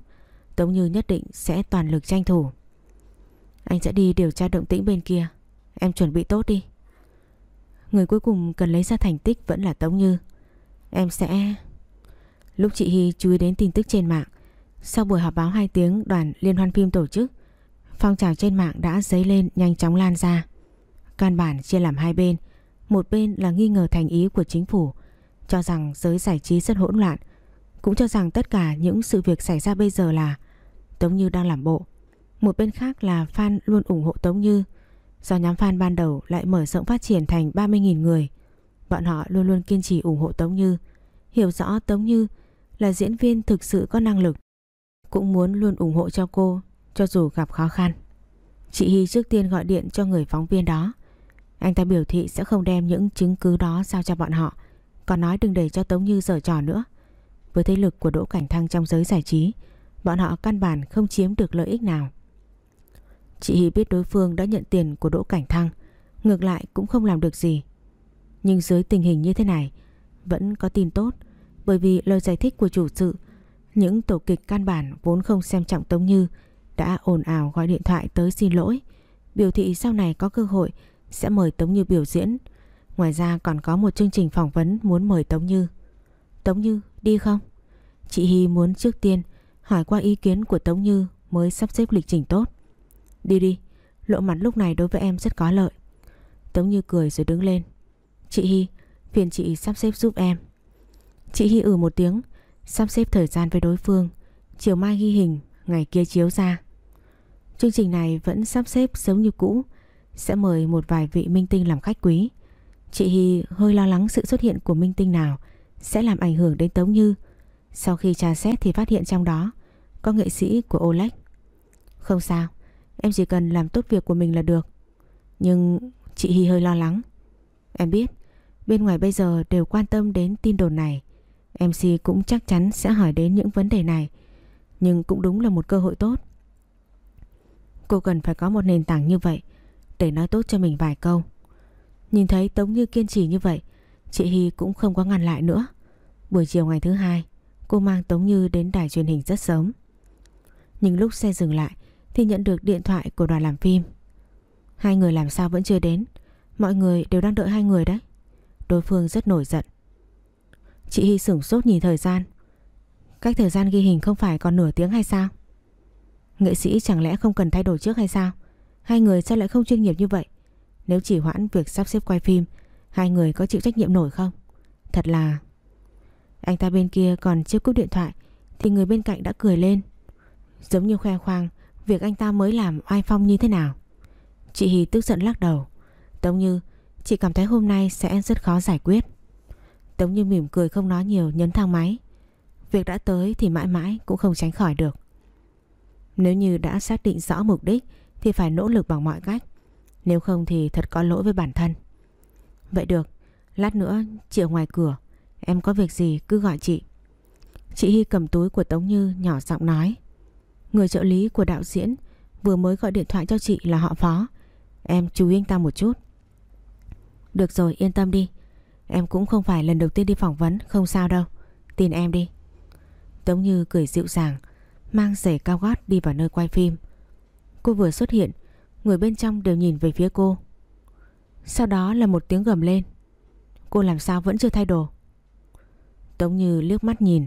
Tống Như nhất định sẽ toàn lực tranh thủ. Anh sẽ đi điều tra động tĩnh bên kia. Em chuẩn bị tốt đi. Người cuối cùng cần lấy ra thành tích vẫn là Tống Như. Em sẽ... Lúc chị Hy chú ý đến tin tức trên mạng, sau buổi họp báo 2 tiếng đoàn liên hoan phim tổ chức, phong trào trên mạng đã dấy lên nhanh chóng lan ra. Căn bản chia làm hai bên. Một bên là nghi ngờ thành ý của chính phủ, cho rằng giới giải trí rất hỗn loạn, cũng cho rằng tất cả những sự việc xảy ra bây giờ là Tống Như đang làm bộ. Một bên khác là fan luôn ủng hộ Tống Như, do nhóm fan ban đầu lại mở rộng phát triển thành 30.000 người. Bọn họ luôn luôn kiên trì ủng hộ Tống Như, hiểu rõ Tống Như là diễn viên thực sự có năng lực, cũng muốn luôn ủng hộ cho cô cho dù gặp khó khăn. Chị Hy trước tiên gọi điện cho người phóng viên đó. Anh ta biểu thị sẽ không đem những chứng cứ đó giao cho bọn họ, còn nói đừng để cho Tống Như giở trò nữa. Với thế lực của Đỗ Cảnh Thăng trong giới giải trí, bọn họ căn bản không chiếm được lợi ích nào. Chị Hy biết đối phương đã nhận tiền của Đỗ Cảnh Thăng, ngược lại cũng không làm được gì. Nhưng dưới tình hình như thế này, vẫn có tin tốt, bởi vì lời giải thích của chủ sự, những tổ kịch căn bản vốn không xem trọng Tống Như đã ồn ào gọi điện thoại tới xin lỗi, biểu thị sau này có cơ hội sẽ mời Tống Như biểu diễn. Ngoài ra còn có một chương trình phỏng vấn muốn mời Tống Như. Tống Như đi không? Chị Hy muốn trước tiên hỏi qua ý kiến của Tống Như mới sắp xếp lịch trình tốt. Đi đi, lộ mặt lúc này đối với em rất có lợi. Tống Như cười rồi đứng lên. Chị Hy, Phiền chị sắp xếp giúp em. Chị Hy ừ một tiếng Sắp xếp thời gian với đối phương. Chiều mai ghi hình Ngày kia chiếu ra. Chương trình này vẫn sắp xếp giống như cũ Sẽ mời một vài vị minh tinh làm khách quý. Chị Hy hơi lo lắng sự xuất hiện của minh tinh nào Sẽ làm ảnh hưởng đến Tống Như. Sau khi tra xét thì phát hiện trong đó Có nghệ sĩ của Oleg. Không sao Em chỉ cần làm tốt việc của mình là được. Nhưng chị Hy hơi lo lắng. Em biết, Bên ngoài bây giờ đều quan tâm đến tin đồn này. MC cũng chắc chắn sẽ hỏi đến những vấn đề này. Nhưng cũng đúng là một cơ hội tốt. Cô cần phải có một nền tảng như vậy Để nói tốt cho mình vài câu. Nhìn thấy Tống Như kiên trì như vậy, Chị Hy cũng không có ngăn lại nữa. Buổi chiều ngày thứ hai, Cô mang Tống Như đến đài truyền hình rất sớm. Nhưng lúc xe dừng lại thì nhận được điện thoại của đoàn làm phim. Hai người làm sao vẫn chưa đến. Mọi người đều đang đợi hai người đấy. Đối phương rất nổi giận. Chị Hy sửng sốt nhìn thời gian. Cách thời gian ghi hình không phải còn nửa tiếng hay sao? Nghệ sĩ chẳng lẽ không cần thay đổi trước hay sao? Hai người sao lại không chuyên nghiệp như vậy? Nếu chỉ hoãn việc sắp xếp quay phim, Hai người có chịu trách nhiệm nổi không? Thật là Anh ta bên kia còn chưa cúp điện thoại, Thì người bên cạnh đã cười lên. Giống như khoe khoang Việc anh ta mới làm oai phong như thế nào? Chị Hì tức giận lắc đầu. Tống Như, Chị cảm thấy hôm nay sẽ rất khó giải quyết. Tống Như mỉm cười không nói nhiều, nhấn thang máy. Việc đã tới thì mãi mãi cũng không tránh khỏi được. Nếu như đã xác định rõ mục đích Thì phải nỗ lực bằng mọi cách. Nếu không thì thật có lỗi với bản thân. Vậy được, Lát nữa chị ở ngoài cửa. Em có việc gì cứ gọi chị. Chị Hy cầm túi của Tống Như nhỏ giọng nói. Người trợ lý của đạo diễn Vừa mới gọi điện thoại cho chị là họ phó. Em chú ý anh ta một chút. Được rồi, yên tâm đi. Em cũng không phải lần đầu tiên đi phỏng vấn, Không sao đâu. Tin em đi. Tống Như cười dịu dàng, Mang giày cao gót đi vào nơi quay phim. Cô vừa xuất hiện, Người bên trong đều nhìn về phía cô. Sau đó là một tiếng gầm lên. Cô làm sao vẫn chưa thay đồ? Tống Như liếc mắt nhìn,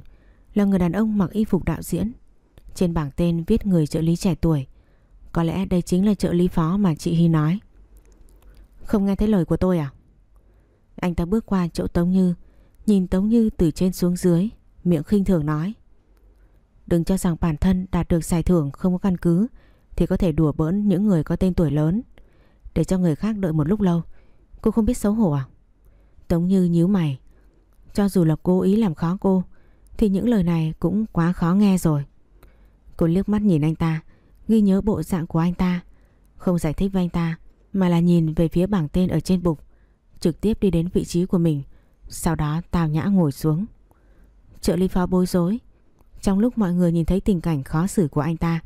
Là người đàn ông mặc y phục đạo diễn. Trên bảng tên viết người trợ lý trẻ tuổi. Có lẽ đây chính là trợ lý phó mà chị Hy nói. Không nghe thấy lời của tôi à? Anh ta bước qua chỗ Tống Như, Nhìn Tống Như từ trên xuống dưới, Miệng khinh thường nói. Đừng cho rằng bản thân đạt được giải thưởng không có căn cứ, Thì có thể đùa bỡn những người có tên tuổi lớn. Để cho người khác đợi một lúc lâu, Cô không biết xấu hổ à? Tống Như nhíu mày. Cho dù là cố ý làm khó cô, Thì những lời này cũng quá khó nghe rồi. Cô liếc mắt nhìn anh ta Ghi nhớ bộ dạng của anh ta Không giải thích với anh ta Mà là nhìn về phía bảng tên ở trên bục trực tiếp đi đến vị trí của mình. Sau đó Tào Nhã ngồi xuống. Trợ lý phó bối rối. Trong lúc mọi người nhìn thấy tình cảnh khó xử của anh ta,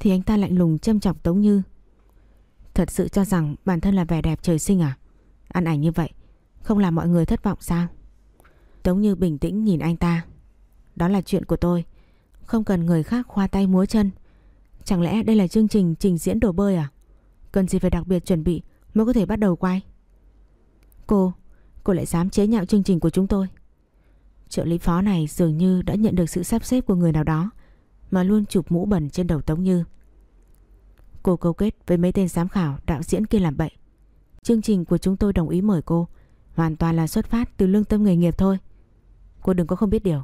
thì anh ta lạnh lùng châm chọc Tống Như. Thật sự cho rằng bản thân là vẻ đẹp trời sinh à? Ăn ảnh như vậy, không làm mọi người thất vọng sao? Tống Như bình tĩnh nhìn anh ta. Đó là chuyện của tôi, không cần người khác khoa tay múa chân. Chẳng lẽ đây là chương trình trình diễn đồ bơi à? Cần gì phải đặc biệt chuẩn bị mới có thể bắt đầu quay? Cô, cô lại dám chế nhạo chương trình của chúng tôi. Trợ lý phó này dường như đã nhận được sự sắp xếp của người nào đó mà luôn chụp mũ bẩn trên đầu Tống Như. Cô câu kết với mấy tên giám khảo đạo diễn kia làm bậy. Chương trình của chúng tôi đồng ý mời cô hoàn toàn là xuất phát từ lương tâm nghề nghiệp thôi. Cô đừng có không biết điều.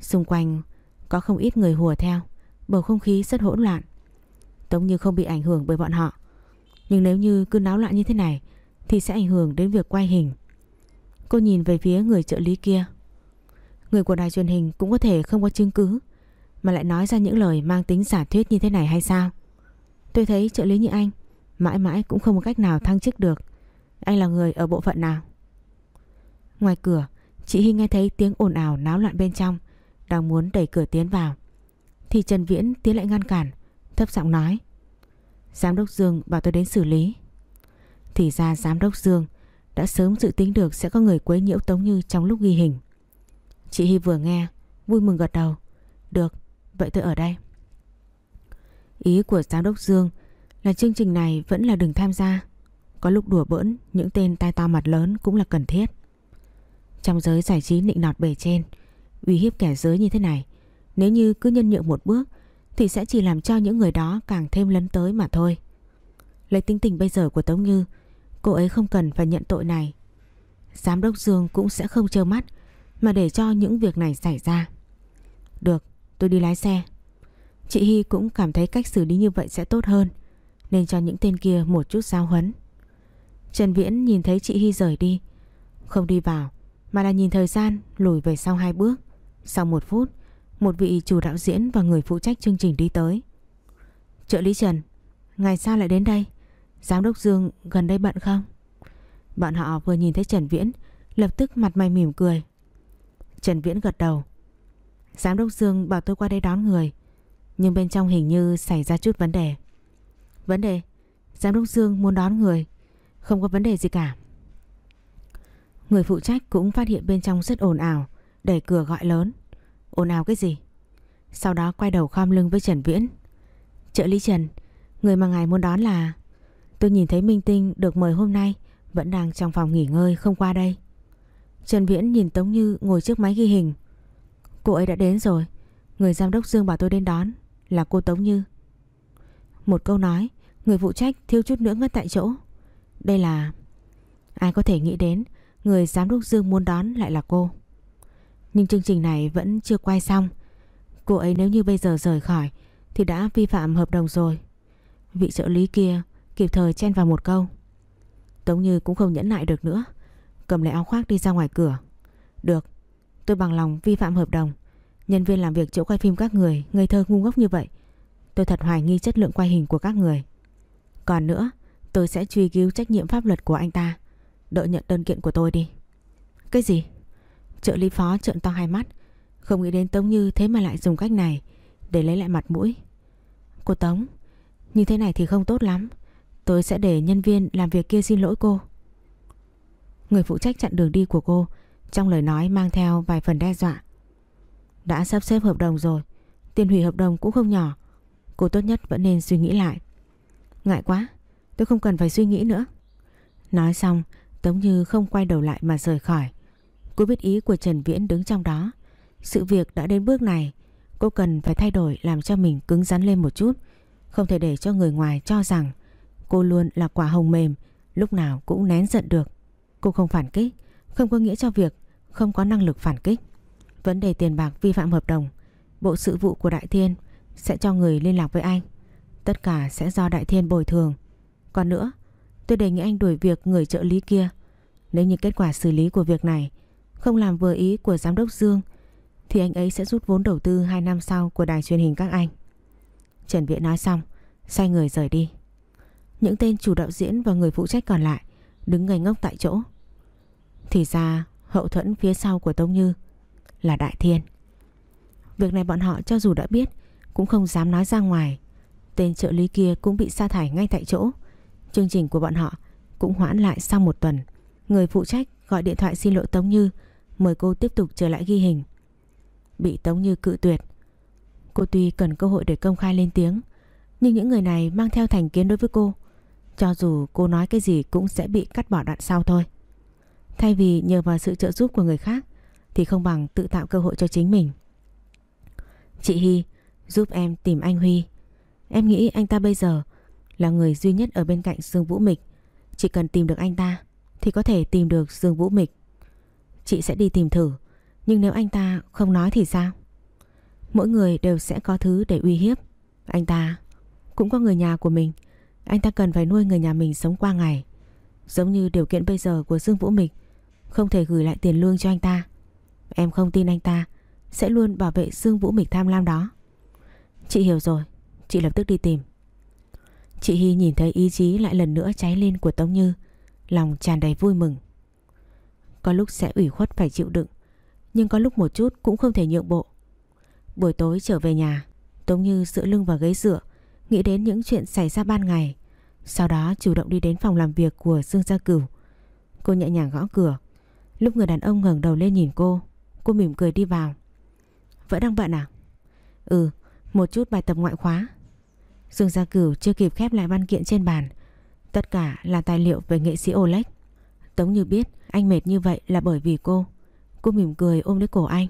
Xung quanh có không ít người hùa theo, bầu không khí rất hỗn loạn. Tống Như không bị ảnh hưởng bởi bọn họ. Nhưng nếu như cứ náo loạn như thế này thì sẽ ảnh hưởng đến việc quay hình. Cô nhìn về phía người trợ lý kia. Người của đài truyền hình cũng có thể không có chứng cứ mà lại nói ra những lời mang tính giả thuyết như thế này hay sao? Tôi thấy trợ lý như anh mãi mãi cũng không có cách nào thăng chức được. Anh là người ở bộ phận nào? Ngoài cửa, chị Hy nghe thấy tiếng ồn ào náo loạn bên trong, đang muốn đẩy cửa tiến vào. Thì Trần Viễn tiến lại ngăn cản, thấp giọng nói. Giám đốc Dương bảo tôi đến xử lý. Thì ra giám đốc Dương đã sớm dự tính được sẽ có người quấy nhiễu Tống Như trong lúc ghi hình. Chị Hy vừa nghe, vui mừng gật đầu. Được, vậy tôi ở đây. Ý của giám đốc Dương là chương trình này vẫn là đừng tham gia. Có lúc đùa bỡn những tên tai to mặt lớn cũng là cần thiết. Trong giới giải trí nịnh nọt bề trên, uy hiếp kẻ giới như thế này, nếu như cứ nhân nhượng một bước thì sẽ chỉ làm cho những người đó càng thêm lấn tới mà thôi. Lấy tính tình bây giờ của Tống Như Cô ấy không cần phải nhận tội này Giám đốc Dương cũng sẽ không trơ mắt mà để cho những việc này xảy ra. Được, tôi đi lái xe. Chị Hy cũng cảm thấy cách xử lý như vậy sẽ tốt hơn nên cho những tên kia một chút giao huấn. Trần Viễn nhìn thấy chị Hy rời đi không đi vào mà là nhìn thời gian lùi về sau hai bước. Sau một phút một vị chủ đạo diễn và người phụ trách chương trình đi tới. Trợ lý Trần, ngày sao lại đến đây? Giám đốc Dương gần đây bận không? Bọn họ vừa nhìn thấy Trần Viễn lập tức mặt mày mỉm cười. Trần Viễn gật đầu. Giám đốc Dương bảo tôi qua đây đón người nhưng bên trong hình như xảy ra chút vấn đề. Vấn đề? Giám đốc Dương muốn đón người Không có vấn đề gì cả Người phụ trách cũng phát hiện bên trong rất ồn ào Đẩy cửa gọi lớn. Ồn ào cái gì? Sau đó quay đầu khom lưng với Trần Viễn. Trợ lý Trần, Người mà ngài muốn đón là? Tôi nhìn thấy Minh Tinh được mời hôm nay, Vẫn đang trong phòng nghỉ ngơi không qua đây. Trần Viễn nhìn Tống Như ngồi trước máy ghi hình. Cô ấy đã đến rồi, Người giám đốc Dương bảo tôi đến đón, Là cô Tống Như. Một câu nói, Người phụ trách thiếu chút nữa ngất tại chỗ. Đây là, Ai có thể nghĩ đến, Người giám đốc Dương muốn đón lại là cô. Nhưng chương trình này vẫn chưa quay xong. Cô ấy nếu như bây giờ rời khỏi Thì đã vi phạm hợp đồng rồi. Vị trợ lý kia Kịp thời chen vào một câu. Tống Như cũng không nhẫn nại được nữa, Cầm lấy áo khoác đi ra ngoài cửa. Được, Tôi bằng lòng vi phạm hợp đồng. Nhân viên làm việc chỗ quay phim các người Ngây thơ ngu ngốc như vậy, Tôi thật hoài nghi chất lượng quay hình của các người. Còn nữa, tôi sẽ truy cứu trách nhiệm pháp luật của anh ta. Đợi nhận đơn kiện của tôi đi. Cái gì? Trợ lý phó trợn to hai mắt. Không nghĩ đến Tống Như thế mà lại dùng cách này Để lấy lại mặt mũi. Cô Tống, Như thế này thì không tốt lắm. Tôi sẽ để nhân viên làm việc kia xin lỗi cô. Người phụ trách chặn đường đi của cô, Trong lời nói mang theo vài phần đe dọa. Đã sắp xếp hợp đồng rồi, Tiền hủy hợp đồng cũng không nhỏ. Cô tốt nhất vẫn nên suy nghĩ lại. Ngại quá, Tôi không cần phải suy nghĩ nữa. Nói xong, Tống Như không quay đầu lại mà rời khỏi. Cô biết ý của Trần Viễn đứng trong đó. Sự việc đã đến bước này, Cô cần phải thay đổi làm cho mình cứng rắn lên một chút. Không thể để cho người ngoài cho rằng Cô luôn là quả hồng mềm, Lúc nào cũng nén giận được. Cô không phản kích, Không có nghĩa cho việc không có năng lực phản kích. Vấn đề tiền bạc vi phạm hợp đồng, Bộ sự vụ của Đại Thiên Sẽ cho người liên lạc với anh. Tất cả sẽ do Đại Thiên bồi thường. Còn nữa, Tôi đề nghị anh đuổi việc người trợ lý kia. Nếu như kết quả xử lý của việc này không làm vừa ý của giám đốc Dương, Thì anh ấy sẽ rút vốn đầu tư 2 năm sau Của đài truyền hình các anh. Trần Viễn nói xong, Xoay người rời đi. Những tên chủ đạo diễn và người phụ trách còn lại Đứng ngây ngốc tại chỗ. Thì ra, hậu thuẫn phía sau của Tông Như Là Đại Thiên. Việc này bọn họ cho dù đã biết, Cũng không dám nói ra ngoài. Tên trợ lý kia cũng bị sa thải ngay tại chỗ. Chương trình của bọn họ cũng hoãn lại sau một tuần. Người phụ trách gọi điện thoại xin lỗi Tống Như Mời cô tiếp tục trở lại ghi hình. Bị Tống Như cự tuyệt. Cô tuy cần cơ hội để công khai lên tiếng, Nhưng những người này mang theo thành kiến đối với cô. Cho dù cô nói cái gì cũng sẽ bị cắt bỏ đoạn sau thôi. Thay vì nhờ vào sự trợ giúp của người khác, Thì không bằng tự tạo cơ hội cho chính mình. Chị Hy, giúp em tìm anh Huy. Em nghĩ anh ta bây giờ là người duy nhất ở bên cạnh Dương Vũ Mịch. Chỉ cần tìm được anh ta, thì có thể tìm được Dương Vũ Mịch. Chị sẽ đi tìm thử, nhưng nếu anh ta không nói thì sao? Mỗi người đều sẽ có thứ để uy hiếp. Anh ta cũng có người nhà của mình. Anh ta cần phải nuôi người nhà mình sống qua ngày. Giống như điều kiện bây giờ của Dương Vũ Mịch không thể gửi lại tiền lương cho anh ta. Em không tin anh ta sẽ luôn bảo vệ Dương Vũ Mịch tham lam đó. Chị hiểu rồi, Chị lập tức đi tìm Chị Hy nhìn thấy ý chí lại lần nữa cháy lên của Tống Như Lòng tràn đầy vui mừng có lúc sẽ ủy khuất phải chịu đựng Nhưng có lúc một chút cũng không thể nhượng bộ. Buổi tối trở về nhà Tống Như dựa lưng vào ghế dựa Nghĩ đến những chuyện xảy ra ban ngày Sau đó chủ động đi đến phòng làm việc của Dương Gia Cửu. Cô nhẹ nhàng gõ cửa. Lúc người đàn ông ngẩng đầu lên nhìn cô Cô mỉm cười đi vào. Vẫn đang bận à? Ừ, một chút bài tập ngoại khóa. Dương Gia Cửu chưa kịp khép lại văn kiện trên bàn Tất cả là tài liệu về nghệ sĩ Oleg. Tống Như biết anh mệt như vậy là bởi vì cô Cô mỉm cười ôm lấy cổ anh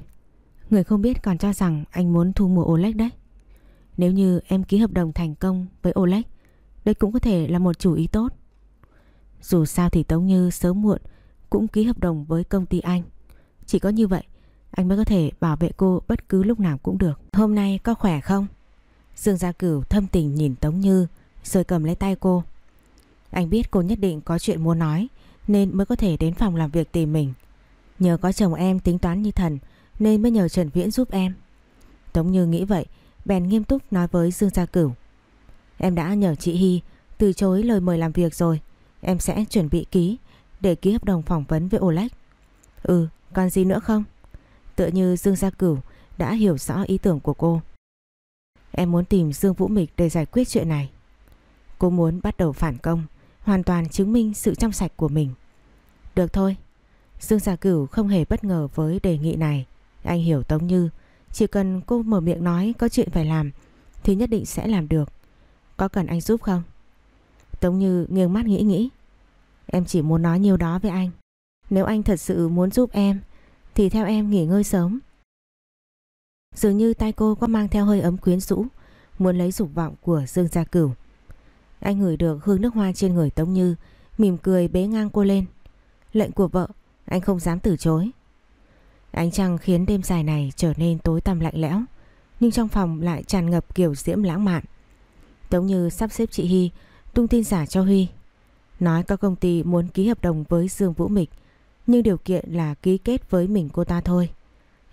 Người không biết còn cho rằng anh muốn thu mua Oleg đấy Nếu như em ký hợp đồng thành công với Oleg Đây cũng có thể là một chủ ý tốt Dù sao thì Tống Như sớm muộn cũng ký hợp đồng với công ty anh. Chỉ có như vậy, anh mới có thể bảo vệ cô bất cứ lúc nào cũng được. Hôm nay có khỏe không? Dương Gia Cửu thâm tình nhìn Tống Như, rồi cầm lấy tay cô. Anh biết cô nhất định có chuyện muốn nói nên mới có thể đến phòng làm việc tìm mình. Nhờ có chồng em tính toán như thần nên mới nhờ Trần Viễn giúp em. Tống Như nghĩ vậy, bèn nghiêm túc nói với Dương Gia Cửu. Em đã nhờ chị Hy từ chối lời mời làm việc rồi. Em sẽ chuẩn bị ký để ký hợp đồng phỏng vấn với Oleg. Ừ, còn gì nữa không? Tựa như Dương Gia Cửu đã hiểu rõ ý tưởng của cô. Em muốn tìm Dương Vũ Mịch để giải quyết chuyện này. Cô muốn bắt đầu phản công, hoàn toàn chứng minh sự trong sạch của mình. Được thôi. Dương Gia Cửu không hề bất ngờ với đề nghị này. Anh hiểu Tống Như, chỉ cần cô mở miệng nói có chuyện phải làm thì nhất định sẽ làm được. Có cần anh giúp không? Tống Như nghiêng mắt nghĩ nghĩ. Em chỉ muốn nói nhiều đó với anh. Nếu anh thật sự muốn giúp em thì theo em nghỉ ngơi sớm. Dường như tay cô có mang theo hơi ấm quyến rũ, muốn lấy dục vọng của Dương Gia Cửu. Anh ngửi được hương nước hoa trên người Tống Như, mỉm cười bế ngang cô lên. Lệnh của vợ, anh không dám từ chối. Ánh trăng khiến đêm dài này trở nên tối tăm lạnh lẽo, nhưng trong phòng lại tràn ngập kiểu diễm lãng mạn. Tống Như sắp xếp chị Hy tung tin giả cho Huy. Nói các công ty muốn ký hợp đồng với Dương Vũ Mịch, nhưng điều kiện là ký kết với mình cô ta thôi.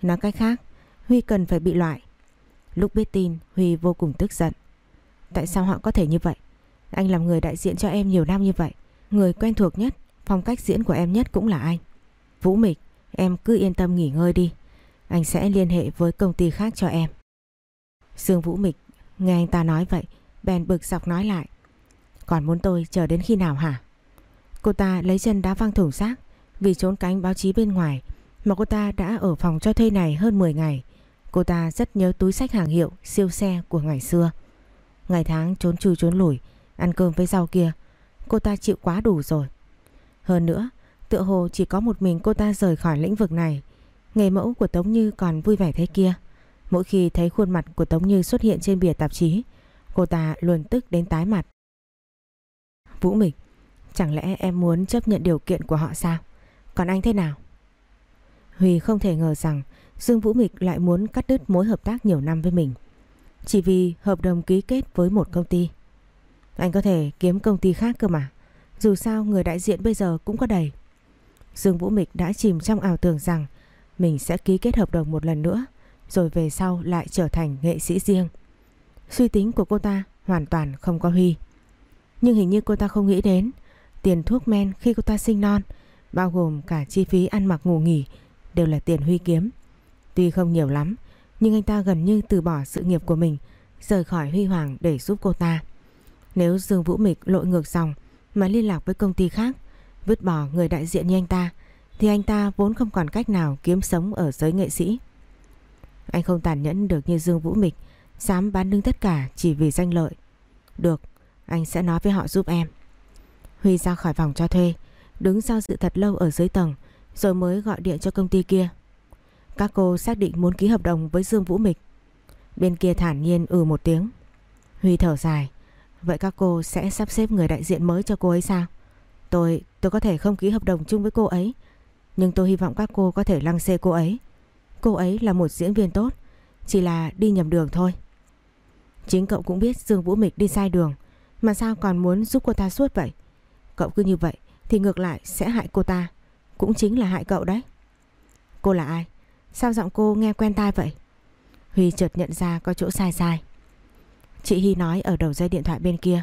Nói cách khác, Huy cần phải bị loại. Lúc biết tin, Huy vô cùng tức giận. Tại sao họ có thể như vậy? Anh làm người đại diện cho em nhiều năm như vậy. Người quen thuộc nhất, phong cách diễn của em nhất cũng là anh. Vũ Mịch, em cứ yên tâm nghỉ ngơi đi. Anh sẽ liên hệ với công ty khác cho em. Dương Vũ Mịch nghe anh ta nói vậy, bèn bực dọc nói lại. Còn muốn tôi chờ đến khi nào hả? Cô ta lấy chân đá văng thủng xác vì trốn cánh báo chí bên ngoài mà cô ta đã ở phòng cho thuê này hơn 10 ngày. Cô ta rất nhớ túi sách hàng hiệu siêu xe của ngày xưa. Ngày tháng trốn chui trốn lủi, ăn cơm với rau kia, cô ta chịu quá đủ rồi. Hơn nữa, tựa hồ chỉ có một mình cô ta rời khỏi lĩnh vực này. Nghề mẫu của Tống Như còn vui vẻ thế kia. Mỗi khi thấy khuôn mặt của Tống Như xuất hiện trên bìa tạp chí, cô ta luôn tức đến tái mặt. Vũ Mịch, chẳng lẽ em muốn chấp nhận điều kiện của họ sao? Còn anh thế nào? Huy không thể ngờ rằng Dương Vũ Mịch lại muốn cắt đứt mối hợp tác nhiều năm với mình. Chỉ vì hợp đồng ký kết với một công ty. Anh có thể kiếm công ty khác cơ mà. Dù sao, người đại diện bây giờ cũng có đầy. Dương Vũ Mịch đã chìm trong ảo tưởng rằng mình sẽ ký kết hợp đồng một lần nữa, rồi về sau lại trở thành nghệ sĩ riêng. Suy tính của cô ta hoàn toàn không có Huy. Nhưng hình như cô ta không nghĩ đến, tiền thuốc men khi cô ta sinh non, bao gồm cả chi phí ăn mặc ngủ nghỉ, đều là tiền Huy kiếm. Tuy không nhiều lắm, nhưng anh ta gần như từ bỏ sự nghiệp của mình, rời khỏi Huy Hoàng để giúp cô ta. Nếu Dương Vũ Mịch lội ngược dòng mà liên lạc với công ty khác vứt bỏ người đại diện như anh ta thì anh ta vốn không còn cách nào kiếm sống ở giới nghệ sĩ. Anh không tàn nhẫn được như Dương Vũ Mịch dám bán đứng tất cả chỉ vì danh lợi. Được, anh sẽ nói với họ giúp em. Huy ra khỏi phòng cho thuê, đứng giao dự thật lâu ở dưới tầng rồi mới gọi điện cho công ty kia. Các cô xác định muốn ký hợp đồng với Dương Vũ Mịch. Bên kia thản nhiên ừ một tiếng. Huy thở dài. Vậy các cô sẽ sắp xếp người đại diện mới cho cô ấy sao? Tôi, tôi có thể không ký hợp đồng chung với cô ấy. Nhưng tôi hy vọng các cô có thể lăng xê cô ấy. Cô ấy là một diễn viên tốt. Chỉ là đi nhầm đường thôi. Chính cậu cũng biết Dương Vũ Mịch đi sai đường. Mà sao còn muốn giúp cô ta suốt vậy? Cậu cứ như vậy thì ngược lại sẽ hại cô ta. Cũng chính là hại cậu đấy. Cô là ai? Sao giọng cô nghe quen tai vậy? Huy chợt nhận ra có chỗ sai sai. Chị Hy nói ở đầu dây điện thoại bên kia.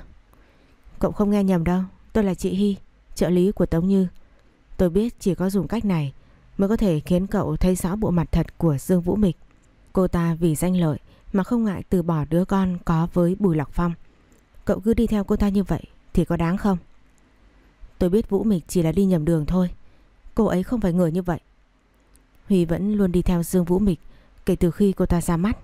Cậu không nghe nhầm đâu, tôi là chị Hy, trợ lý của Tống Như. Tôi biết chỉ có dùng cách này mới có thể khiến cậu thấy rõ bộ mặt thật của Dương Vũ Mịch. Cô ta vì danh lợi mà không ngại từ bỏ đứa con có với Bùi Lọc Phong. Cậu cứ đi theo cô ta như vậy thì có đáng không? Tôi biết Vũ Mịch chỉ là đi nhầm đường thôi. Cô ấy không phải người như vậy. Huy vẫn luôn đi theo Dương Vũ Mịch kể từ khi cô ta ra mắt.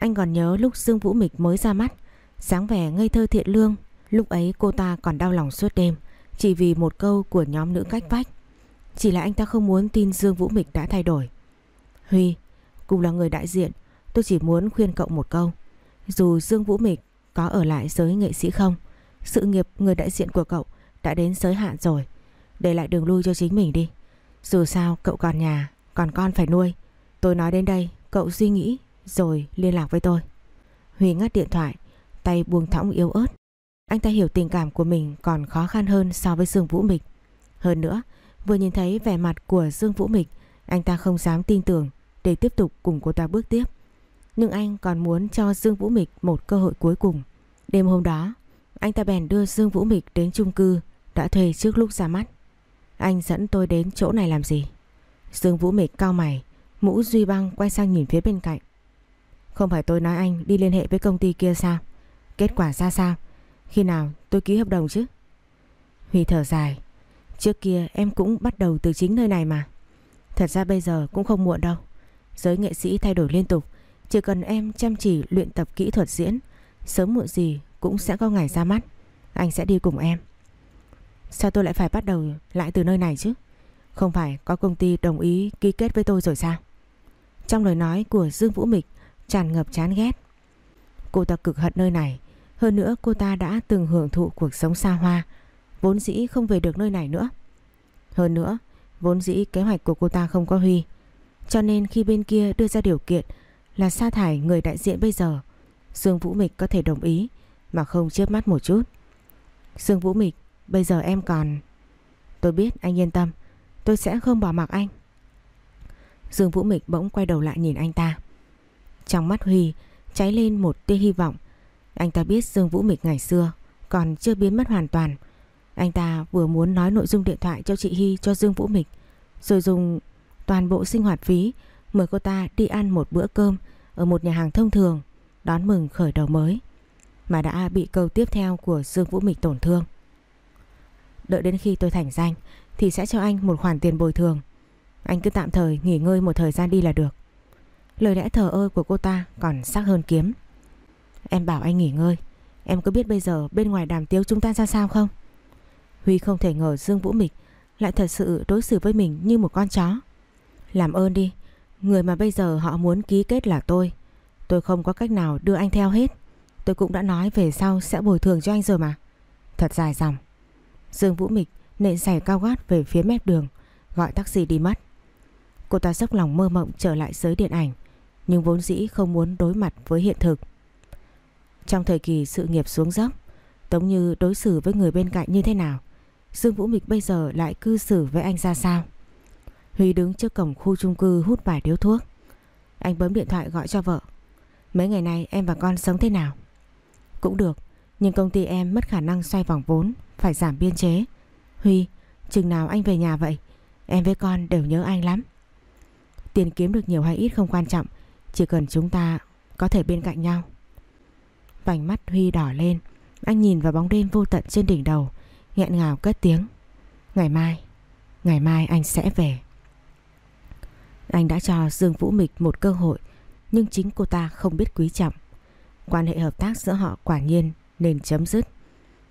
Anh còn nhớ lúc Dương Vũ Mịch mới ra mắt, dáng vẻ ngây thơ thiện lương. Lúc ấy cô ta còn đau lòng suốt đêm chỉ vì một câu của nhóm nữ cách vách. Chỉ là anh ta không muốn tin Dương Vũ Mịch đã thay đổi. Huy, cùng là người đại diện, tôi chỉ muốn khuyên cậu một câu. Dù Dương Vũ Mịch có ở lại giới nghệ sĩ không, sự nghiệp người đại diện của cậu đã đến giới hạn rồi. Để lại đường lui cho chính mình đi. Dù sao cậu còn nhà, còn con phải nuôi. Tôi nói đến đây, cậu suy nghĩ rồi liên lạc với tôi. Huy ngắt điện thoại, tay buông thõng yếu ớt. Anh ta hiểu tình cảm của mình còn khó khăn hơn so với Dương Vũ Mịch. Hơn nữa, vừa nhìn thấy vẻ mặt của Dương Vũ Mịch, anh ta không dám tin tưởng để tiếp tục cùng cô ta bước tiếp. Nhưng anh còn muốn cho Dương Vũ Mịch một cơ hội cuối cùng. Đêm hôm đó, anh ta bèn đưa Dương Vũ Mịch đến chung cư đã thuê trước lúc ra mắt. Anh dẫn tôi đến chỗ này làm gì? Dương Vũ Mịch cao mày, mũ duy băng quay sang nhìn phía bên cạnh. Không phải tôi nói anh đi liên hệ với công ty kia sao? Kết quả ra sao? Khi nào tôi ký hợp đồng chứ? Huy thở dài. Trước kia em cũng bắt đầu từ chính nơi này mà. Thật ra bây giờ cũng không muộn đâu. Giới nghệ sĩ thay đổi liên tục. Chỉ cần em chăm chỉ luyện tập kỹ thuật diễn, sớm muộn gì cũng sẽ có ngày ra mắt. Anh sẽ đi cùng em. Sao tôi lại phải bắt đầu lại từ nơi này chứ? Không phải có công ty đồng ý ký kết với tôi rồi sao? Trong lời nói của Dương Vũ Mịch tràn ngập chán ghét. Cô ta cực hận nơi này. Hơn nữa cô ta đã từng hưởng thụ cuộc sống xa hoa. Vốn dĩ không về được nơi này nữa. Hơn nữa, vốn dĩ kế hoạch của cô ta không có Huy. Cho nên khi bên kia đưa ra điều kiện là sa thải người đại diện bây giờ, Dương Vũ Mịch có thể đồng ý mà không chớp mắt một chút. Dương Vũ Mịch, bây giờ em còn... Tôi biết anh yên tâm, tôi sẽ không bỏ mặc anh. Dương Vũ Mịch bỗng quay đầu lại nhìn anh ta. Trong mắt Huy, cháy lên một tia hy vọng. Anh ta biết Dương Vũ Mịch ngày xưa còn chưa biến mất hoàn toàn. Anh ta vừa muốn nói nội dung điện thoại cho chị Hy, cho Dương Vũ Mịch, rồi dùng toàn bộ sinh hoạt phí mời cô ta đi ăn một bữa cơm ở một nhà hàng thông thường, đón mừng khởi đầu mới, mà đã bị câu tiếp theo của Dương Vũ Mịch tổn thương. Đợi đến khi tôi thành danh thì sẽ cho anh một khoản tiền bồi thường. Anh cứ tạm thời nghỉ ngơi một thời gian đi là được. Lời lẽ thờ ơ của cô ta còn sắc hơn kiếm. Em bảo anh nghỉ ngơi. Em có biết bây giờ bên ngoài đàm tiếu chúng ta ra sao không? Huy không thể ngờ Dương Vũ Mịch lại thật sự đối xử với mình như một con chó. Làm ơn đi, người mà bây giờ họ muốn ký kết là tôi. Tôi không có cách nào đưa anh theo hết. Tôi cũng đã nói về sau sẽ bồi thường cho anh rồi mà. Thật dài dòng. Dương Vũ Mịch nện giày cao gót về phía mép đường, gọi taxi đi mất. Cô ta dốc lòng mơ mộng trở lại giới điện ảnh, nhưng vốn dĩ không muốn đối mặt với hiện thực. Trong thời kỳ sự nghiệp xuống dốc, Tống Như đối xử với người bên cạnh như thế nào, Dương Vũ Mịch bây giờ lại cư xử với anh ra sao? Huy đứng trước cổng khu chung cư hút vài điếu thuốc. Anh bấm điện thoại gọi cho vợ. Mấy ngày nay em và con sống thế nào? Cũng được, nhưng công ty em mất khả năng xoay vòng vốn, phải giảm biên chế. Huy, chừng nào anh về nhà vậy? Em với con đều nhớ anh lắm. Tiền kiếm được nhiều hay ít không quan trọng, chỉ cần chúng ta có thể bên cạnh nhau. Vành mắt Huy đỏ lên, anh nhìn vào bóng đêm vô tận trên đỉnh đầu, nghẹn ngào cất tiếng. Ngày mai, ngày mai anh sẽ về. Anh đã cho Dương Vũ Mịch một cơ hội, nhưng chính cô ta không biết quý trọng. Quan hệ hợp tác giữa họ quả nhiên nên chấm dứt.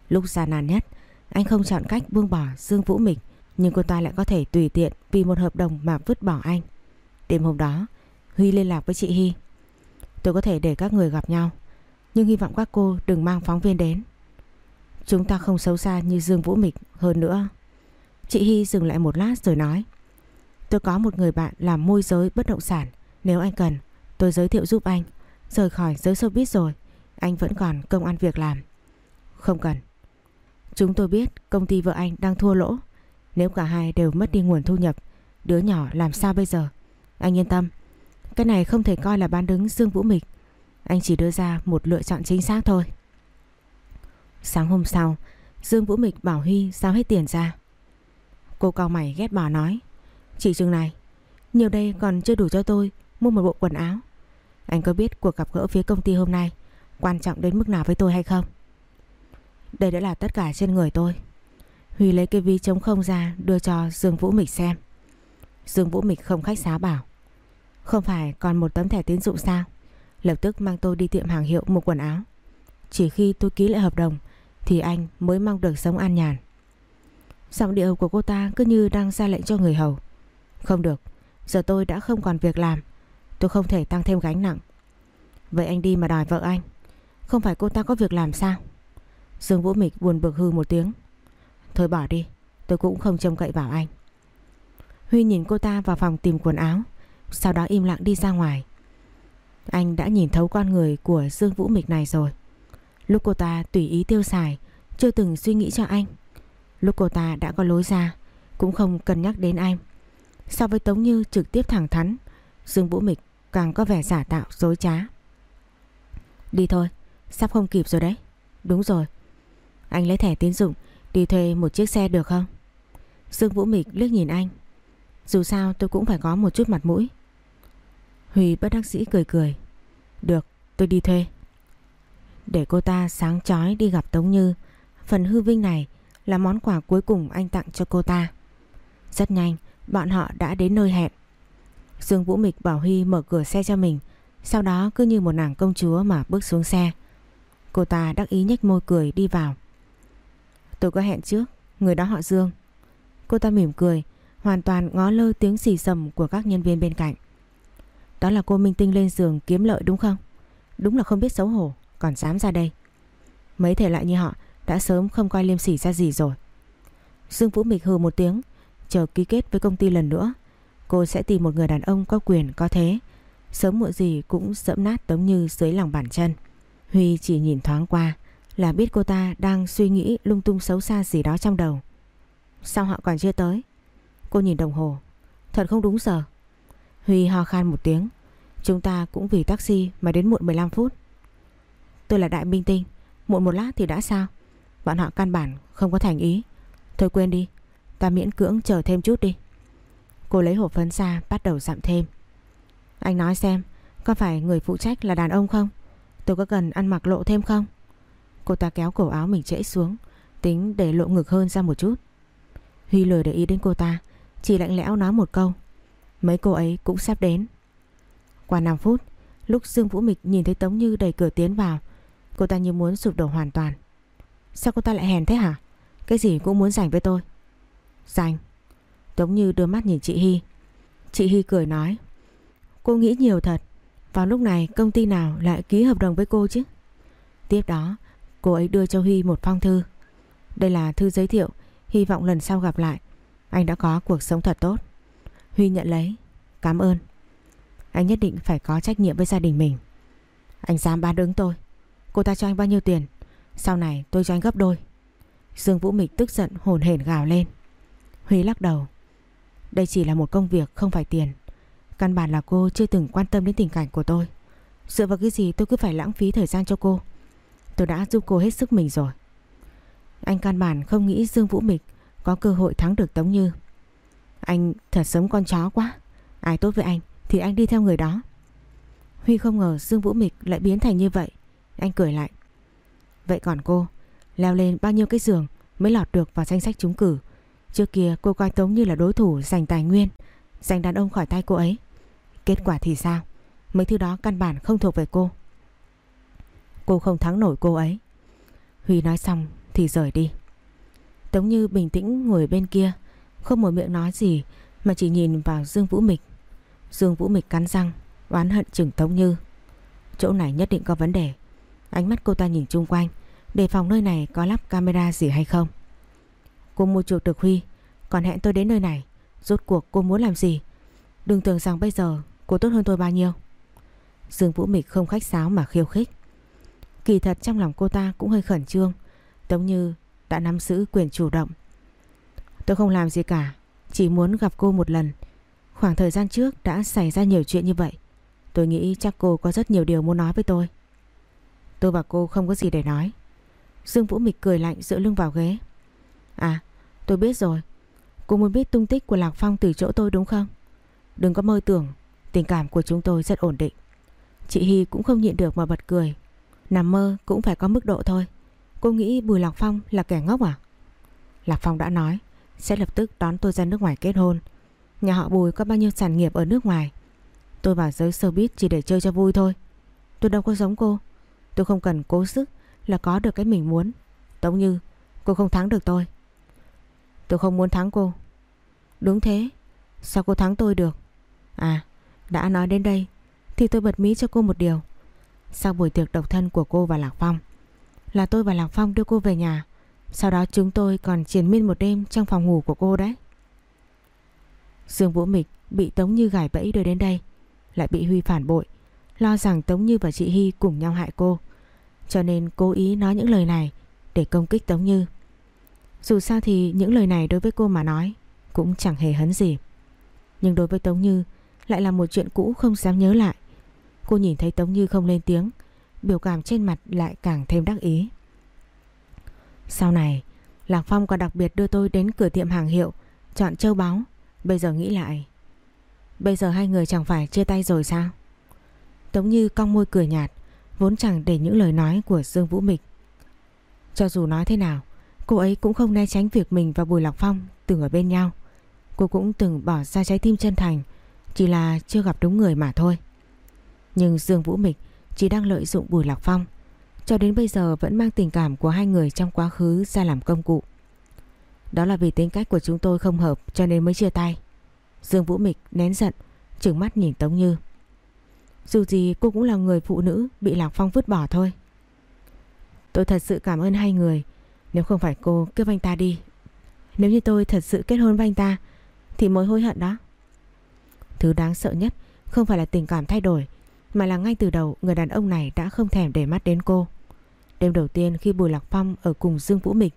Lúc gian nan nhất, anh không chọn cách buông bỏ Dương Vũ Mịch, nhưng cô ta lại có thể tùy tiện vì một hợp đồng mà vứt bỏ anh. Đêm hôm đó, Huy liên lạc với chị Hy. Tôi có thể để các người gặp nhau, nhưng hy vọng các cô đừng mang phóng viên đến. Chúng ta không xấu xa như Dương Vũ Mịch hơn nữa. Chị Hy dừng lại một lát rồi nói. Tôi có một người bạn làm môi giới bất động sản. Nếu anh cần, tôi giới thiệu giúp anh. Rời khỏi giới showbiz rồi, anh vẫn còn công ăn việc làm. Không cần. Chúng tôi biết công ty vợ anh đang thua lỗ. Nếu cả hai đều mất đi nguồn thu nhập, đứa nhỏ làm sao bây giờ? Anh yên tâm, cái này không thể coi là bán đứng Dương Vũ Mịch. Anh chỉ đưa ra một lựa chọn chính xác thôi. Sáng hôm sau, Dương Vũ Mịch bảo Huy giao hết tiền ra. Cô cao mày ghét bỏ nói. Chị Trương này, nhiều đây còn chưa đủ cho tôi mua một bộ quần áo. Anh có biết cuộc gặp gỡ phía công ty hôm nay quan trọng đến mức nào với tôi hay không? Đây đã là tất cả trên người tôi. Huy lấy cái ví trống không ra đưa cho Dương Vũ Mịch xem. Dương Vũ Mịch không khách sáo bảo. Không phải còn một tấm thẻ tín dụng sao? Lập tức mang tôi đi tiệm hàng hiệu mua quần áo. Chỉ khi tôi ký lại hợp đồng thì anh mới mong được sống an nhàn. Giọng điệu của cô ta cứ như đang ra lệnh cho người hầu. Không được, giờ tôi đã không còn việc làm. Tôi không thể tăng thêm gánh nặng. Vậy anh đi mà đòi vợ anh. Không phải cô ta có việc làm sao? Dương Vũ Mịch buồn bực hư một tiếng. Thôi bỏ đi, tôi cũng không trông cậy vào anh. Huy nhìn cô ta vào phòng tìm quần áo sau đó im lặng đi ra ngoài. Anh đã nhìn thấu con người của Dương Vũ Mịch này rồi. Lúc cô ta tùy ý tiêu xài, Chưa từng suy nghĩ cho anh. Lúc cô ta đã có lối ra, Cũng không cân nhắc đến anh. So với Tống Như trực tiếp thẳng thắn, Dương Vũ Mịch càng có vẻ giả tạo, dối trá. Đi thôi, Sắp không kịp rồi đấy. Đúng rồi. Anh lấy thẻ tín dụng Đi thuê một chiếc xe được không? Dương Vũ Mịch liếc nhìn anh. Dù sao tôi cũng phải có một chút mặt mũi. Huy bất đắc dĩ cười cười. Được, tôi đi thuê. Để cô ta sáng chói đi gặp Tống Như, Phần hư vinh này Là món quà cuối cùng anh tặng cho cô ta. Rất nhanh, Bọn họ đã đến nơi hẹn. Dương Vũ Mịch bảo Huy mở cửa xe cho mình, Sau đó cứ như một nàng công chúa mà bước xuống xe. Cô ta đắc ý nhếch môi cười đi vào. Tôi có hẹn trước, Người đó họ Dương. Cô ta mỉm cười, Hoàn toàn ngó lơ tiếng xì sầm của các nhân viên bên cạnh. Đó là cô Minh Tinh lên giường kiếm lợi đúng không? Đúng là không biết xấu hổ, Còn dám ra đây. Mấy thể loại như họ, đã sớm không coi liêm sỉ ra gì rồi. Dương Vũ Mịch hừ một tiếng, Chờ ký kết với công ty lần nữa. Cô sẽ tìm một người đàn ông có quyền, có thế. Sớm muộn gì cũng sẫm nát Tống Như dưới lòng bàn chân. Huy chỉ nhìn thoáng qua, Là biết cô ta đang suy nghĩ lung tung xấu xa gì đó trong đầu. Sao họ còn chưa tới? Cô nhìn đồng hồ. Thật không đúng giờ. Huy ho khan một tiếng Chúng ta cũng vì taxi mà đến muộn 15 phút. Tôi là Đại Minh Tinh, Muộn một lát thì đã sao? Bọn họ căn bản không có thành ý. Thôi quên đi, Ta miễn cưỡng chờ thêm chút đi. Cô lấy hộp phấn ra bắt đầu dặm thêm. Anh nói xem, Có phải người phụ trách là đàn ông không? Tôi có cần ăn mặc lộ thêm không? Cô ta kéo cổ áo mình trễ xuống, Tính để lộ ngực hơn ra một chút. Huy lười để ý đến cô ta, Chỉ lạnh lẽo nói một câu. Mấy cô ấy cũng sắp đến. Qua 5 phút, Lúc Dương Vũ Mịch nhìn thấy Tống Như đẩy cửa tiến vào, Cô ta như muốn sụp đổ hoàn toàn. Sao cô ta lại hèn thế hả? Cái gì cũng muốn giành với tôi. Giành. Tống Như đưa mắt nhìn chị Hy. Chị Hy cười nói, Cô nghĩ nhiều thật. Vào lúc này, công ty nào lại ký hợp đồng với cô chứ? Tiếp đó, Cô ấy đưa cho Huy một phong thư. Đây là thư giới thiệu, Hy vọng lần sau gặp lại. Anh đã có cuộc sống thật tốt. Huy nhận lấy, Cảm ơn. Anh nhất định phải có trách nhiệm với gia đình mình. Anh dám bán đứng tôi. Cô ta cho anh bao nhiêu tiền? Sau này tôi cho anh gấp đôi. Dương Vũ Mịch tức giận, hồn hển gào lên. Huy lắc đầu. Đây chỉ là một công việc, không phải tiền. Căn bản là cô chưa từng quan tâm đến tình cảnh của tôi. Dựa vào cái gì tôi cứ phải lãng phí thời gian cho cô? Tôi đã giúp cô hết sức mình rồi. Anh căn bản không nghĩ Dương Vũ Mịch Có cơ hội thắng được Tống Như. Anh thật sống con chó quá. Ai tốt với anh? Thì anh đi theo người đó. Huy không ngờ Dương Vũ Mịch lại biến thành như vậy. Anh cười lại. Vậy còn cô, Leo lên bao nhiêu cái giường Mới lọt được vào danh sách trúng cử? Trước kia cô coi Tống như là đối thủ giành tài nguyên, Giành đàn ông khỏi tay cô ấy. Kết quả thì sao? Mấy thứ đó căn bản không thuộc về cô. Cô không thắng nổi cô ấy. Huy nói xong thì rời đi. Tống Như bình tĩnh ngồi bên kia, Không mở miệng nói gì Mà chỉ nhìn vào Dương Vũ Mịch. Dương Vũ Mịch cắn răng, Oán hận chừng Tống Như. Chỗ này nhất định có vấn đề. Ánh mắt cô ta nhìn chung quanh, Đề phòng nơi này có lắp camera gì hay không? Cô mua chuộc được Huy, Còn hẹn tôi đến nơi này. Rốt cuộc cô muốn làm gì? Đừng tưởng rằng bây giờ cô tốt hơn tôi bao nhiêu. Dương Vũ Mịch không khách sáo mà khiêu khích. Kỳ thật trong lòng cô ta cũng hơi khẩn trương. Tống như đã nắm giữ quyền chủ động. Tôi không làm gì cả, Chỉ muốn gặp cô một lần. Khoảng thời gian trước đã xảy ra nhiều chuyện như vậy. Tôi nghĩ chắc cô có rất nhiều điều muốn nói với tôi. Tôi và cô không có gì để nói. Dương Vũ Mịch cười lạnh dựa lưng vào ghế. À tôi biết rồi. Cô muốn biết tung tích của Lạc Phong từ chỗ tôi đúng không? Đừng có mơ tưởng, Tình cảm của chúng tôi rất ổn định. Chị Hy cũng không nhịn được mà bật cười. Nằm mơ cũng phải có mức độ thôi. Cô nghĩ Bùi Lạc Phong là kẻ ngốc à? Lạc Phong đã nói, Sẽ lập tức đón tôi ra nước ngoài kết hôn. Nhà họ Bùi có bao nhiêu sản nghiệp ở nước ngoài? Tôi vào giới showbiz chỉ để chơi cho vui thôi. Tôi đâu có giống cô. Tôi không cần cố sức là có được cái mình muốn. Tống Như Cô không thắng được tôi. Tôi không muốn thắng cô. Đúng thế. Sao cô thắng tôi được? À đã nói đến đây Thì tôi bật mí cho cô một điều. Sau buổi tiệc độc thân của cô và Lạc Phong, Là tôi và Lạc Phong đưa cô về nhà. Sau đó chúng tôi còn triển miên một đêm Trong phòng ngủ của cô đấy. Dương Vũ Mịch bị Tống Như gài bẫy đưa đến đây, Lại bị Huy phản bội, Lo rằng Tống Như và chị Hy cùng nhau hại cô. Cho nên cố ý nói những lời này Để công kích Tống Như. Dù sao thì những lời này đối với cô mà nói Cũng chẳng hề hấn gì. Nhưng đối với Tống Như Lại là một chuyện cũ không dám nhớ lại. Cô nhìn thấy Tống Như không lên tiếng, Biểu cảm trên mặt lại càng thêm đắc ý. Sau này, Lạc Phong còn đặc biệt đưa tôi đến cửa tiệm hàng hiệu Chọn châu báu. Bây giờ nghĩ lại. Bây giờ hai người chẳng phải chia tay rồi sao? Tống Như cong môi cười nhạt, Vốn chẳng để những lời nói của Dương Vũ Mịch. Cho dù nói thế nào, Cô ấy cũng không né tránh việc mình và Bùi Lạc Phong Từng ở bên nhau. Cô cũng từng bỏ ra trái tim chân thành, Chỉ là chưa gặp đúng người mà thôi. Nhưng Dương Vũ Mịch Chỉ đang lợi dụng Bùi Lạc Phong, Cho đến bây giờ vẫn mang tình cảm của hai người trong quá khứ ra làm công cụ. Đó là vì tính cách của chúng tôi không hợp, Cho nên mới chia tay. Dương Vũ Mịch nén giận, Trừng mắt nhìn Tống Như. Dù gì cô cũng là người phụ nữ Bị Lạc Phong vứt bỏ thôi. Tôi thật sự cảm ơn hai người. Nếu không phải cô kêu anh ta đi. Nếu như tôi thật sự kết hôn với anh ta, Thì mới hối hận đó. Thứ đáng sợ nhất Không phải là tình cảm thay đổi, Mà là ngay từ đầu người đàn ông này đã không thèm để mắt đến cô. Đêm đầu tiên khi Bùi Lạc Phong ở cùng Dương Vũ Mịch,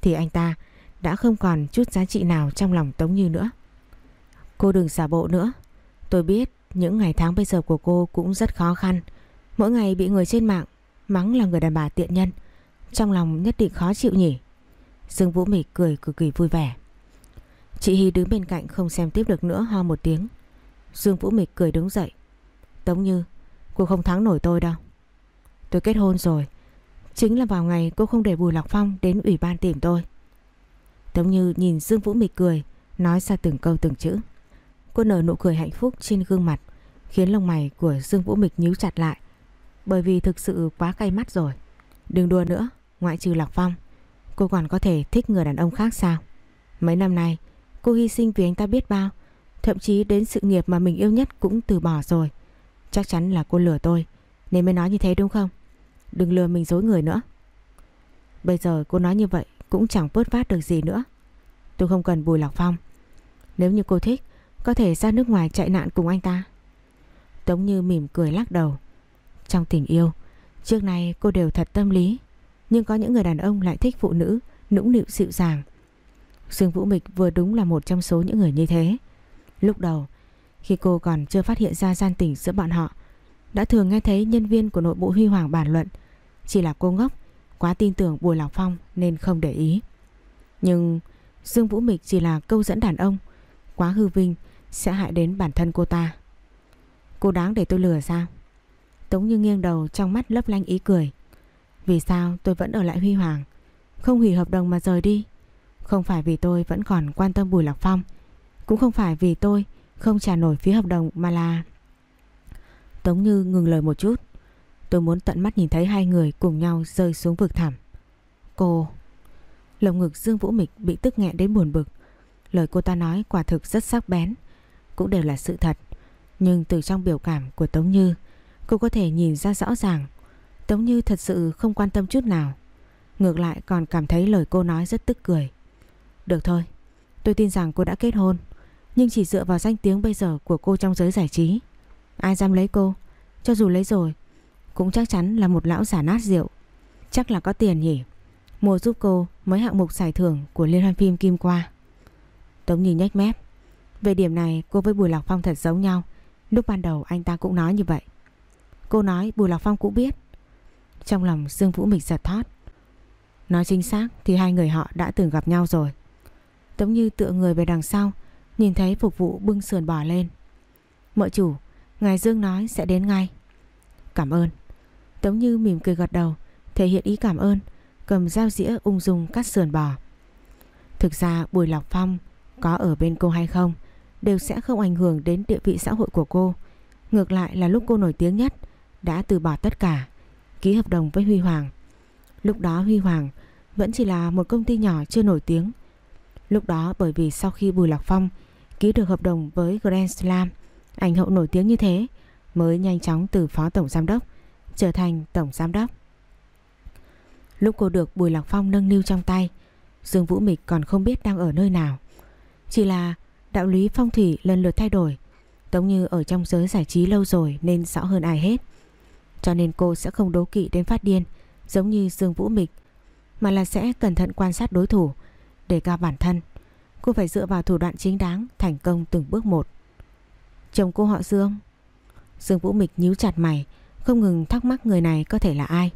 Thì anh ta đã không còn chút giá trị nào trong lòng Tống Như nữa. Cô đừng xả bộ nữa. Tôi biết những ngày tháng bây giờ của cô cũng rất khó khăn. Mỗi ngày bị người trên mạng Mắng là người đàn bà tiện nhân. Trong lòng nhất định khó chịu nhỉ? Dương Vũ Mịch cười cực kỳ vui vẻ. Chị Hy đứng bên cạnh không xem tiếp được nữa, ho một tiếng. Dương Vũ Mịch cười đứng dậy. Tống Như, Cô không thắng nổi tôi đâu. Tôi kết hôn rồi. Chính là vào ngày cô không để Bùi Lạc Phong đến ủy ban tìm tôi. Tống Như nhìn Dương Vũ Mịch cười, Nói ra từng câu từng chữ. Cô nở nụ cười hạnh phúc trên gương mặt, Khiến lông mày của Dương Vũ Mịch nhíu chặt lại. Bởi vì thực sự quá cay mắt rồi. Đừng đùa nữa, Ngoại trừ Lạc Phong. Cô còn có thể thích người đàn ông khác sao? Mấy năm nay, cô hy sinh vì anh ta biết bao. Thậm chí đến sự nghiệp mà mình yêu nhất cũng từ bỏ rồi. Chắc chắn là cô lừa tôi, Nên mới nói như thế đúng không? Đừng lừa mình dối người nữa. Bây giờ cô nói như vậy cũng chẳng vớt vát được gì nữa. Tôi không cần Bùi Lọc Phong. Nếu như cô thích, có thể ra nước ngoài chạy nạn cùng anh ta. Tống Như mỉm cười lắc đầu. Trong tình yêu, Trước nay cô đều thật tâm lý. Nhưng có những người đàn ông lại thích phụ nữ, Nũng nịu dịu dàng. Dương Vũ Mịch vừa đúng là một trong số những người như thế. Lúc đầu, Khi cô còn chưa phát hiện ra gian tình giữa bọn họ, Đã thường nghe thấy nhân viên của nội bộ Huy Hoàng bàn luận. Chỉ là cô ngốc Quá tin tưởng Bùi Lạc Phong nên không để ý Nhưng Dương Vũ Mịch chỉ là câu dẫn đàn ông, Quá hư vinh sẽ hại đến bản thân cô ta. Cô đáng để tôi lừa sao? Tống Như nghiêng đầu trong mắt lấp lanh ý cười. Vì sao tôi vẫn ở lại Huy Hoàng? Không hủy hợp đồng mà rời đi. Không phải vì tôi vẫn còn quan tâm Bùi Lạc Phong. Cũng không phải vì tôi không trả nổi phí hợp đồng mà là... Tống Như ngừng lời một chút. Tôi muốn tận mắt nhìn thấy hai người cùng nhau rơi xuống vực thẳm. Cô... Lồng ngực Dương Vũ Mịch bị tức nghẹn đến buồn bực. Lời cô ta nói quả thực rất sắc bén cũng đều là sự thật. Nhưng từ trong biểu cảm của Tống Như, cô có thể nhìn ra rõ ràng Tống Như thật sự không quan tâm chút nào. Ngược lại còn cảm thấy lời cô nói rất tức cười. Được thôi, tôi tin rằng cô đã kết hôn. Nhưng chỉ dựa vào danh tiếng bây giờ của cô trong giới giải trí. Ai dám lấy cô, cho dù lấy rồi, cũng chắc chắn là một lão giả nát rượu. Chắc là có tiền nhỉ. Mua giúp cô mấy hạng mục giải thưởng của Liên hoan phim Kim Qua. Tống Như nhếch mép. Về điểm này, cô với Bùi Lạc Phong thật giống nhau Lúc ban đầu anh ta cũng nói như vậy Cô nói Bùi Lạc Phong cũng biết Trong lòng Dương Vũ Mịch giật thót Nói chính xác thì hai người họ đã từng gặp nhau rồi Tống như tựa người về đằng sau, Nhìn thấy phục vụ bưng sườn bò lên Mợ chủ, Ngài Dương nói sẽ đến ngay Cảm ơn Tống như mỉm cười gật đầu Thể hiện ý cảm ơn Cầm dao dĩa ung dung cắt sườn bò Thực ra Bùi Lạc Phong Có ở bên cô hay không đều sẽ không ảnh hưởng đến địa vị xã hội của cô. Ngược lại là lúc cô nổi tiếng nhất đã từ bỏ tất cả, ký hợp đồng với Huy Hoàng. Lúc đó Huy Hoàng vẫn chỉ là một công ty nhỏ chưa nổi tiếng. Lúc đó bởi vì sau khi Bùi Lạc Phong ký được hợp đồng với Grand Slam, ảnh hậu nổi tiếng như thế mới nhanh chóng từ phó tổng giám đốc trở thành tổng giám đốc. Lúc cô được Bùi Lạc Phong nâng niu trong tay, Dương Vũ Mịch còn không biết đang ở nơi nào. Chỉ là đạo lý phong thủy lần lượt thay đổi. Tống Như ở trong giới giải trí lâu rồi nên rõ hơn ai hết. Cho nên cô sẽ không đố kỵ đến phát điên giống như Dương Vũ Mịch mà là sẽ cẩn thận quan sát đối thủ để cao bản thân. Cô phải dựa vào thủ đoạn chính đáng thành công từng bước một. Chồng cô họ Dương. Dương Vũ Mịch nhíu chặt mày không ngừng thắc mắc người này có thể là ai.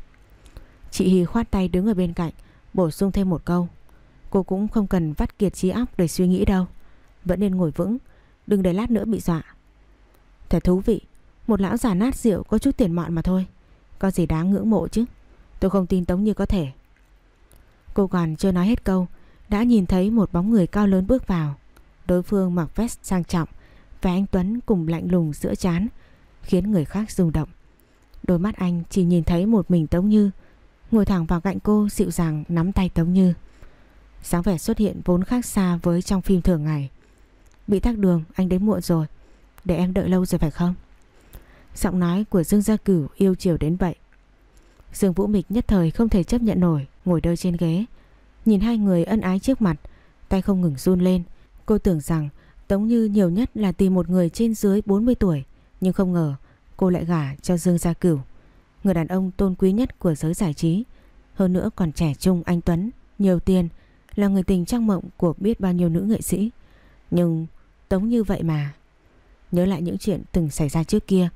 Chị Hì khoát tay đứng ở bên cạnh bổ sung thêm một câu. Cô cũng không cần vắt kiệt trí óc để suy nghĩ đâu. Vẫn nên ngồi vững, đừng để lát nữa bị dọa. Thật thú vị, một lão già nát rượu có chút tiền mọn mà thôi. Có gì đáng ngưỡng mộ chứ. Tôi không tin Tống Như có thể. Cô còn chưa nói hết câu, đã nhìn thấy một bóng người cao lớn bước vào. Đối phương mặc vest sang trọng và anh Tuấn cùng lạnh lùng giữa chán, khiến người khác rung động. Đôi mắt anh chỉ nhìn thấy một mình Tống Như, ngồi thẳng vào cạnh cô dịu dàng nắm tay Tống Như. Sáng vẻ xuất hiện vốn khác xa với trong phim thường ngày. Bị tắc đường, anh đến muộn rồi. Để em đợi lâu rồi phải không? Giọng nói của Dương Gia Cửu yêu chiều đến vậy. Dương Vũ Mịch nhất thời không thể chấp nhận nổi, ngồi đơ trên ghế. Nhìn hai người ân ái trước mặt, tay không ngừng run lên. Cô tưởng rằng Tống Như nhiều nhất là tìm một người trên dưới 40 tuổi, nhưng không ngờ cô lại gả cho Dương Gia Cửu. Người đàn ông tôn quý nhất của giới giải trí, hơn nữa còn trẻ trung anh Tuấn, nhiều tiền, là người tình trong mộng của biết bao nhiêu nữ nghệ sĩ. Nhưng Tống Như vậy mà. Nhớ lại những chuyện từng xảy ra trước kia,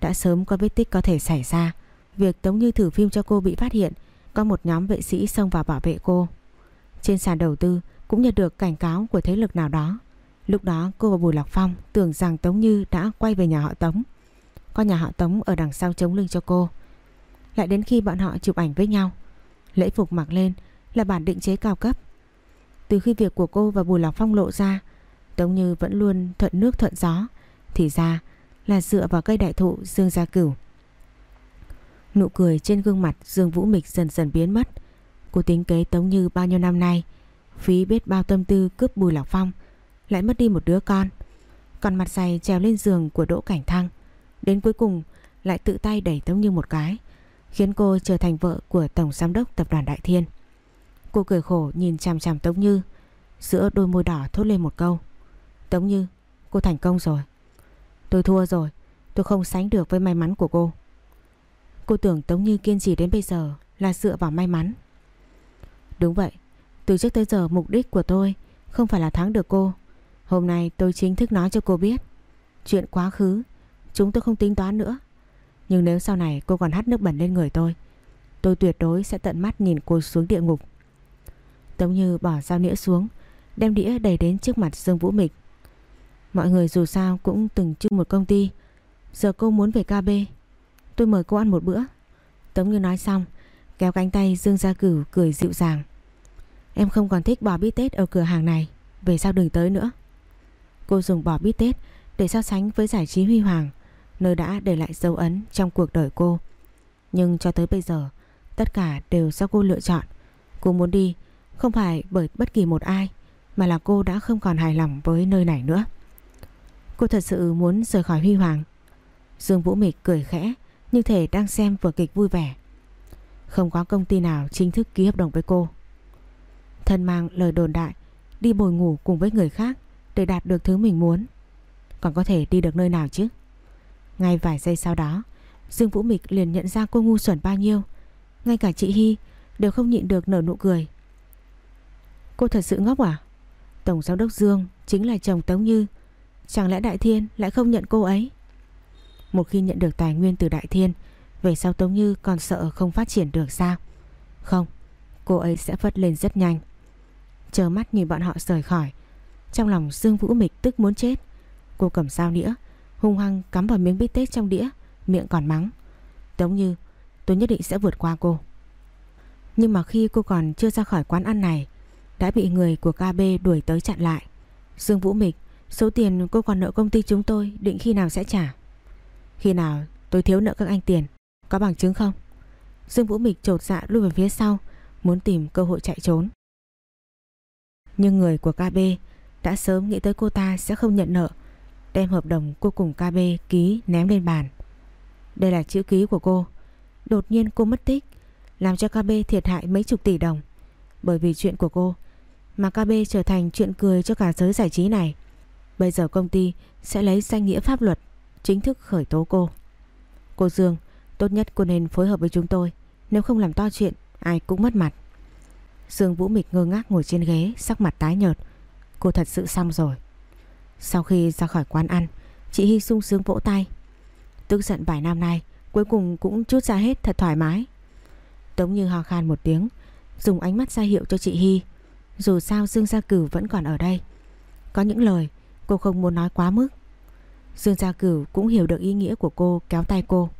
đã sớm có vết tích có thể xảy ra. Việc Tống Như thử phim cho cô bị phát hiện, có một nhóm vệ sĩ xông vào bảo vệ cô. Trên sàn đầu tư cũng nhận được cảnh cáo của thế lực nào đó. Lúc đó cô và Bùi Lạc Phong tưởng rằng Tống Như đã quay về nhà họ Tống. Có nhà họ Tống ở đằng sau chống lưng cho cô. Lại đến khi bọn họ chụp ảnh với nhau, lễ phục mặc lên là bản định chế cao cấp. Từ khi việc của cô và Bùi Lọc Phong lộ ra, Tống Như vẫn luôn thuận nước thuận gió, thì ra là dựa vào cây đại thụ Dương Gia Cửu. Nụ cười trên gương mặt Dương Vũ Mịch dần dần biến mất. Cô tính kế Tống Như bao nhiêu năm nay, phí biết bao tâm tư cướp Bùi Lọc Phong, lại mất đi một đứa con. Còn mặt dày trèo lên giường của Đỗ Cảnh Thăng, đến cuối cùng lại tự tay đẩy Tống Như một cái, khiến cô trở thành vợ của Tổng Giám đốc Tập đoàn Đại Thiên. Cô cười khổ nhìn chằm chằm Tống Như, giữa đôi môi đỏ thốt lên một câu. Tống Như, cô thành công rồi. Tôi thua rồi, tôi không sánh được với may mắn của cô. Cô tưởng Tống Như kiên trì đến bây giờ là dựa vào may mắn. Đúng vậy, từ trước tới giờ mục đích của tôi không phải là thắng được cô. Hôm nay tôi chính thức nói cho cô biết. Chuyện quá khứ, chúng tôi không tính toán nữa. Nhưng nếu sau này cô còn hắt nước bẩn lên người tôi, tôi tuyệt đối sẽ tận mắt nhìn cô xuống địa ngục. Tống Như bỏ dao nĩa xuống, đem đĩa đầy đến trước mặt Dương Vũ Mịch. Mọi người dù sao cũng từng chung một công ty, giờ cô muốn về KB Tôi mời cô ăn một bữa. Tống Như nói xong Kéo cánh tay Dương Gia Cửu cười dịu dàng. Em không còn thích bò bít tết ở cửa hàng này. Về sau đừng tới nữa. Cô dùng bò bít tết Để so sánh với giải trí huy hoàng. Nơi đã để lại dấu ấn trong cuộc đời cô Nhưng cho tới bây giờ Tất cả đều do cô lựa chọn Cô muốn đi Không phải bởi bất kỳ một ai Mà là cô đã không còn hài lòng với nơi này nữa Cô thật sự muốn rời khỏi huy hoàng Dương Vũ Mịch cười khẽ như thể đang xem vở kịch vui vẻ. Không có công ty nào chính thức ký hợp đồng với cô. Thân mang lời đồn đại, đi bồi ngủ cùng với người khác để đạt được thứ mình muốn. Còn có thể đi được nơi nào chứ? Ngay vài giây sau đó, Dương Vũ Mịch liền nhận ra cô ngu xuẩn bao nhiêu. Ngay cả chị Hy đều không nhịn được nở nụ cười. Cô thật sự ngốc à? Tổng giám đốc Dương chính là chồng Tống Như. Chẳng lẽ Đại Thiên lại không nhận cô ấy? Một khi nhận được tài nguyên từ Đại Thiên Về sau Tống Như còn sợ không phát triển được sao Không Cô ấy sẽ vất lên rất nhanh Chờ mắt nhìn bọn họ rời khỏi Trong lòng Dương Vũ Mịch tức muốn chết Cô cầm dao nĩa Hung hăng cắm vào miếng bít tết trong đĩa, Miệng còn mắng. Tống Như, tôi nhất định sẽ vượt qua cô. Nhưng mà khi cô còn chưa ra khỏi quán ăn này, Đã bị người của KB đuổi tới chặn lại. Dương Vũ Mịch, Số tiền cô còn nợ công ty chúng tôi Định khi nào sẽ trả? Khi nào tôi thiếu nợ các anh tiền, Có bằng chứng không? Dương Vũ Mịch trột dạ lui về phía sau, Muốn tìm cơ hội chạy trốn. Nhưng người của KB Đã sớm nghĩ tới cô ta sẽ không nhận nợ Đem hợp đồng cô cùng KB ký ném lên bàn Đây là chữ ký của cô Đột nhiên cô mất tích Làm cho KB thiệt hại mấy chục tỷ đồng Bởi vì chuyện của cô Mà KB trở thành chuyện cười cho cả giới giải trí này Bây giờ công ty sẽ lấy danh nghĩa pháp luật chính thức khởi tố cô. Cô Dương, tốt nhất cô nên phối hợp với chúng tôi. Nếu không làm to chuyện, ai cũng mất mặt. Dương Vũ Mịch ngơ ngác ngồi trên ghế, sắc mặt tái nhợt. Cô thật sự xong rồi. Sau khi ra khỏi quán ăn, chị Hy sung sướng vỗ tay. Tức giận vài năm nay, cuối cùng cũng chút ra hết thật thoải mái. Tống như ho khan một tiếng, dùng ánh mắt ra hiệu cho chị Hy. Dù sao Dương Gia Cửu vẫn còn ở đây. Có những lời cô không muốn nói quá mức. Dương Gia Cửu cũng hiểu được ý nghĩa của cô kéo tay cô.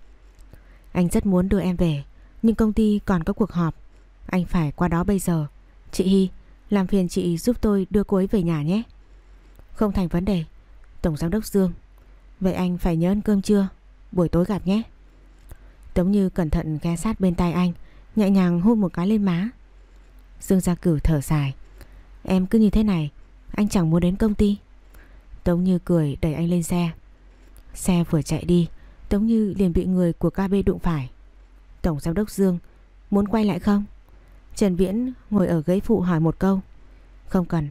Anh rất muốn đưa em về, nhưng công ty còn có cuộc họp. Anh phải qua đó bây giờ. Chị Hy, làm phiền chị giúp tôi đưa cô ấy về nhà nhé. Không thành vấn đề. Tổng giám đốc Dương. Vậy anh phải nhớ ăn cơm trưa Buổi tối gặp nhé. Tống Như cẩn thận ghé sát bên tay anh, nhẹ nhàng hôn một cái lên má. Dương Gia Cửu thở dài. Em cứ như thế này, anh chẳng muốn đến công ty. Tống Như cười đẩy anh lên xe. Xe vừa chạy đi, Tống Như liền bị người của KB đụng phải. Tổng giám đốc Dương, muốn quay lại không? Trần Viễn ngồi ở ghế phụ hỏi một câu. Không cần,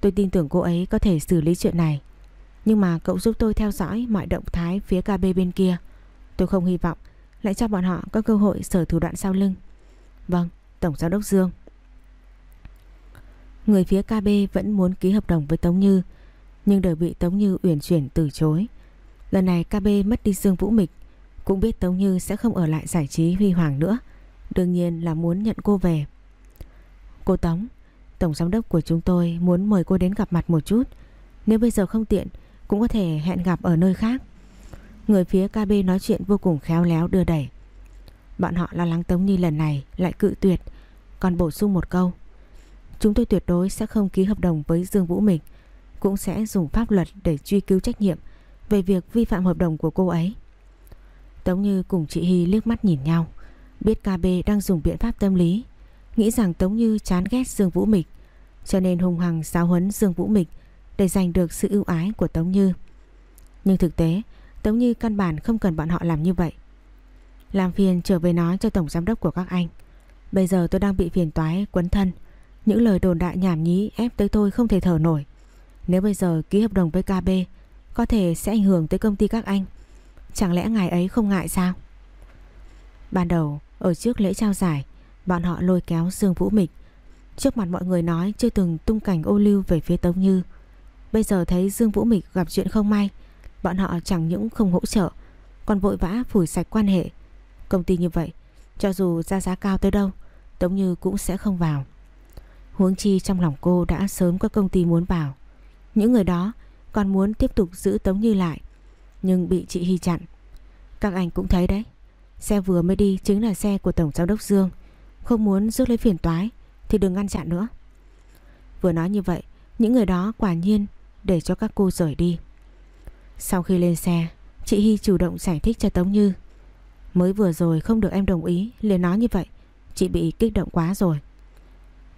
tôi tin tưởng cô ấy có thể xử lý chuyện này. Nhưng mà cậu giúp tôi theo dõi mọi động thái phía KB bên kia. Tôi không hy vọng lại cho bọn họ có cơ hội sở thủ đoạn sau lưng. Vâng, Tổng giám đốc Dương. Người phía KB vẫn muốn ký hợp đồng với Tống Như, nhưng đều bị Tống Như uyển chuyển từ chối. Lần này KB mất đi Dương Vũ Mịch, cũng biết Tống Như sẽ không ở lại giải trí huy hoàng nữa. Đương nhiên là muốn nhận cô về. Cô Tống, Tổng giám đốc của chúng tôi muốn mời cô đến gặp mặt một chút. Nếu bây giờ không tiện, cũng có thể hẹn gặp ở nơi khác. Người phía KB nói chuyện vô cùng khéo léo đưa đẩy. Bọn họ lo lắng Tống Nhi lần này lại cự tuyệt, còn bổ sung một câu. Chúng tôi tuyệt đối sẽ không ký hợp đồng với Dương Vũ Mịch, cũng sẽ dùng pháp luật để truy cứu trách nhiệm về việc vi phạm hợp đồng của cô ấy. Tống Như cùng chị Hy liếc mắt nhìn nhau, biết KB đang dùng biện pháp tâm lý, nghĩ rằng Tống Như chán ghét Dương Vũ Mịch, cho nên hung hăng giáo huấn Dương Vũ Mịch để giành được sự ưu ái của Tống Như. Nhưng thực tế, Tống Như căn bản không cần bọn họ làm như vậy. Làm phiền trở về nói cho tổng giám đốc của các anh. Bây giờ tôi đang bị phiền toái quấn thân. Những lời đồn đại nhảm nhí ép tới tôi không thể thở nổi. Nếu bây giờ ký hợp đồng với KB, có thể sẽ ảnh hưởng tới công ty các anh. Chẳng lẽ ngài ấy không ngại sao? Ban đầu, ở trước lễ trao giải, bọn họ lôi kéo Dương Vũ Mịch. Trước mặt mọi người nói chưa từng tung cảnh ô lưu về phía Tống Như. Bây giờ thấy Dương Vũ Mịch gặp chuyện không may, bọn họ chẳng những không hỗ trợ, còn vội vã phủi sạch quan hệ. Công ty như vậy, cho dù ra giá cao tới đâu, Tống Như cũng sẽ không vào. Huống chi trong lòng cô đã sớm có công ty muốn vào. Những người đó còn muốn tiếp tục giữ Tống Như lại, nhưng bị chị Hy chặn. Các anh cũng thấy đấy, xe vừa mới đi chính là xe của Tổng Giám đốc Dương. Không muốn rước lấy phiền toái thì đừng ngăn chặn nữa. Vừa nói như vậy, những người đó quả nhiên để cho các cô rời đi. Sau khi lên xe, chị Hy chủ động giải thích cho Tống Như. Mới vừa rồi không được em đồng ý liền nói như vậy, chị bị kích động quá rồi.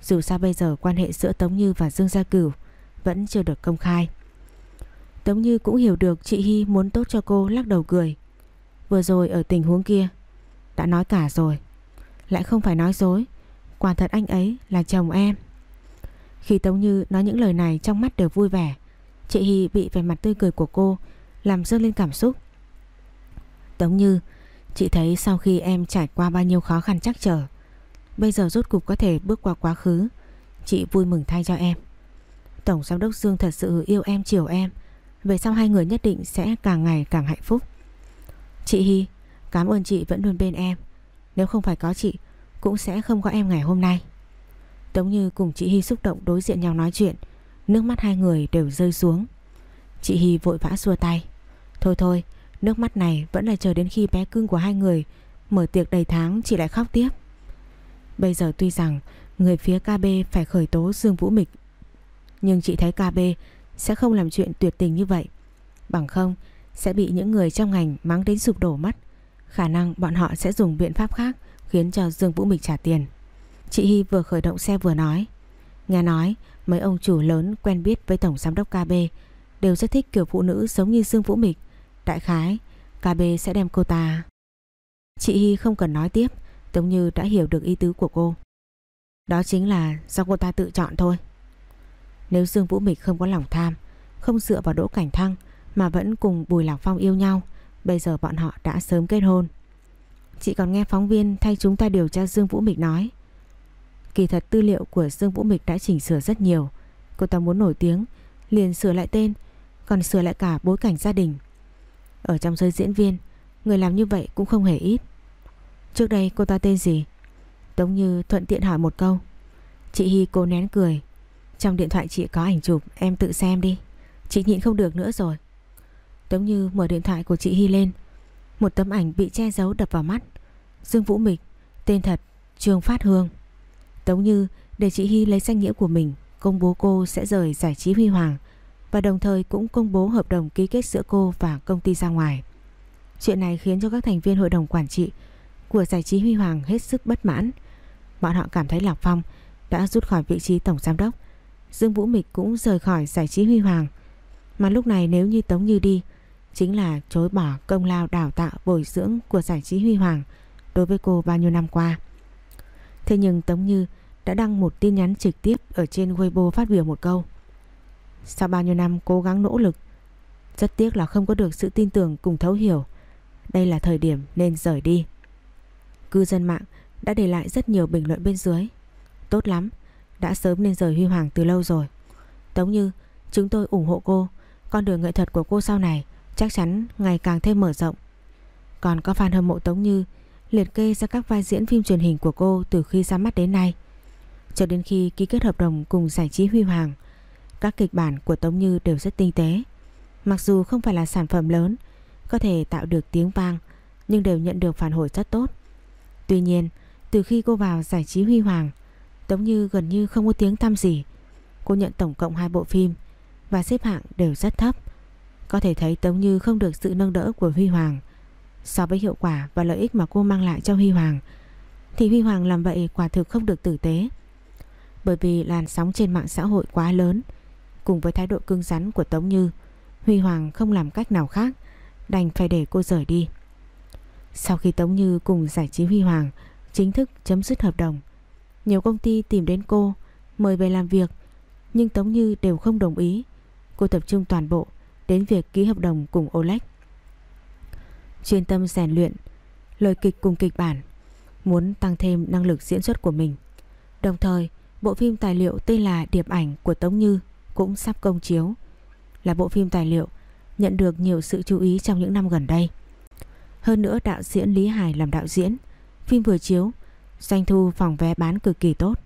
Dù sao bây giờ quan hệ giữa Tống Như và Dương Gia Cửu vẫn chưa được công khai. Tống Như cũng hiểu được chị Hy muốn tốt cho cô lắc đầu cười. Vừa rồi ở tình huống kia, đã nói cả rồi. Lại không phải nói dối, quả thật anh ấy là chồng em. Khi Tống Như nói những lời này trong mắt đều vui vẻ, chị Hy bị vẻ mặt tươi cười của cô làm dâng lên cảm xúc. Tống Như, chị thấy sau khi em trải qua bao nhiêu khó khăn chắc trở, bây giờ rốt cục có thể bước qua quá khứ, chị vui mừng thay cho em. Tổng giám đốc Dương thật sự yêu em chiều em, về sau hai người nhất định sẽ càng ngày càng hạnh phúc. Chị Hy, cảm ơn chị vẫn luôn bên em. Nếu không phải có chị, cũng sẽ không có em ngày hôm nay. Tống Như cùng chị Hy xúc động đối diện nhau nói chuyện, nước mắt hai người đều rơi xuống. Chị Hy vội vã xua tay. Thôi thôi, nước mắt này vẫn là chờ đến khi bé cưng của hai người mở tiệc đầy tháng chị lại khóc tiếp. Bây giờ tuy rằng người phía KB phải khởi tố Dương Vũ Mịch, nhưng chị thấy KB sẽ không làm chuyện tuyệt tình như vậy. Bằng không, sẽ bị những người trong ngành mắng đến sụp đổ mất. Khả năng bọn họ sẽ dùng biện pháp khác khiến cho Dương Vũ Mịch trả tiền. Chị Hy vừa khởi động xe vừa nói. Nghe nói mấy ông chủ lớn quen biết với Tổng Giám đốc KB đều rất thích kiểu phụ nữ giống như Dương Vũ Mịch. Đại khái, KB sẽ đem cô ta. Chị Hy không cần nói tiếp, giống Như đã hiểu được ý tứ của cô. Đó chính là do cô ta tự chọn thôi. Nếu Dương Vũ Mịch không có lòng tham, không dựa vào Đỗ Cảnh Thăng mà vẫn cùng Bùi Lạc Phong yêu nhau. Bây giờ bọn họ đã sớm kết hôn. Chị còn nghe phóng viên thay chúng ta điều tra Dương Vũ Mịch nói. Kỳ thật tư liệu của Dương Vũ Mịch đã chỉnh sửa rất nhiều. Cô ta muốn nổi tiếng, liền sửa lại tên, còn sửa lại cả bối cảnh gia đình. Ở trong giới diễn viên, người làm như vậy cũng không hề ít. Trước đây cô ta tên gì? Tống Như thuận tiện hỏi một câu. Chị Hy cố nén cười. Trong điện thoại chị có ảnh chụp, em tự xem đi. Chị nhịn không được nữa rồi. Tống Như mở điện thoại của chị Hy lên. Một tấm ảnh bị che giấu đập vào mắt. Dương Vũ Mịch, tên thật Trương Phát Hương. Tống Như để chị Hy lấy danh nghĩa của mình công bố cô sẽ rời giải trí Huy Hoàng và đồng thời cũng công bố hợp đồng ký kết giữa cô và công ty ra ngoài. Chuyện này khiến cho các thành viên hội đồng quản trị của giải trí Huy Hoàng hết sức bất mãn. Bọn họ cảm thấy Lạc Phong đã rút khỏi vị trí tổng giám đốc. Dương Vũ Mịch cũng rời khỏi giải trí Huy Hoàng. Mà lúc này nếu như Tống Như đi, chính là chối bỏ công lao đào tạo bồi dưỡng của giải trí Huy Hoàng đối với cô bao nhiêu năm qua. Thế nhưng Tống Như đã đăng một tin nhắn trực tiếp ở trên Weibo phát biểu một câu. Sau bao nhiêu năm cố gắng nỗ lực, rất tiếc là không có được sự tin tưởng cùng thấu hiểu. Đây là thời điểm nên rời đi. Cư dân mạng đã để lại rất nhiều bình luận bên dưới. Tốt lắm, đã sớm nên rời Huy Hoàng từ lâu rồi. Tống Như, chúng tôi ủng hộ cô. Con đường nghệ thuật của cô sau này chắc chắn ngày càng thêm mở rộng. Còn có fan hâm mộ Tống Như liệt kê ra các vai diễn phim truyền hình của cô từ khi ra mắt đến nay. Cho đến khi ký kết hợp đồng cùng giải trí Huy Hoàng, các kịch bản của Tống Như đều rất tinh tế. Mặc dù không phải là sản phẩm lớn, có thể tạo được tiếng vang, nhưng đều nhận được phản hồi rất tốt. Tuy nhiên, từ khi cô vào giải trí Huy Hoàng, Tống Như gần như không có tiếng tăm gì. Cô nhận tổng cộng hai bộ phim và xếp hạng đều rất thấp. Có thể thấy Tống Như không được sự nâng đỡ của Huy Hoàng. So với hiệu quả và lợi ích mà cô mang lại cho Huy Hoàng, thì Huy Hoàng làm vậy quả thực không được tử tế. Bởi vì làn sóng trên mạng xã hội quá lớn, cùng với thái độ cứng rắn của Tống Như, Huy Hoàng không làm cách nào khác, đành phải để cô rời đi. Sau khi Tống Như cùng giải trí Huy Hoàng chính thức chấm dứt hợp đồng, nhiều công ty tìm đến cô mời về làm việc, nhưng Tống Như đều không đồng ý. Cô tập trung toàn bộ đến việc ký hợp đồng cùng Oleg. Chuyên tâm rèn luyện, lời kịch cùng kịch bản, muốn tăng thêm năng lực diễn xuất của mình. Đồng thời, bộ phim tài liệu tên là Điệp ảnh của Tống Như cũng sắp công chiếu. Là bộ phim tài liệu nhận được nhiều sự chú ý trong những năm gần đây. Hơn nữa đạo diễn Lý Hải làm đạo diễn, phim vừa chiếu, doanh thu phòng vé bán cực kỳ tốt.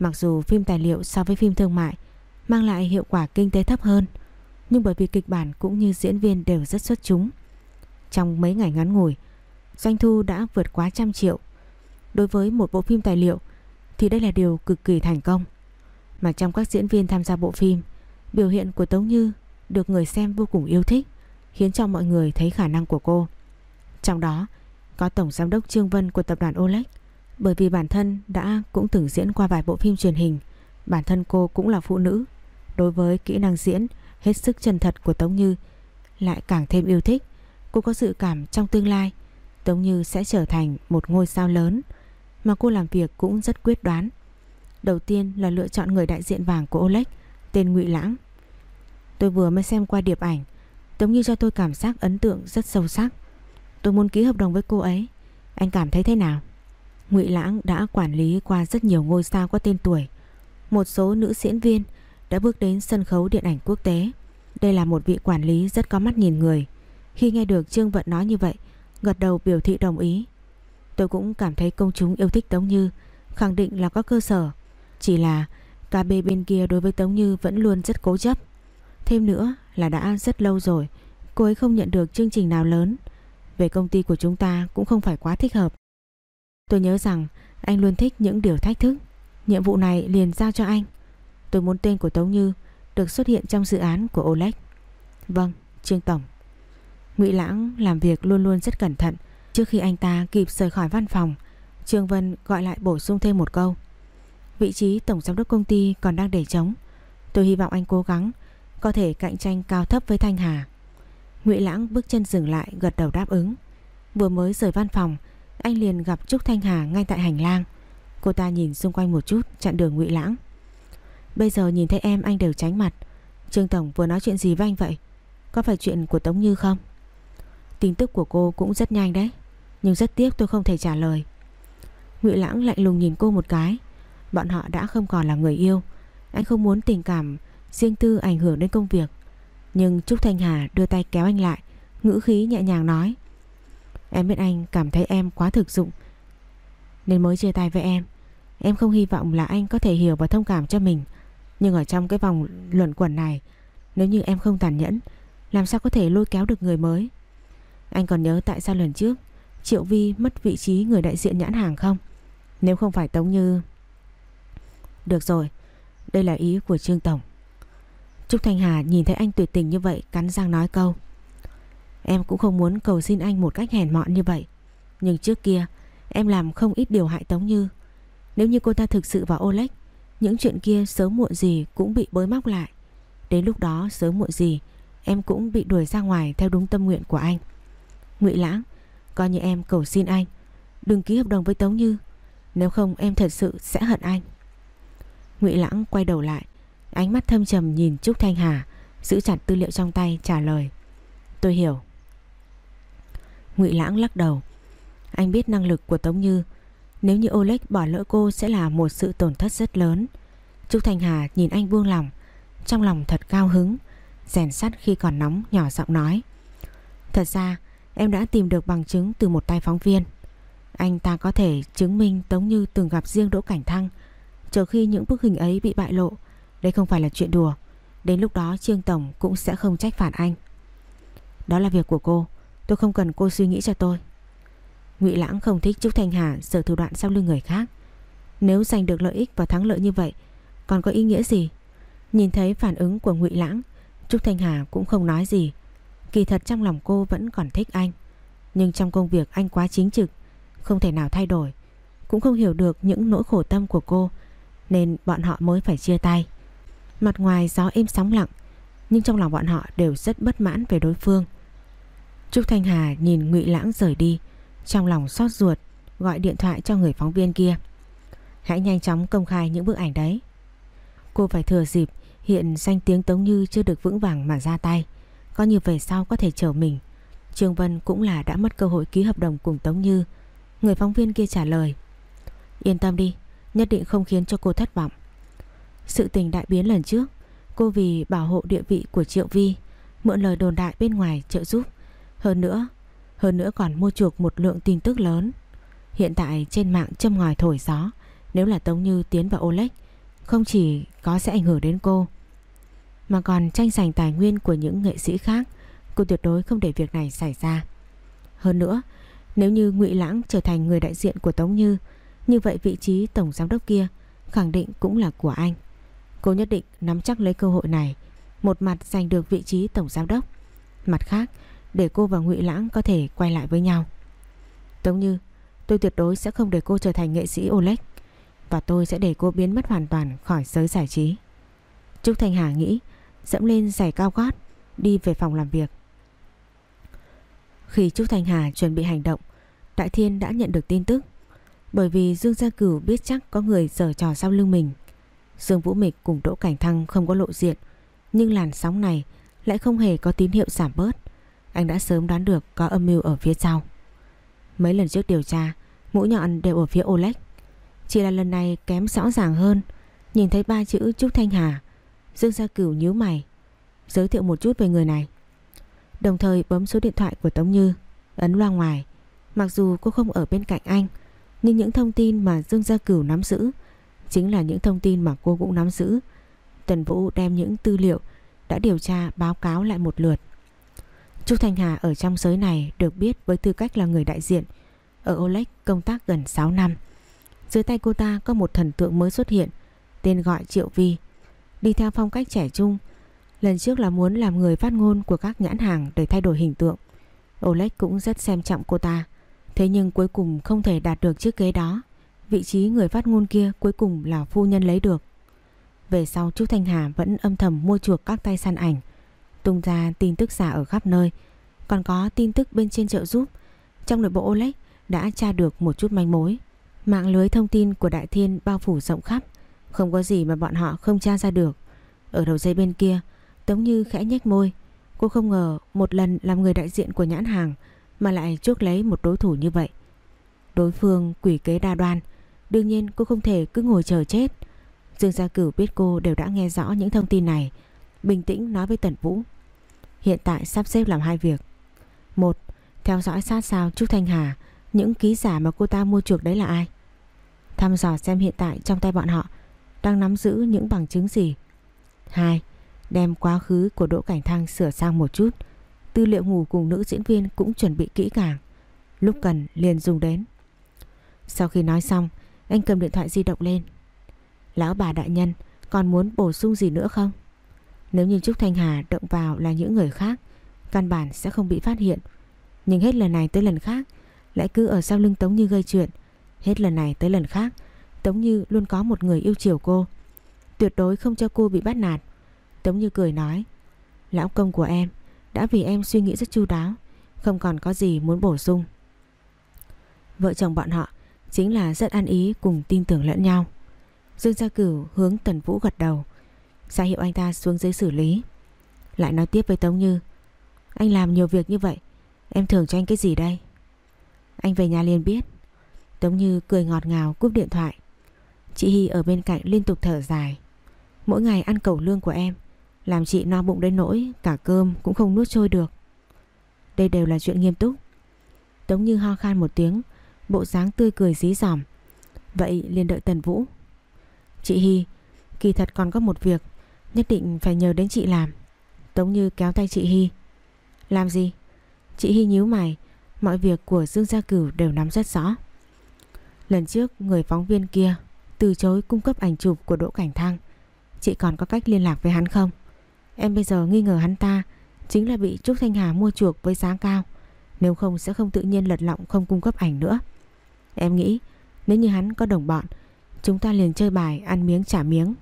Mặc dù phim tài liệu so với phim thương mại mang lại hiệu quả kinh tế thấp hơn, nhưng bởi vì kịch bản cũng như diễn viên đều rất xuất chúng. Trong mấy ngày ngắn ngủi, doanh thu đã vượt quá trăm triệu. Đối với một bộ phim tài liệu thì đây là điều cực kỳ thành công. Mà trong các diễn viên tham gia bộ phim, biểu hiện của Tống Như được người xem vô cùng yêu thích, khiến cho mọi người thấy khả năng của cô. Trong đó có Tổng Giám đốc Trương Vân của tập đoàn Olex, bởi vì bản thân đã cũng từng diễn qua vài bộ phim truyền hình Bản thân cô cũng là phụ nữ Đối với kỹ năng diễn hết sức chân thật của Tống Như, Lại càng thêm yêu thích. Cô có dự cảm trong tương lai, Tống Như sẽ trở thành một ngôi sao lớn Mà cô làm việc cũng rất quyết đoán. Đầu tiên là lựa chọn người đại diện vàng của Oleg, Tên Ngụy Lãng. Tôi vừa mới xem qua điệp ảnh, Tống Như cho tôi cảm giác ấn tượng rất sâu sắc. Tôi muốn ký hợp đồng với cô ấy. Anh cảm thấy thế nào? Ngụy Lãng đã quản lý qua rất nhiều ngôi sao có tên tuổi. Một số nữ diễn viên đã bước đến sân khấu điện ảnh quốc tế. Đây là một vị quản lý rất có mắt nhìn người. Khi nghe được Trương Vận nói như vậy, gật đầu biểu thị đồng ý. Tôi cũng cảm thấy công chúng yêu thích Tống Như, khẳng định là có cơ sở. Chỉ là KB bên kia đối với Tống Như vẫn luôn rất cố chấp. Thêm nữa là đã rất lâu rồi, cô ấy không nhận được chương trình nào lớn. Về công ty của chúng ta cũng không phải quá thích hợp. Tôi nhớ rằng anh luôn thích những điều thách thức. Nhiệm vụ này liền giao cho anh. Tôi muốn tên của Tống Như được xuất hiện trong dự án của Oleg. Vâng, Trương Tổng. Ngụy Lãng làm việc luôn luôn rất cẩn thận. Trước khi anh ta kịp rời khỏi văn phòng, Trương Vân gọi lại bổ sung thêm một câu. Vị trí tổng giám đốc công ty còn đang để trống. Tôi hy vọng anh cố gắng có thể cạnh tranh cao thấp với Thanh Hà. Ngụy Lãng bước chân dừng lại gật đầu đáp ứng. Vừa mới rời văn phòng, anh liền gặp Trúc Thanh Hà ngay tại hành lang. Cô ta nhìn xung quanh một chút chặn đường Ngụy Lãng. Bây giờ nhìn thấy em, anh đều tránh mặt. Trương Tổng vừa nói chuyện gì với anh vậy? Có phải chuyện của Tống Như không? Tin tức của cô cũng rất nhanh đấy, Nhưng rất tiếc tôi không thể trả lời. Ngụy Lãng lạnh lùng nhìn cô một cái. Bọn họ đã không còn là người yêu. Anh không muốn tình cảm riêng tư ảnh hưởng đến công việc. Nhưng Trúc Thanh Hà đưa tay kéo anh lại, Ngữ khí nhẹ nhàng nói. Em biết anh cảm thấy em quá thực dụng, Nên mới chia tay với em. Em không hy vọng là anh có thể hiểu và thông cảm cho mình. Nhưng ở trong cái vòng luận quẩn này, Nếu như em không tàn nhẫn, Làm sao có thể lôi kéo được người mới? Anh còn nhớ tại sao lần trước, Triệu Vi mất vị trí người đại diện nhãn hàng không? Nếu không phải Tống Như Được rồi, Đây là ý của Trương Tổng. Trúc Thanh Hà nhìn thấy anh tuyệt tình như vậy, Cắn răng nói câu. Em cũng không muốn cầu xin anh một cách hèn mọn như vậy. Nhưng trước kia, Em làm không ít điều hại Tống Như. Nếu như cô ta thực sự vào olex những chuyện kia sớm muộn gì cũng bị bới móc lại. Đến lúc đó sớm muộn gì, Em cũng bị đuổi ra ngoài theo đúng tâm nguyện của anh. Ngụy Lãng, Coi như em cầu xin anh. Đừng ký hợp đồng với Tống Như. Nếu không em thật sự sẽ hận anh. Ngụy Lãng quay đầu lại, Ánh mắt thâm trầm nhìn Trúc Thanh Hà, Giữ chặt tư liệu trong tay, trả lời. Tôi hiểu. Ngụy Lãng lắc đầu. Anh biết năng lực của Tống Như nếu như Oleg bỏ lỡ cô sẽ là một sự tổn thất rất lớn. Trúc Thanh Hà nhìn anh buông lòng Trong lòng thật cao hứng, Rèn sắt khi còn nóng, nhỏ giọng nói. Thật ra, em đã tìm được bằng chứng từ một tay phóng viên. Anh ta có thể chứng minh Tống Như từng gặp riêng Đỗ Cảnh Thăng, trừ khi những bức hình ấy bị bại lộ. Đây không phải là chuyện đùa. Đến lúc đó, Trương Tổng cũng sẽ không trách phản anh. Đó là việc của cô. Tôi không cần cô suy nghĩ cho tôi. Ngụy Lãng không thích Trúc Thanh Hà Sở thủ đoạn sau lưng người khác. Nếu giành được lợi ích và thắng lợi như vậy Còn có ý nghĩa gì? Nhìn thấy phản ứng của Ngụy Lãng Trúc Thanh Hà cũng không nói gì. Kỳ thật trong lòng cô vẫn còn thích anh. Nhưng trong công việc anh quá chính trực Không thể nào thay đổi. Cũng không hiểu được những nỗi khổ tâm của cô Nên bọn họ mới phải chia tay. Mặt ngoài gió êm sóng lặng Nhưng trong lòng bọn họ đều rất bất mãn về đối phương. Trúc Thanh Hà nhìn Ngụy Lãng rời đi, trong lòng xót ruột, gọi điện thoại cho người phóng viên kia. Hãy nhanh chóng công khai những bức ảnh đấy. Cô phải thừa dịp hiện danh tiếng Tống Như chưa được vững vàng mà ra tay, có như về sau có thể chờ mình. Trương Vân cũng là đã mất cơ hội ký hợp đồng cùng Tống Như. Người phóng viên kia trả lời. Yên tâm đi, nhất định không khiến cho cô thất vọng. Sự tình đại biến lần trước, cô vì bảo hộ địa vị của Triệu Vi, mượn lời đồn đại bên ngoài trợ giúp hơn nữa, hơn nữa còn mua chuộc một lượng tin tức lớn. Hiện tại trên mạng châm ngòi thổi gió, nếu là Tống Như tiến vào Oleg, không chỉ có sẽ ảnh hưởng đến cô, mà còn tranh giành tài nguyên của những nghệ sĩ khác, cô tuyệt đối không để việc này xảy ra. Hơn nữa, nếu như Ngụy Lãng trở thành người đại diện của Tống Như, như vậy vị trí tổng giám đốc kia khẳng định cũng là của anh. Cô nhất định nắm chắc lấy cơ hội này, một mặt giành được vị trí tổng giám đốc, mặt khác để cô và Ngụy Lãng có thể quay lại với nhau. Tống Như, tôi tuyệt đối sẽ không để cô trở thành nghệ sĩ Oleg và tôi sẽ để cô biến mất hoàn toàn khỏi giới giải trí. Trúc Thanh Hà nghĩ, dẫm lên giày cao gót, đi về phòng làm việc. Khi Trúc Thanh Hà chuẩn bị hành động, Đại Thiên đã nhận được tin tức. Bởi vì Dương Gia Cửu biết chắc có người giở trò sau lưng mình. Dương Vũ Mịch cùng Đỗ Cảnh Thăng không có lộ diện, nhưng làn sóng này lại không hề có tín hiệu giảm bớt. Anh đã sớm đoán được có âm mưu ở phía sau. Mấy lần trước điều tra, Mũi nhọn đều ở phía Oleg. Chỉ là lần này kém rõ ràng hơn. Nhìn thấy ba chữ Trúc Thanh Hà, Dương Gia Cửu nhíu mày, Giới thiệu một chút về người này. Đồng thời bấm số điện thoại của Tống Như, Ấn loa ngoài. Mặc dù cô không ở bên cạnh anh, Nhưng những thông tin mà Dương Gia Cửu nắm giữ Chính là những thông tin mà cô cũng nắm giữ. Tần Vũ đem những tư liệu Đã điều tra báo cáo lại một lượt. Trúc Thanh Hà ở trong giới này được biết với tư cách là người đại diện ở Olex công tác gần 6 năm. Dưới tay cô ta có một thần tượng mới xuất hiện tên gọi Triệu Vi. Đi theo phong cách trẻ trung, lần trước là muốn làm người phát ngôn của các nhãn hàng để thay đổi hình tượng. Olex cũng rất xem trọng cô ta, thế nhưng cuối cùng không thể đạt được chiếc ghế đó. Vị trí người phát ngôn kia cuối cùng là phu nhân lấy được. Về sau Trúc Thanh Hà vẫn âm thầm mua chuộc các tay săn ảnh tung ra tin tức giả ở khắp nơi. Còn có tin tức bên trên trợ giúp. Trong nội bộ Olex đã tra được một chút manh mối. Mạng lưới thông tin của Đại Thiên bao phủ rộng khắp. Không có gì mà bọn họ không tra ra được. Ở đầu dây bên kia, Tống Như khẽ nhếch môi Cô không ngờ một lần làm người đại diện của nhãn hàng Mà lại chuốc lấy một đối thủ như vậy Đối phương quỷ kế đa đoan Đương nhiên cô không thể cứ ngồi chờ chết Dương Gia Cửu biết cô đều đã nghe rõ những thông tin này Bình tĩnh nói với Tần Vũ Hiện tại sắp xếp làm hai việc. Một, theo dõi sát sao Trúc Thanh Hà Những ký giả mà cô ta mua chuộc đấy là ai? Thăm dò xem hiện tại trong tay bọn họ Đang nắm giữ những bằng chứng gì. Hai, đem quá khứ của Đỗ Cảnh Thăng sửa sang một chút. Tư liệu ngủ cùng nữ diễn viên cũng chuẩn bị kỹ càng. Lúc cần liền dùng đến. Sau khi nói xong Anh cầm điện thoại di động lên. Lão bà đại nhân Còn muốn bổ sung gì nữa không? Nếu như Trúc Thanh Hà động vào là những người khác, Căn bản sẽ không bị phát hiện. Nhưng hết lần này tới lần khác, Lại cứ ở sau lưng Tống Như gây chuyện. Hết lần này tới lần khác, Tống Như luôn có một người yêu chiều cô. Tuyệt đối không cho cô bị bắt nạt. Tống Như cười nói, Lão công của em Đã vì em suy nghĩ rất chu đáo, Không còn có gì muốn bổ sung. Vợ chồng bọn họ Chính là rất ăn ý cùng tin tưởng lẫn nhau. Dương Gia Cửu hướng Tần Vũ gật đầu ra hiệu anh ta xuống dưới xử lý. Lại nói tiếp với Tống Như. Anh làm nhiều việc như vậy, Em thưởng cho anh cái gì đây? Anh về nhà liền biết. Tống Như cười ngọt ngào cúp điện thoại. Chị Hy ở bên cạnh liên tục thở dài. Mỗi ngày ăn cẩu lương của em, Làm chị no bụng đến nỗi Cả cơm cũng không nuốt trôi được. Đây đều là chuyện nghiêm túc. Tống Như ho khan một tiếng, Bộ dáng tươi cười dí dỏm. Vậy liền đợi Tần Vũ. Chị Hy, Kỳ thật còn có một việc. Nhất định phải nhờ đến chị làm. Tống Như kéo tay chị Hy. Làm gì? Chị Hy nhíu mày. Mọi việc của Dương Gia Cửu đều nắm rất rõ. Lần trước, người phóng viên kia Từ chối cung cấp ảnh chụp của Đỗ Cảnh Thăng. Chị còn có cách liên lạc với hắn không? Em bây giờ nghi ngờ hắn ta Chính là bị Trúc Thanh Hà mua chuộc với giá cao. Nếu không sẽ không tự nhiên lật lọng không cung cấp ảnh nữa. Em nghĩ Nếu như hắn có đồng bọn, Chúng ta liền chơi bài ăn miếng trả miếng.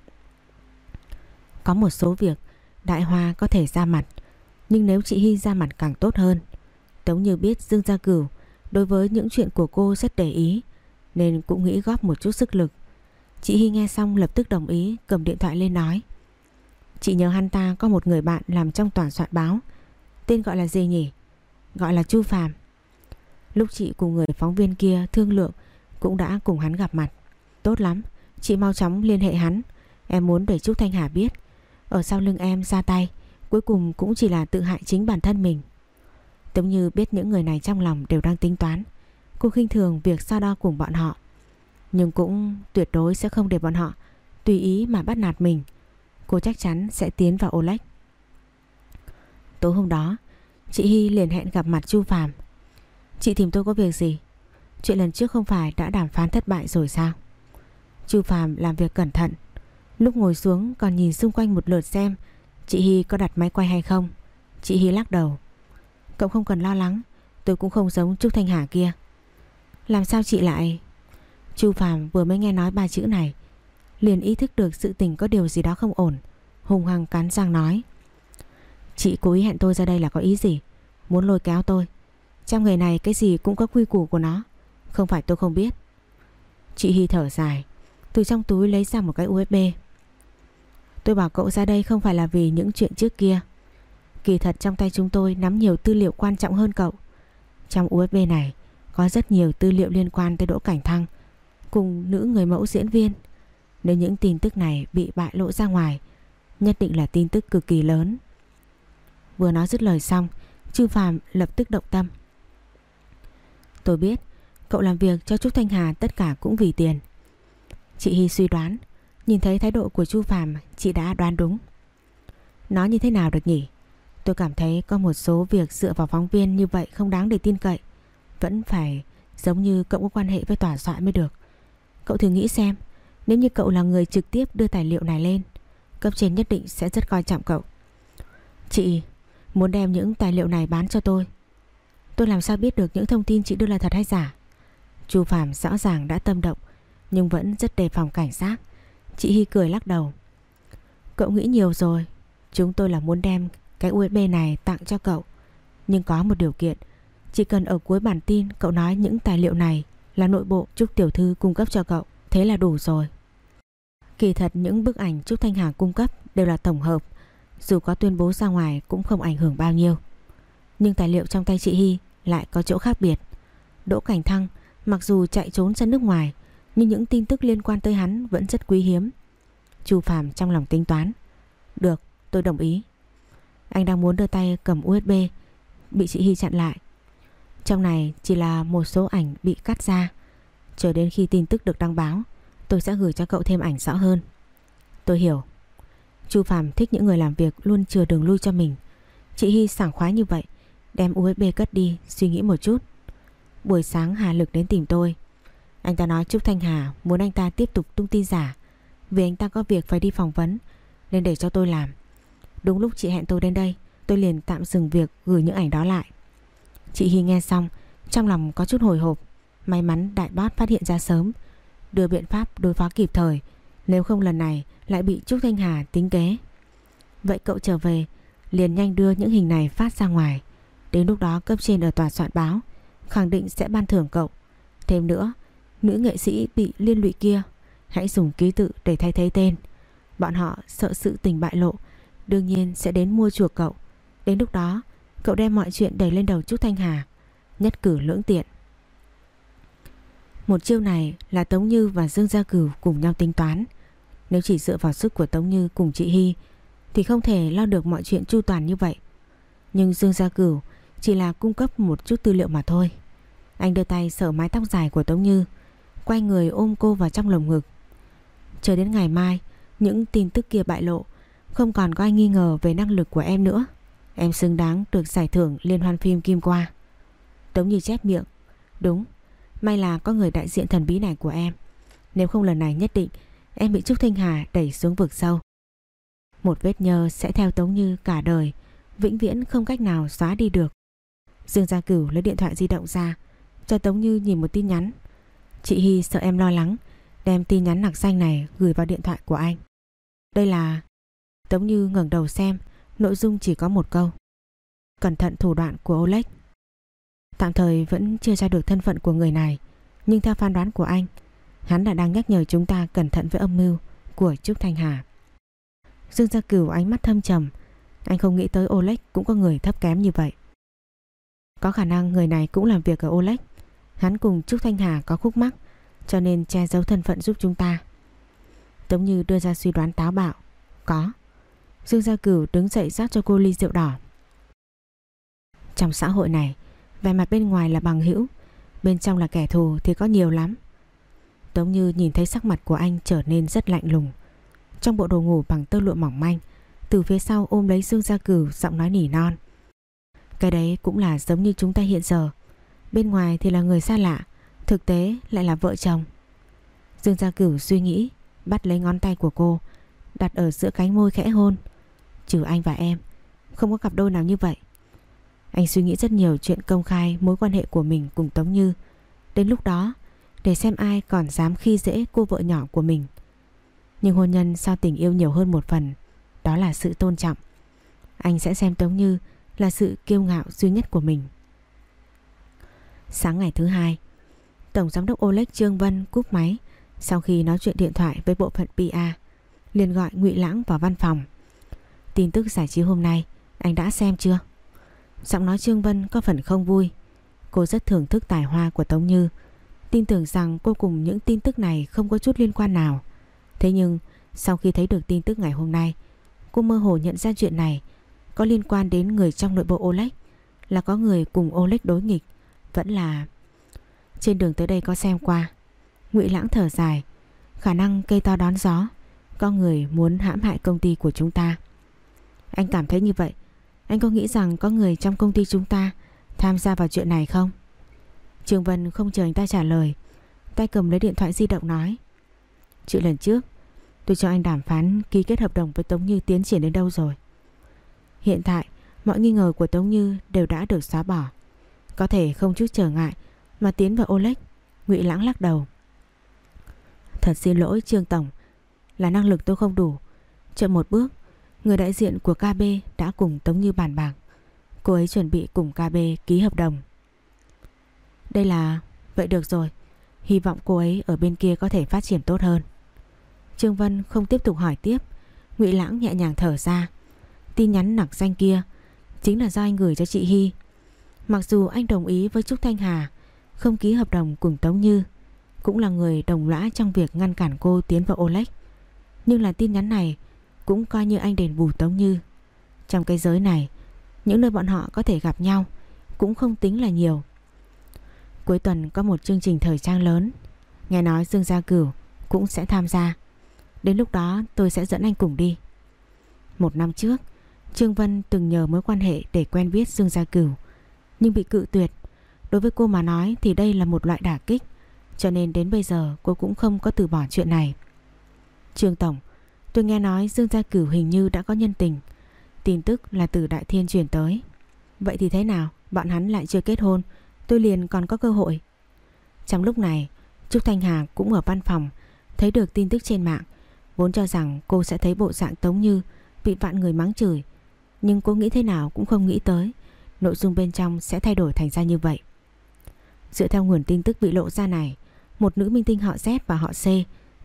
Có một số việc, Đại Hoa có thể ra mặt. Nhưng nếu chị Hy ra mặt càng tốt hơn. Tống như biết Dương Gia Cửu Đối với những chuyện của cô rất để ý, Nên cũng nghĩ góp một chút sức lực. Chị Hy nghe xong lập tức đồng ý, Cầm điện thoại lên nói. Chị nhớ hắn ta có một người bạn làm trong toàn soạn báo. Tên gọi là gì nhỉ? Gọi là Chu Phạm Lúc chị cùng người phóng viên kia thương lượng, Cũng đã cùng hắn gặp mặt. Tốt lắm, Chị mau chóng liên hệ hắn. Em muốn để Trúc Thanh Hà biết. Ở sau lưng em ra tay, Cuối cùng cũng chỉ là tự hại chính bản thân mình. Tống như biết những người này trong lòng đều đang tính toán, Cô khinh thường việc so đo cùng bọn họ. Nhưng cũng tuyệt đối sẽ không để bọn họ Tùy ý mà bắt nạt mình. Cô chắc chắn sẽ tiến vào Oleg. Tối hôm đó, Chị Hy liền hẹn gặp mặt Chu Phạm Chị tìm tôi có việc gì? Chuyện lần trước không phải đã đàm phán thất bại rồi sao? Chu Phạm làm việc cẩn thận Lúc ngồi xuống, còn nhìn xung quanh một lượt xem, Chị Hy có đặt máy quay hay không? Chị Hy lắc đầu. Cậu không cần lo lắng, Tôi cũng không giống Trúc Thanh Hà kia. Làm sao chị lại? Chu Phạm vừa mới nghe nói ba chữ này, Liền ý thức được sự tình có điều gì đó không ổn, Hùng hăng cắn răng nói. Chị cố ý hẹn tôi ra đây là có ý gì? Muốn lôi kéo tôi. Trong người này cái gì cũng có quy củ của nó, Không phải tôi không biết. Chị Hy thở dài, Từ trong túi lấy ra một cái USB Tôi bảo cậu ra đây không phải là vì những chuyện trước kia. Kỳ thật trong tay chúng tôi nắm nhiều tư liệu quan trọng hơn cậu. Trong USB này, có rất nhiều tư liệu liên quan tới Đỗ Cảnh Thăng Cùng nữ người mẫu diễn viên. Nếu những tin tức này bị bại lộ ra ngoài, Nhất định là tin tức cực kỳ lớn. Vừa nói dứt lời xong trương Phạm lập tức động tâm. Tôi biết, Cậu làm việc cho Trúc Thanh Hà tất cả cũng vì tiền. Chị Hy suy đoán Nhìn thấy thái độ của Chu phàm, Chị đã đoán đúng. Nó như thế nào được nhỉ? Tôi cảm thấy có một số việc dựa vào phóng viên như vậy không đáng để tin cậy. Vẫn phải giống như cậu có quan hệ với tòa soạn mới được. Cậu thử nghĩ xem, Nếu như cậu là người trực tiếp đưa tài liệu này lên, Cấp trên nhất định sẽ rất coi trọng cậu. Chị, muốn đem những tài liệu này bán cho tôi. Tôi làm sao biết được những thông tin chị đưa là thật hay giả? Chu Phạm rõ ràng đã tâm động, Nhưng vẫn rất đề phòng cảnh giác. Chị Hy cười lắc đầu. Cậu nghĩ nhiều rồi. Chúng tôi là muốn đem cái USB này tặng cho cậu. Nhưng có một điều kiện. Chỉ cần ở cuối bản tin cậu nói những tài liệu này Là nội bộ Trúc Tiểu Thư cung cấp cho cậu, Thế là đủ rồi. Kỳ thật những bức ảnh Trúc Thanh Hà cung cấp Đều là tổng hợp. Dù có tuyên bố ra ngoài cũng không ảnh hưởng bao nhiêu. Nhưng tài liệu trong tay chị Hy lại có chỗ khác biệt. Đỗ Cảnh Thăng mặc dù chạy trốn ra nước ngoài nhưng những tin tức liên quan tới hắn vẫn rất quý hiếm. Chu Phạm trong lòng tính toán, Được, tôi đồng ý. Anh đang muốn đưa tay cầm USB Bị chị Hy chặn lại. Trong này chỉ là một số ảnh bị cắt ra. Chờ đến khi tin tức được đăng báo, Tôi sẽ gửi cho cậu thêm ảnh rõ hơn. Tôi hiểu. Chu Phạm thích những người làm việc luôn chừa đường lui cho mình. Chị Hy sảng khoái như vậy, Đem USB cất đi, Suy nghĩ một chút. Buổi sáng Hà Lực đến tìm tôi. Anh ta nói Trúc Thanh Hà muốn anh ta tiếp tục tung tin giả. Vì anh ta có việc phải đi phỏng vấn, Nên để cho tôi làm. Đúng lúc chị hẹn tôi đến đây, Tôi liền tạm dừng việc gửi những ảnh đó lại. Chị Hy nghe xong, Trong lòng có chút hồi hộp. May mắn đại bát phát hiện ra sớm, Đưa biện pháp đối phó kịp thời. Nếu không lần này lại bị Trúc Thanh Hà tính kế. Vậy cậu trở về, Liền nhanh đưa những hình này phát ra ngoài. Đến lúc đó cấp trên ở tòa soạn báo, Khẳng định sẽ ban thưởng cậu. Thêm nữa Nữ nghệ sĩ bị liên lụy kia. Hãy dùng ký tự để thay thế tên. Bọn họ sợ sự tình bại lộ, Đương nhiên sẽ đến mua chuộc cậu. Đến lúc đó, Cậu đem mọi chuyện đẩy lên đầu Trúc Thanh Hà, Nhất cử lưỡng tiện. Một chiêu này là Tống Như và Dương Gia Cửu cùng nhau tính toán. Nếu chỉ dựa vào sức của Tống Như cùng chị Hy, Thì không thể lo được mọi chuyện chu toàn như vậy. Nhưng Dương Gia Cửu chỉ là cung cấp một chút tư liệu mà thôi. Anh đưa tay sờ mái tóc dài của Tống Như Quay người ôm cô vào trong lồng ngực. Chờ đến ngày mai, Những tin tức kia bại lộ, Không còn có ai nghi ngờ về năng lực của em nữa. Em xứng đáng được giải thưởng liên hoan phim Kim Qua. Tống Như chép miệng, Đúng, May là có người đại diện thần bí này của em. Nếu không lần này nhất định, Em bị Trúc Thanh Hà đẩy xuống vực sâu. Một vết nhơ sẽ theo Tống Như cả đời, Vĩnh viễn không cách nào xóa đi được. Dương Gia Cửu lấy điện thoại di động ra, Cho Tống Như nhìn một tin nhắn. Chị Hy sợ em lo lắng, Đem tin nhắn nặc xanh này gửi vào điện thoại của anh. Đây là Tống Như ngẩng đầu xem, Nội dung chỉ có một câu. Cẩn thận thủ đoạn của Oleg. Tạm thời vẫn chưa tra được thân phận của người này, Nhưng theo phán đoán của anh, Hắn đã đang nhắc nhở chúng ta cẩn thận với âm mưu Của Trúc Thanh Hà. Dương Gia Cửu ánh mắt thâm trầm, Anh không nghĩ tới Oleg cũng có người thấp kém như vậy. Có khả năng người này cũng làm việc ở Oleg. Hắn cùng Trúc Thanh Hà có khúc mắc, Cho nên che giấu thân phận giúp chúng ta. Tống Như đưa ra suy đoán táo bạo, Có. Dương Gia Cửu đứng dậy rót cho cô ly rượu đỏ. Trong xã hội này, Vẻ mặt bên ngoài là bằng hữu, Bên trong là kẻ thù thì có nhiều lắm. Tống Như nhìn thấy sắc mặt của anh trở nên rất lạnh lùng. Trong bộ đồ ngủ bằng tơ lụa mỏng manh, Từ phía sau ôm lấy Dương Gia Cửu, giọng nói nỉ non. Cái đấy cũng là giống như chúng ta hiện giờ. Bên ngoài thì là người xa lạ, Thực tế lại là vợ chồng. Dương Gia Cửu suy nghĩ, Bắt lấy ngón tay của cô, Đặt ở giữa cánh môi khẽ hôn. Trừ anh và em, Không có cặp đôi nào như vậy. Anh suy nghĩ rất nhiều chuyện công khai mối quan hệ của mình cùng Tống Như. Đến lúc đó, Để xem ai còn dám khi dễ cô vợ nhỏ của mình. Nhưng hôn nhân sao tình yêu nhiều hơn một phần, Đó là sự tôn trọng. Anh sẽ xem Tống Như là sự kiêu ngạo duy nhất của mình. Sáng ngày thứ hai, Tổng Giám đốc Oleg Trương Vân cúp máy sau khi nói chuyện điện thoại với bộ phận PA, liền gọi Ngụy Lãng vào văn phòng. Tin tức giải trí hôm nay, anh đã xem chưa? Giọng nói Trương Vân có phần không vui. Cô rất thưởng thức tài hoa của Tống Như, tin tưởng rằng cô cùng những tin tức này không có chút liên quan nào. Thế nhưng, sau khi thấy được tin tức ngày hôm nay, cô mơ hồ nhận ra chuyện này có liên quan đến người trong nội bộ Oleg là có người cùng Oleg đối nghịch vẫn là, trên đường tới đây có xem qua. Ngụy Lãng thở dài, khả năng cây to đón gió, có người muốn hãm hại công ty của chúng ta. Anh cảm thấy như vậy, anh có nghĩ rằng có người trong công ty chúng ta tham gia vào chuyện này không? Trường Vân không chờ anh ta trả lời, tay cầm lấy điện thoại di động nói, chuyện lần trước, tôi cho anh đàm phán ký kết hợp đồng với Tống Như tiến triển đến đâu rồi? Hiện tại, mọi nghi ngờ của Tống Như đều đã được xóa bỏ. Có thể không chút trở ngại, Mà tiến vào Oleg Ngụy Lãng lắc đầu. Thật xin lỗi, Trương Tổng. Là năng lực tôi không đủ. Chậm một bước, Người đại diện của KB đã cùng Tống Như bàn bạc. Cô ấy chuẩn bị cùng KB ký hợp đồng. Đây là, Vậy được rồi. Hy vọng cô ấy ở bên kia có thể phát triển tốt hơn. Trương Vân không tiếp tục hỏi tiếp. Ngụy Lãng nhẹ nhàng thở ra. Tin nhắn nặc danh kia chính là do anh gửi cho chị Hy. Mặc dù anh đồng ý với Trúc Thanh Hà không ký hợp đồng cùng Tống Như, cũng là người đồng lõa trong việc ngăn cản cô tiến vào Oleg. Nhưng là tin nhắn này cũng coi như anh đền bù Tống Như. Trong cái giới này, những nơi bọn họ có thể gặp nhau cũng không tính là nhiều. Cuối tuần có một chương trình thời trang lớn, nghe nói Dương Gia Cửu cũng sẽ tham gia. Đến lúc đó tôi sẽ dẫn anh cùng đi. Một năm trước, Trương Vân từng nhờ mối quan hệ để quen biết Dương Gia Cửu, nhưng bị cự tuyệt. Đối với cô mà nói thì đây là một loại đả kích, cho nên đến bây giờ cô cũng không có từ bỏ chuyện này. Trương Tổng, tôi nghe nói Dương Gia Cửu hình như đã có nhân tình. Tin tức là từ Đại Thiên truyền tới. Vậy thì thế nào? Bọn hắn lại chưa kết hôn, tôi liền còn có cơ hội. Trong lúc này, Trúc Thanh Hà cũng ở văn phòng, thấy được tin tức trên mạng. Vốn cho rằng cô sẽ thấy bộ dạng Tống Như bị vạn người mắng chửi. Nhưng cô nghĩ thế nào cũng không nghĩ tới nội dung bên trong sẽ thay đổi thành ra như vậy. Dựa theo nguồn tin tức bị lộ ra này, một nữ minh tinh họ Z và họ C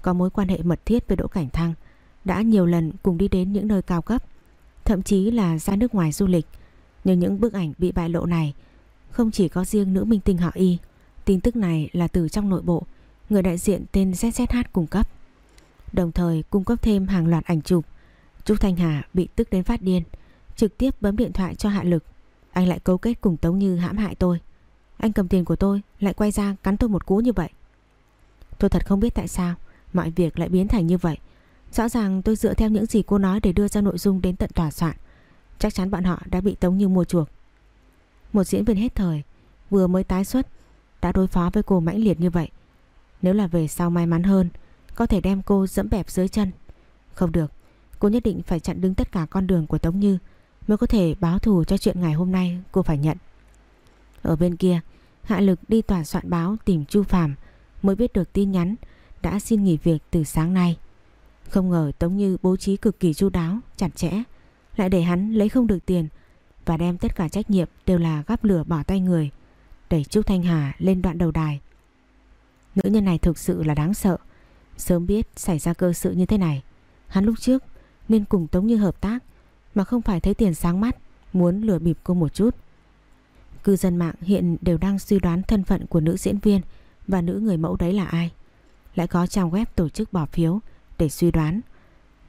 có mối quan hệ mật thiết với Đỗ Cảnh Thăng đã nhiều lần cùng đi đến những nơi cao cấp, thậm chí là ra nước ngoài du lịch. Nhưng những bức ảnh bị bại lộ này không chỉ có riêng nữ minh tinh họ Y, tin tức này là từ trong nội bộ, người đại diện tên ZZH cung cấp. Đồng thời cung cấp thêm hàng loạt ảnh chụp. Trúc Thanh Hà bị tức đến phát điên, trực tiếp bấm điện thoại cho Hạ Lực. Anh lại cấu kết cùng Tống Như hãm hại tôi. Anh cầm tiền của tôi lại quay ra cắn tôi một cú như vậy. Tôi thật không biết tại sao mọi việc lại biến thành như vậy. Rõ ràng tôi dựa theo những gì cô nói để đưa ra nội dung đến tận tòa soạn. Chắc chắn bọn họ đã bị Tống Như mua chuộc. Một diễn viên hết thời, vừa mới tái xuất, đã đối phó với cô mãnh liệt như vậy. Nếu là về sau may mắn hơn, có thể đem cô dẫm bẹp dưới chân. Không được, cô nhất định phải chặn đứng tất cả con đường của Tống Như mới có thể báo thù cho chuyện ngày hôm nay cô phải nhận. Ở bên kia, Hạ Lực đi tòa soạn báo tìm Chu phàm mới biết được tin nhắn đã xin nghỉ việc từ sáng nay. Không ngờ Tống Như bố trí cực kỳ chu đáo, chặt chẽ, lại để hắn lấy không được tiền và đem tất cả trách nhiệm đều là gắp lửa bỏ tay người, đẩy Trúc Thanh Hà lên đoạn đầu đài. Nữ nhân này thực sự là đáng sợ. Sớm biết xảy ra cơ sự như thế này, hắn lúc trước nên cùng Tống Như hợp tác mà không phải thấy tiền sáng mắt, muốn lừa bịp cô một chút. Cư dân mạng hiện đều đang suy đoán thân phận của nữ diễn viên và nữ người mẫu đấy là ai. Lại có trang web tổ chức bỏ phiếu để suy đoán.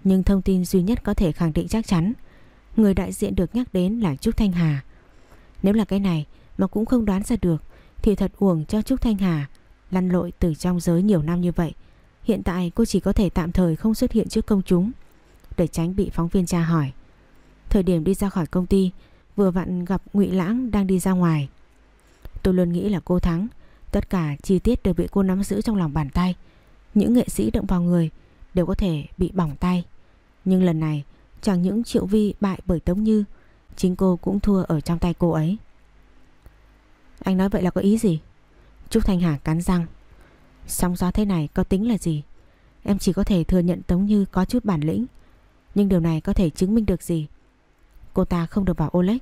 Nhưng thông tin duy nhất có thể khẳng định chắc chắn người đại diện được nhắc đến là Trúc Thanh Hà. Nếu là cái này mà cũng không đoán ra được thì thật uổng cho Trúc Thanh Hà lăn lội từ trong giới nhiều năm như vậy. Hiện tại cô chỉ có thể tạm thời không xuất hiện trước công chúng để tránh bị phóng viên tra hỏi. Thời điểm đi ra khỏi công ty, Vừa vặn gặp ngụy Lãng đang đi ra ngoài. Tôi luôn nghĩ là cô thắng, Tất cả chi tiết đều bị cô nắm giữ trong lòng bàn tay. Những nghệ sĩ động vào người Đều có thể bị bỏng tay. Nhưng lần này, Chẳng những Triệu Vi bại bởi Tống Như, Chính cô cũng thua ở trong tay cô ấy. Anh nói vậy là có ý gì? Trúc Thanh Hà cắn răng. Sóng gió thế này có tính là gì? Em chỉ có thể thừa nhận Tống Như có chút bản lĩnh, Nhưng điều này có thể chứng minh được gì? Cô ta không được vào Oleg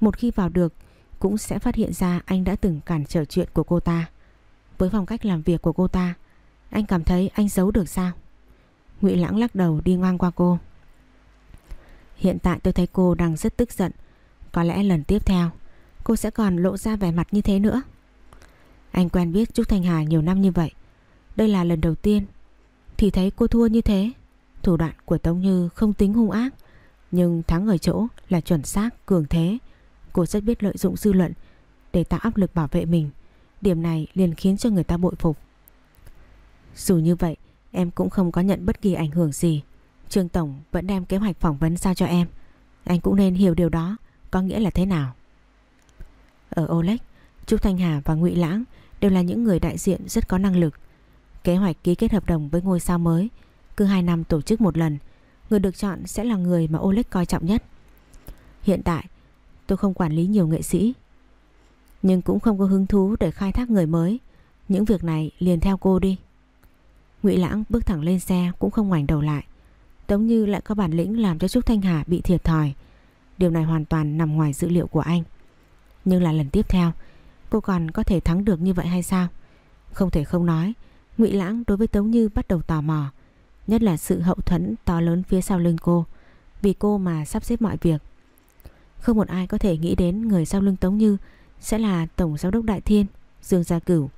Một khi vào được, Cũng sẽ phát hiện ra anh đã từng cản trở chuyện của cô ta. Với phong cách làm việc của cô ta, Anh cảm thấy anh giấu được sao? Ngụy Lãng lắc đầu đi ngang qua cô. Hiện tại tôi thấy cô đang rất tức giận. Có lẽ lần tiếp theo, Cô sẽ còn lộ ra vẻ mặt như thế nữa. Anh quen biết Trúc Thanh Hà nhiều năm như vậy. Đây là lần đầu tiên. Thì thấy cô thua như thế. Thủ đoạn của Tống Như không tính hung ác nhưng thắng ở chỗ là chuẩn xác, cường thế. Cô rất biết lợi dụng dư luận để tạo áp lực bảo vệ mình. Điểm này liền khiến cho người ta bội phục. Dù như vậy, em cũng không có nhận bất kỳ ảnh hưởng gì. Trương Tổng vẫn đem kế hoạch phỏng vấn sao cho em. Anh cũng nên hiểu điều đó có nghĩa là thế nào. Ở Olex, Trúc Thanh Hà và Ngụy Lãng đều là những người đại diện rất có năng lực. Kế hoạch ký kết hợp đồng với ngôi sao mới cứ 2 năm tổ chức một lần Người được chọn sẽ là người mà Oleg coi trọng nhất. Hiện tại, tôi không quản lý nhiều nghệ sĩ, Nhưng cũng không có hứng thú để khai thác người mới. Những việc này liền theo cô đi. Ngụy Lãng bước thẳng lên xe cũng không ngoảnh đầu lại Tống Như lại có bản lĩnh làm cho Trúc Thanh Hà bị thiệt thòi. Điều này hoàn toàn nằm ngoài dữ liệu của anh. Nhưng là lần tiếp theo, Cô còn có thể thắng được như vậy hay sao? Không thể không nói, Ngụy Lãng đối với Tống Như bắt đầu tò mò. Nhất là sự hậu thuẫn to lớn phía sau lưng cô, Vì cô mà sắp xếp mọi việc. Không một ai có thể nghĩ đến người sau lưng Tống Như Sẽ là Tổng Giám đốc Đại Thiên, Dương Gia Cửu.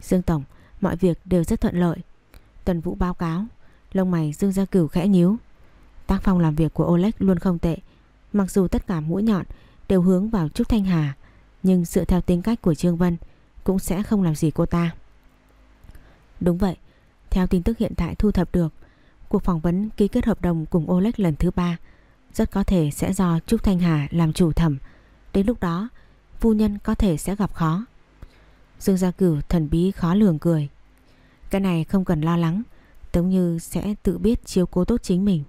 Dương Tổng, Mọi việc đều rất thuận lợi. Tần Vũ báo cáo, Lông mày Dương Gia Cửu khẽ nhíu. Tác phong làm việc của Oleg luôn không tệ, Mặc dù tất cả mũi nhọn đều hướng vào Trúc Thanh Hà, Nhưng dựa theo tính cách của Trương Vân Cũng sẽ không làm gì cô ta. Đúng vậy theo tin tức hiện tại thu thập được, Cuộc phỏng vấn ký kết hợp đồng cùng Oleg lần thứ ba Rất có thể sẽ do Trúc Thanh Hà làm chủ thẩm. Đến lúc đó, Phu nhân có thể sẽ gặp khó. Dương Gia Cửu thần bí khó lường cười. Cái này không cần lo lắng, Tống Như sẽ tự biết chiếu cố tốt chính mình.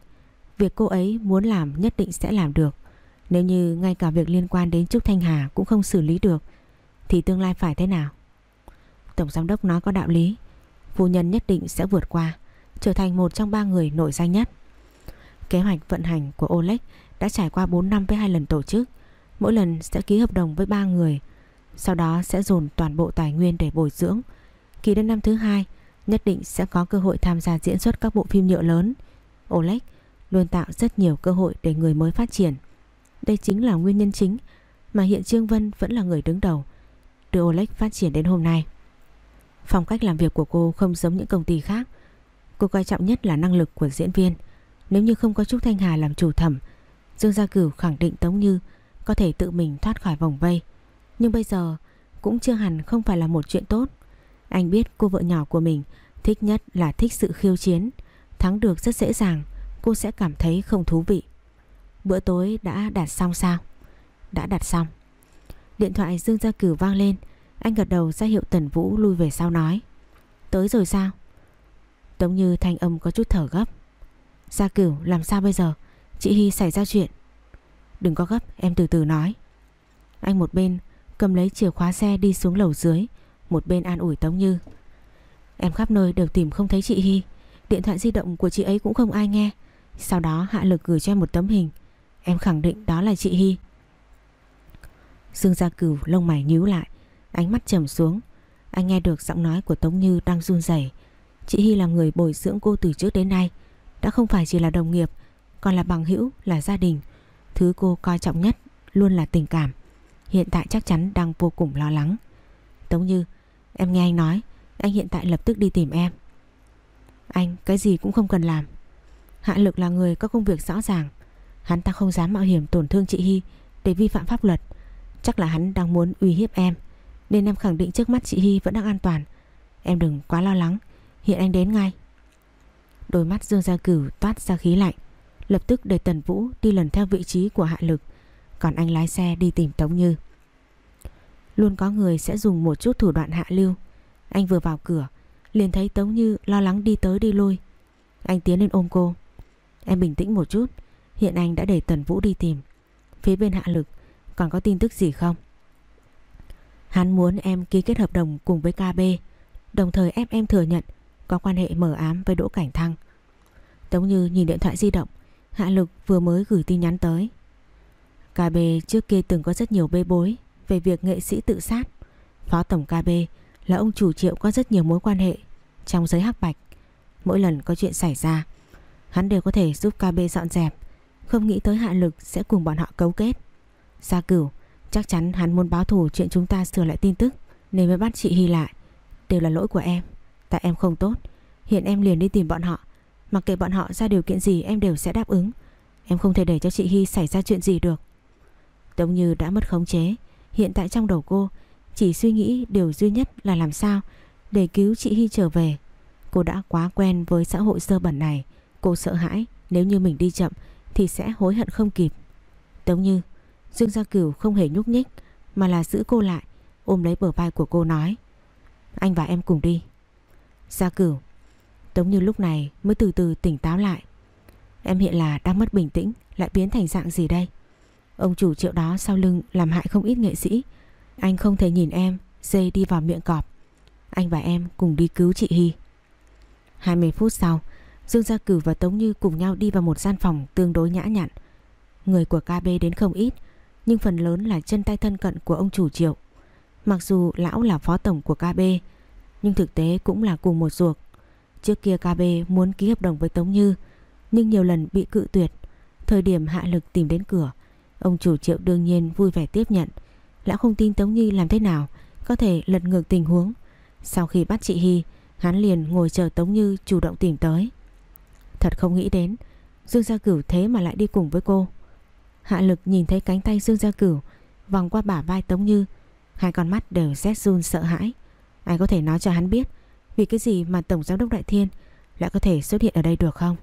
Việc cô ấy muốn làm nhất định sẽ làm được. Nếu như ngay cả việc liên quan đến Trúc Thanh Hà cũng không xử lý được, Thì tương lai phải thế nào? Tổng giám đốc nói có đạo lý. Phu nhân nhất định sẽ vượt qua, Trở thành một trong ba người nổi danh nhất. Kế hoạch vận hành của Oleg đã trải qua 4 năm với hai lần tổ chức, Mỗi lần sẽ ký hợp đồng với ba người, Sau đó sẽ dồn toàn bộ tài nguyên để bồi dưỡng. Kỳ đến năm thứ hai, Nhất định sẽ có cơ hội tham gia diễn xuất các bộ phim nhựa lớn. Oleg luôn tạo rất nhiều cơ hội để người mới phát triển. Đây chính là nguyên nhân chính Mà hiện Trương Vân vẫn là người đứng đầu, Đưa Oleg phát triển đến hôm nay. Phong cách làm việc của cô không giống những công ty khác. Cô coi trọng nhất là năng lực của diễn viên. Nếu như không có Trúc Thanh Hà làm chủ thẩm, Dương Gia Cửu khẳng định Tống Như Có thể tự mình thoát khỏi vòng vây. Nhưng bây giờ cũng chưa hẳn không phải là một chuyện tốt. Anh biết cô vợ nhỏ của mình Thích nhất là thích sự khiêu chiến. Thắng được rất dễ dàng, Cô sẽ cảm thấy không thú vị. Bữa tối đã đặt xong sao? Đã đặt xong. Điện thoại Dương Gia Cửu vang lên. Anh gật đầu ra hiệu Tần Vũ lui về sau nói. Tới rồi sao? Tống như thanh âm có chút thở gấp. Gia Cửu, làm sao bây giờ? Chị Hy xảy ra chuyện. Đừng có gấp, em từ từ nói. Anh một bên cầm lấy chìa khóa xe đi xuống lầu dưới, Một bên an ủi Tống Như. Em khắp nơi đều tìm không thấy chị Hy. Điện thoại di động của chị ấy cũng không ai nghe. Sau đó Hạ Lực gửi cho em một tấm hình. Em khẳng định đó là chị Hy. Dương Gia Cửu lông mày nhíu lại. Ánh mắt trầm xuống. Anh nghe được giọng nói của Tống Như đang run rẩy. Chị Hy là người bồi dưỡng cô từ trước đến nay Đã không phải chỉ là đồng nghiệp Còn là bằng hữu, là gia đình. Thứ cô coi trọng nhất luôn là tình cảm. Hiện tại chắc chắn đang vô cùng lo lắng. Tống Như Em nghe anh nói Anh hiện tại lập tức đi tìm em. Anh cái gì cũng không cần làm. Hạ lực là người có công việc rõ ràng. Hắn ta không dám mạo hiểm tổn thương chị Hy Để vi phạm pháp luật. Chắc là hắn đang muốn uy hiếp em. Nên em khẳng định trước mắt chị Hy vẫn đang an toàn. Em đừng quá lo lắng. Hiện anh đến ngay. Đôi mắt Dương Gia Cửu toát ra khí lạnh, Lập tức để Tần Vũ đi lần theo vị trí của Hạ Lực, Còn anh lái xe đi tìm Tống Như. Luôn có người sẽ dùng một chút thủ đoạn hạ lưu. Anh vừa vào cửa, Liền thấy Tống Như lo lắng đi tới đi lui. Anh tiến lên ôm cô. Em bình tĩnh một chút, Hiện anh đã để Tần Vũ đi tìm. Phía bên Hạ Lực, còn có tin tức gì không? Hắn muốn em ký kết hợp đồng cùng với KB Đồng thời ép em thừa nhận Có quan hệ mở ám với Đỗ Cảnh Thăng. Tống Như nhìn điện thoại di động. Hạ Lực vừa mới gửi tin nhắn tới. KB trước kia từng có rất nhiều bê bối Về việc nghệ sĩ tự sát. Phó Tổng KB là ông chủ triệu có rất nhiều mối quan hệ Trong giới hắc bạch. Mỗi lần có chuyện xảy ra, Hắn đều có thể giúp KB dọn dẹp. Không nghĩ tới Hạ Lực sẽ cùng bọn họ cấu kết. Gia Cửu Chắc chắn hắn muốn báo thù chuyện chúng ta sửa lại tin tức, Nên mới bắt chị Hy lại. Đều là lỗi của em. Tại em không tốt. Hiện em liền đi tìm bọn họ. Mặc kệ bọn họ ra điều kiện gì, em đều sẽ đáp ứng. Em không thể để cho chị Hy xảy ra chuyện gì được. Tống Như đã mất khống chế. Hiện tại trong đầu cô, Chỉ suy nghĩ điều duy nhất là làm sao Để cứu chị Hy trở về. Cô đã quá quen với xã hội sơ bẩn này. Cô sợ hãi, Nếu như mình đi chậm Thì sẽ hối hận không kịp. Tống Như Dương Gia Cửu không hề nhúc nhích, Mà là giữ cô lại, Ôm lấy bờ vai của cô nói, Anh và em cùng đi. Gia Cửu Tống như lúc này mới từ từ tỉnh táo lại. Em hiện là đang mất bình tĩnh, Lại biến thành dạng gì đây? Ông chủ triệu đó sau lưng làm hại không ít nghệ sĩ. Anh không thể nhìn em Dây đi vào miệng cọp. Anh và em cùng đi cứu chị Hy. 20 phút sau, Dương Gia Cửu và Tống Như cùng nhau đi vào một gian phòng tương đối nhã nhặn. Người của KB đến không ít nhưng phần lớn là chân tay thân cận của ông chủ triệu. Mặc dù lão là phó tổng của KB, nhưng thực tế cũng là cùng một ruột. Trước kia KB muốn ký hợp đồng với Tống Như, nhưng nhiều lần bị cự tuyệt. Thời điểm hạ lực tìm đến cửa Ông chủ triệu đương nhiên vui vẻ tiếp nhận Lão không tin Tống Như làm thế nào Có thể lật ngược tình huống Sau khi bắt chị Hy Hắn liền ngồi chờ Tống Như chủ động tìm tới Thật không nghĩ đến Dương Gia Cửu thế mà lại đi cùng với cô Hạ lực nhìn thấy cánh tay Dương Gia Cửu, Vòng qua bả vai Tống Như, Hai con mắt đều rét run sợ hãi. Ai có thể nói cho hắn biết, Vì cái gì mà Tổng Giám đốc Đại Thiên Lại có thể xuất hiện ở đây được không?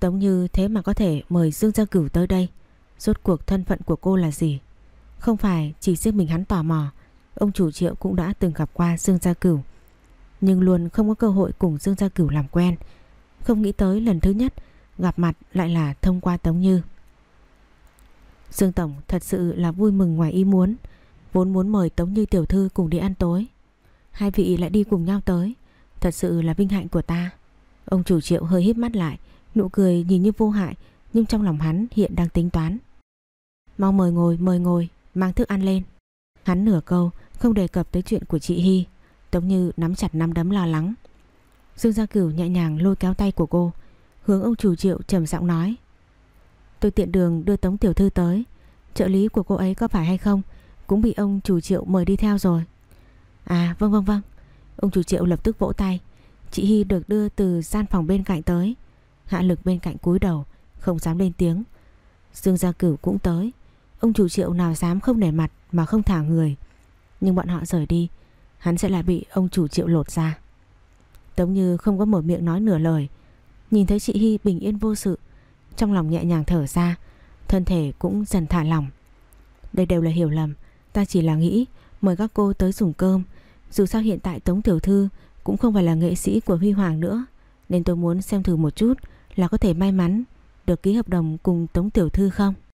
Tống Như thế mà có thể mời Dương Gia Cửu tới đây, Rốt cuộc thân phận của cô là gì? Không phải chỉ riêng mình hắn tò mò, Ông chủ triệu cũng đã từng gặp qua Dương Gia Cửu, Nhưng luôn không có cơ hội cùng Dương Gia Cửu làm quen. Không nghĩ tới lần thứ nhất Gặp mặt lại là thông qua Tống Như. Dương Tổng thật sự là vui mừng ngoài ý muốn, Vốn muốn mời Tống Như tiểu thư cùng đi ăn tối. Hai vị lại đi cùng nhau tới, Thật sự là vinh hạnh của ta. Ông chủ triệu hơi híp mắt lại, Nụ cười nhìn như vô hại, Nhưng trong lòng hắn hiện đang tính toán. Mau mời ngồi mời ngồi, Mang thức ăn lên. Hắn nửa câu, không đề cập tới chuyện của chị Hy Tống Như nắm chặt nắm đấm lo lắng. Dương Gia Cửu nhẹ nhàng lôi kéo tay của cô, Hướng ông chủ triệu trầm giọng nói. Tôi tiện đường đưa Tống Tiểu Thư tới. Trợ lý của cô ấy có phải hay không Cũng bị ông chủ triệu mời đi theo rồi. À vâng vâng vâng. Ông chủ triệu lập tức vỗ tay. Chị Hy được đưa từ gian phòng bên cạnh tới. Hạ lực bên cạnh cúi đầu, Không dám lên tiếng. Dương Gia Cửu cũng tới. Ông chủ triệu nào dám không nể mặt mà không thả người. Nhưng bọn họ rời đi, Hắn sẽ lại bị ông chủ triệu lột ra. Tống như không có mở miệng nói nửa lời. Nhìn thấy chị Hy bình yên vô sự trong lòng nhẹ nhàng thở ra, Thân thể cũng dần thả lỏng. Đây đều là hiểu lầm, Ta chỉ là nghĩ mời các cô tới dùng cơm. Dù sao hiện tại Tống Tiểu Thư Cũng không phải là nghệ sĩ của Huy Hoàng nữa, Nên tôi muốn xem thử một chút Là có thể may mắn Được ký hợp đồng cùng Tống Tiểu Thư không?